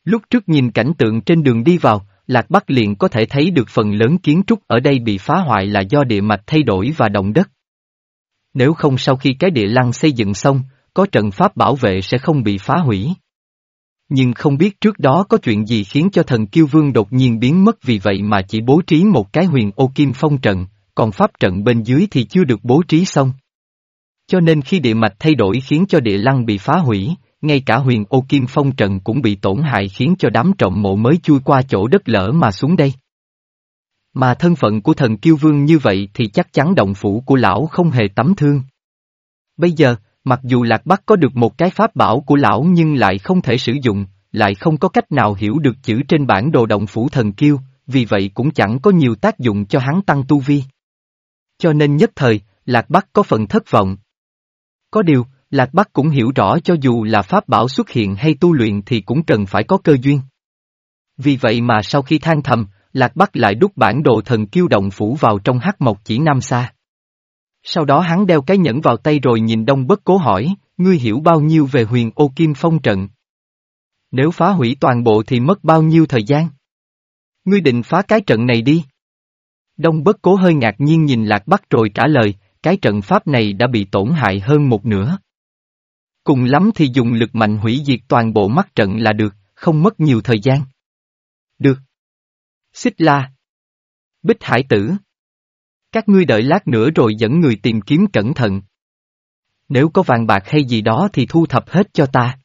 A: Lúc trước nhìn cảnh tượng trên đường đi vào, Lạc Bắc liền có thể thấy được phần lớn kiến trúc ở đây bị phá hoại là do địa mạch thay đổi và động đất. Nếu không sau khi cái địa lăng xây dựng xong, có trận pháp bảo vệ sẽ không bị phá hủy. Nhưng không biết trước đó có chuyện gì khiến cho thần kiêu vương đột nhiên biến mất vì vậy mà chỉ bố trí một cái huyền ô kim phong trận, còn pháp trận bên dưới thì chưa được bố trí xong. Cho nên khi địa mạch thay đổi khiến cho địa lăng bị phá hủy, ngay cả huyền ô kim phong trận cũng bị tổn hại khiến cho đám trọng mộ mới chui qua chỗ đất lở mà xuống đây. Mà thân phận của thần kiêu vương như vậy thì chắc chắn động phủ của lão không hề tấm thương. Bây giờ, mặc dù Lạc Bắc có được một cái pháp bảo của lão nhưng lại không thể sử dụng, lại không có cách nào hiểu được chữ trên bản đồ động phủ thần kiêu, vì vậy cũng chẳng có nhiều tác dụng cho hắn tăng tu vi. Cho nên nhất thời, Lạc Bắc có phần thất vọng. Có điều, Lạc Bắc cũng hiểu rõ cho dù là pháp bảo xuất hiện hay tu luyện thì cũng cần phải có cơ duyên. Vì vậy mà sau khi than thầm, Lạc Bắc lại đút bản đồ thần kiêu động phủ vào trong hắc mộc chỉ nam xa. Sau đó hắn đeo cái nhẫn vào tay rồi nhìn đông bất cố hỏi, ngươi hiểu bao nhiêu về huyền ô kim phong trận? Nếu phá hủy toàn bộ thì mất bao nhiêu thời gian? Ngươi định phá cái trận này đi. Đông bất cố hơi ngạc nhiên nhìn Lạc Bắc rồi trả lời, cái trận pháp này đã bị tổn hại hơn một nửa. Cùng lắm thì dùng lực mạnh hủy diệt toàn bộ mắt trận là được, không mất nhiều thời gian. Được. Xích la. Bích hải tử. Các ngươi đợi lát nữa rồi dẫn người tìm kiếm cẩn thận. Nếu có vàng bạc hay gì đó thì thu thập hết cho ta.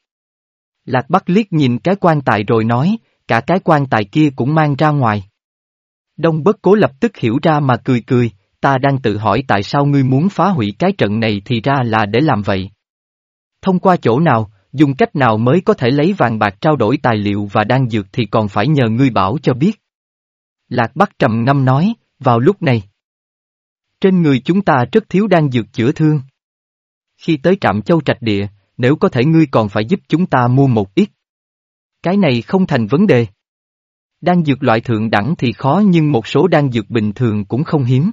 A: Lạc Bắc liếc nhìn cái quan tài rồi nói, cả cái quan tài kia cũng mang ra ngoài. Đông bất cố lập tức hiểu ra mà cười cười, ta đang tự hỏi tại sao ngươi muốn phá hủy cái trận này thì ra là để làm vậy. Thông qua chỗ nào, dùng cách nào mới có thể lấy vàng bạc trao đổi tài liệu và đan dược thì còn phải nhờ ngươi bảo cho biết. Lạc Bắc trầm ngâm nói, vào lúc này. Trên người chúng ta rất thiếu đan dược chữa thương. Khi tới trạm châu trạch địa, nếu có thể ngươi còn phải giúp chúng ta mua một ít. Cái này không thành vấn đề. Đan dược loại thượng đẳng thì khó nhưng một số đan dược bình thường cũng không hiếm.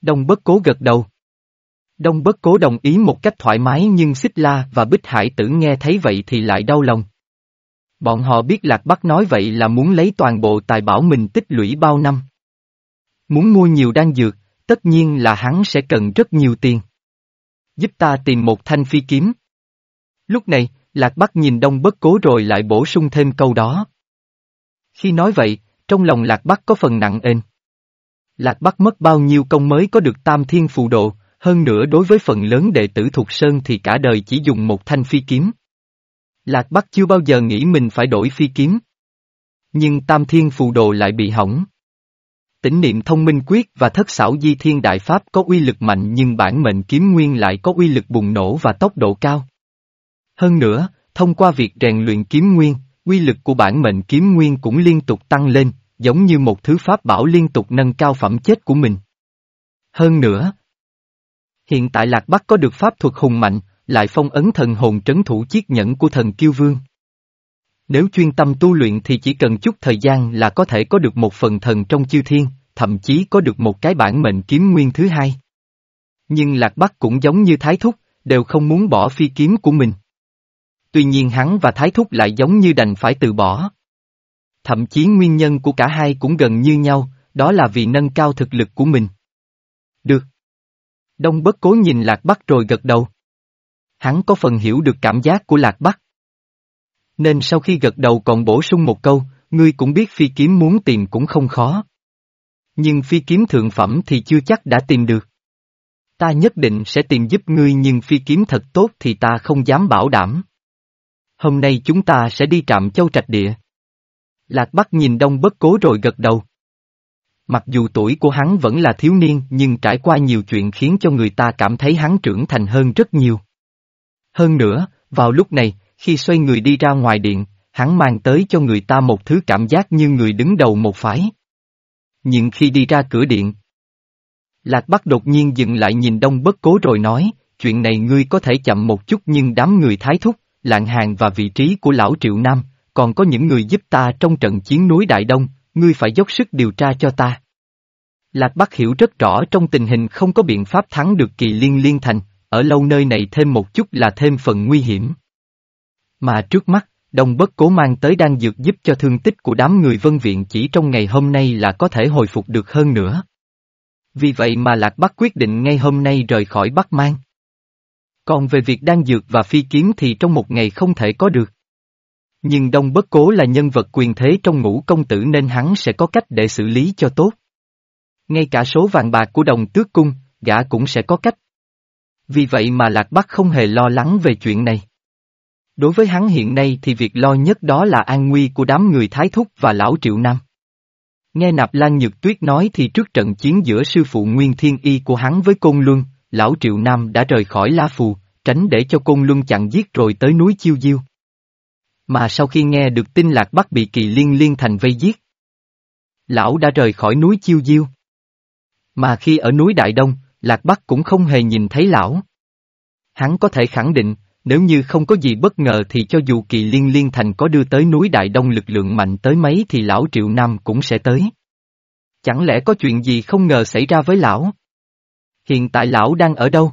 A: Đông bất cố gật đầu. Đông bất cố đồng ý một cách thoải mái nhưng Xích La và Bích Hải tử nghe thấy vậy thì lại đau lòng. Bọn họ biết Lạc Bắc nói vậy là muốn lấy toàn bộ tài bảo mình tích lũy bao năm. Muốn mua nhiều đan dược, tất nhiên là hắn sẽ cần rất nhiều tiền. Giúp ta tìm một thanh phi kiếm. Lúc này, Lạc Bắc nhìn Đông bất cố rồi lại bổ sung thêm câu đó. Khi nói vậy, trong lòng Lạc Bắc có phần nặng ên. Lạc Bắc mất bao nhiêu công mới có được tam thiên phù độ, hơn nữa đối với phần lớn đệ tử thuộc Sơn thì cả đời chỉ dùng một thanh phi kiếm. Lạc Bắc chưa bao giờ nghĩ mình phải đổi phi kiếm. Nhưng tam thiên phù đồ lại bị hỏng. Tỉnh niệm thông minh quyết và thất xảo di thiên đại pháp có uy lực mạnh nhưng bản mệnh kiếm nguyên lại có uy lực bùng nổ và tốc độ cao. Hơn nữa, thông qua việc rèn luyện kiếm nguyên, uy lực của bản mệnh kiếm nguyên cũng liên tục tăng lên, giống như một thứ pháp bảo liên tục nâng cao phẩm chất của mình. Hơn nữa, hiện tại Lạc Bắc có được pháp thuật hùng mạnh, lại phong ấn thần hồn trấn thủ chiếc nhẫn của thần kiêu vương. Nếu chuyên tâm tu luyện thì chỉ cần chút thời gian là có thể có được một phần thần trong chư thiên, thậm chí có được một cái bản mệnh kiếm nguyên thứ hai. Nhưng Lạc Bắc cũng giống như Thái Thúc, đều không muốn bỏ phi kiếm của mình. Tuy nhiên hắn và Thái Thúc lại giống như đành phải từ bỏ. Thậm chí nguyên nhân của cả hai cũng gần như nhau, đó là vì nâng cao thực lực của mình. Được. Đông bất cố nhìn Lạc Bắc rồi gật đầu. Hắn có phần hiểu được cảm giác của Lạc Bắc. Nên sau khi gật đầu còn bổ sung một câu, ngươi cũng biết phi kiếm muốn tìm cũng không khó. Nhưng phi kiếm thượng phẩm thì chưa chắc đã tìm được. Ta nhất định sẽ tìm giúp ngươi nhưng phi kiếm thật tốt thì ta không dám bảo đảm. Hôm nay chúng ta sẽ đi trạm châu trạch địa. Lạc Bắc nhìn đông bất cố rồi gật đầu. Mặc dù tuổi của hắn vẫn là thiếu niên nhưng trải qua nhiều chuyện khiến cho người ta cảm thấy hắn trưởng thành hơn rất nhiều. Hơn nữa, vào lúc này, khi xoay người đi ra ngoài điện, hắn mang tới cho người ta một thứ cảm giác như người đứng đầu một phái. Nhưng khi đi ra cửa điện, Lạc Bắc đột nhiên dừng lại nhìn đông bất cố rồi nói, chuyện này ngươi có thể chậm một chút nhưng đám người thái thúc, lạng hàng và vị trí của lão Triệu Nam, còn có những người giúp ta trong trận chiến núi Đại Đông, ngươi phải dốc sức điều tra cho ta. Lạc Bắc hiểu rất rõ trong tình hình không có biện pháp thắng được kỳ liên liên thành, ở lâu nơi này thêm một chút là thêm phần nguy hiểm. Mà trước mắt, Đông Bất Cố mang tới đang dược giúp cho thương tích của đám người vân viện chỉ trong ngày hôm nay là có thể hồi phục được hơn nữa. Vì vậy mà Lạc Bắc quyết định ngay hôm nay rời khỏi Bắc Mang. Còn về việc đan dược và phi kiếm thì trong một ngày không thể có được. Nhưng Đông Bất Cố là nhân vật quyền thế trong ngũ công tử nên hắn sẽ có cách để xử lý cho tốt. Ngay cả số vàng bạc của đồng tước cung, gã cũng sẽ có cách. Vì vậy mà Lạc Bắc không hề lo lắng về chuyện này. Đối với hắn hiện nay thì việc lo nhất đó là an nguy của đám người Thái Thúc và Lão Triệu Nam. Nghe Nạp Lan Nhược Tuyết nói thì trước trận chiến giữa sư phụ Nguyên Thiên Y của hắn với Côn Luân, Lão Triệu Nam đã rời khỏi La Phù, tránh để cho Côn Luân chặn giết rồi tới núi Chiêu Diêu. Mà sau khi nghe được tin Lạc Bắc bị kỳ liên liên thành vây giết, Lão đã rời khỏi núi Chiêu Diêu. Mà khi ở núi Đại Đông, Lạc Bắc cũng không hề nhìn thấy Lão. Hắn có thể khẳng định, nếu như không có gì bất ngờ thì cho dù kỳ liên liên thành có đưa tới núi Đại Đông lực lượng mạnh tới mấy thì lão Triệu Nam cũng sẽ tới. Chẳng lẽ có chuyện gì không ngờ xảy ra với lão? Hiện tại lão đang ở đâu?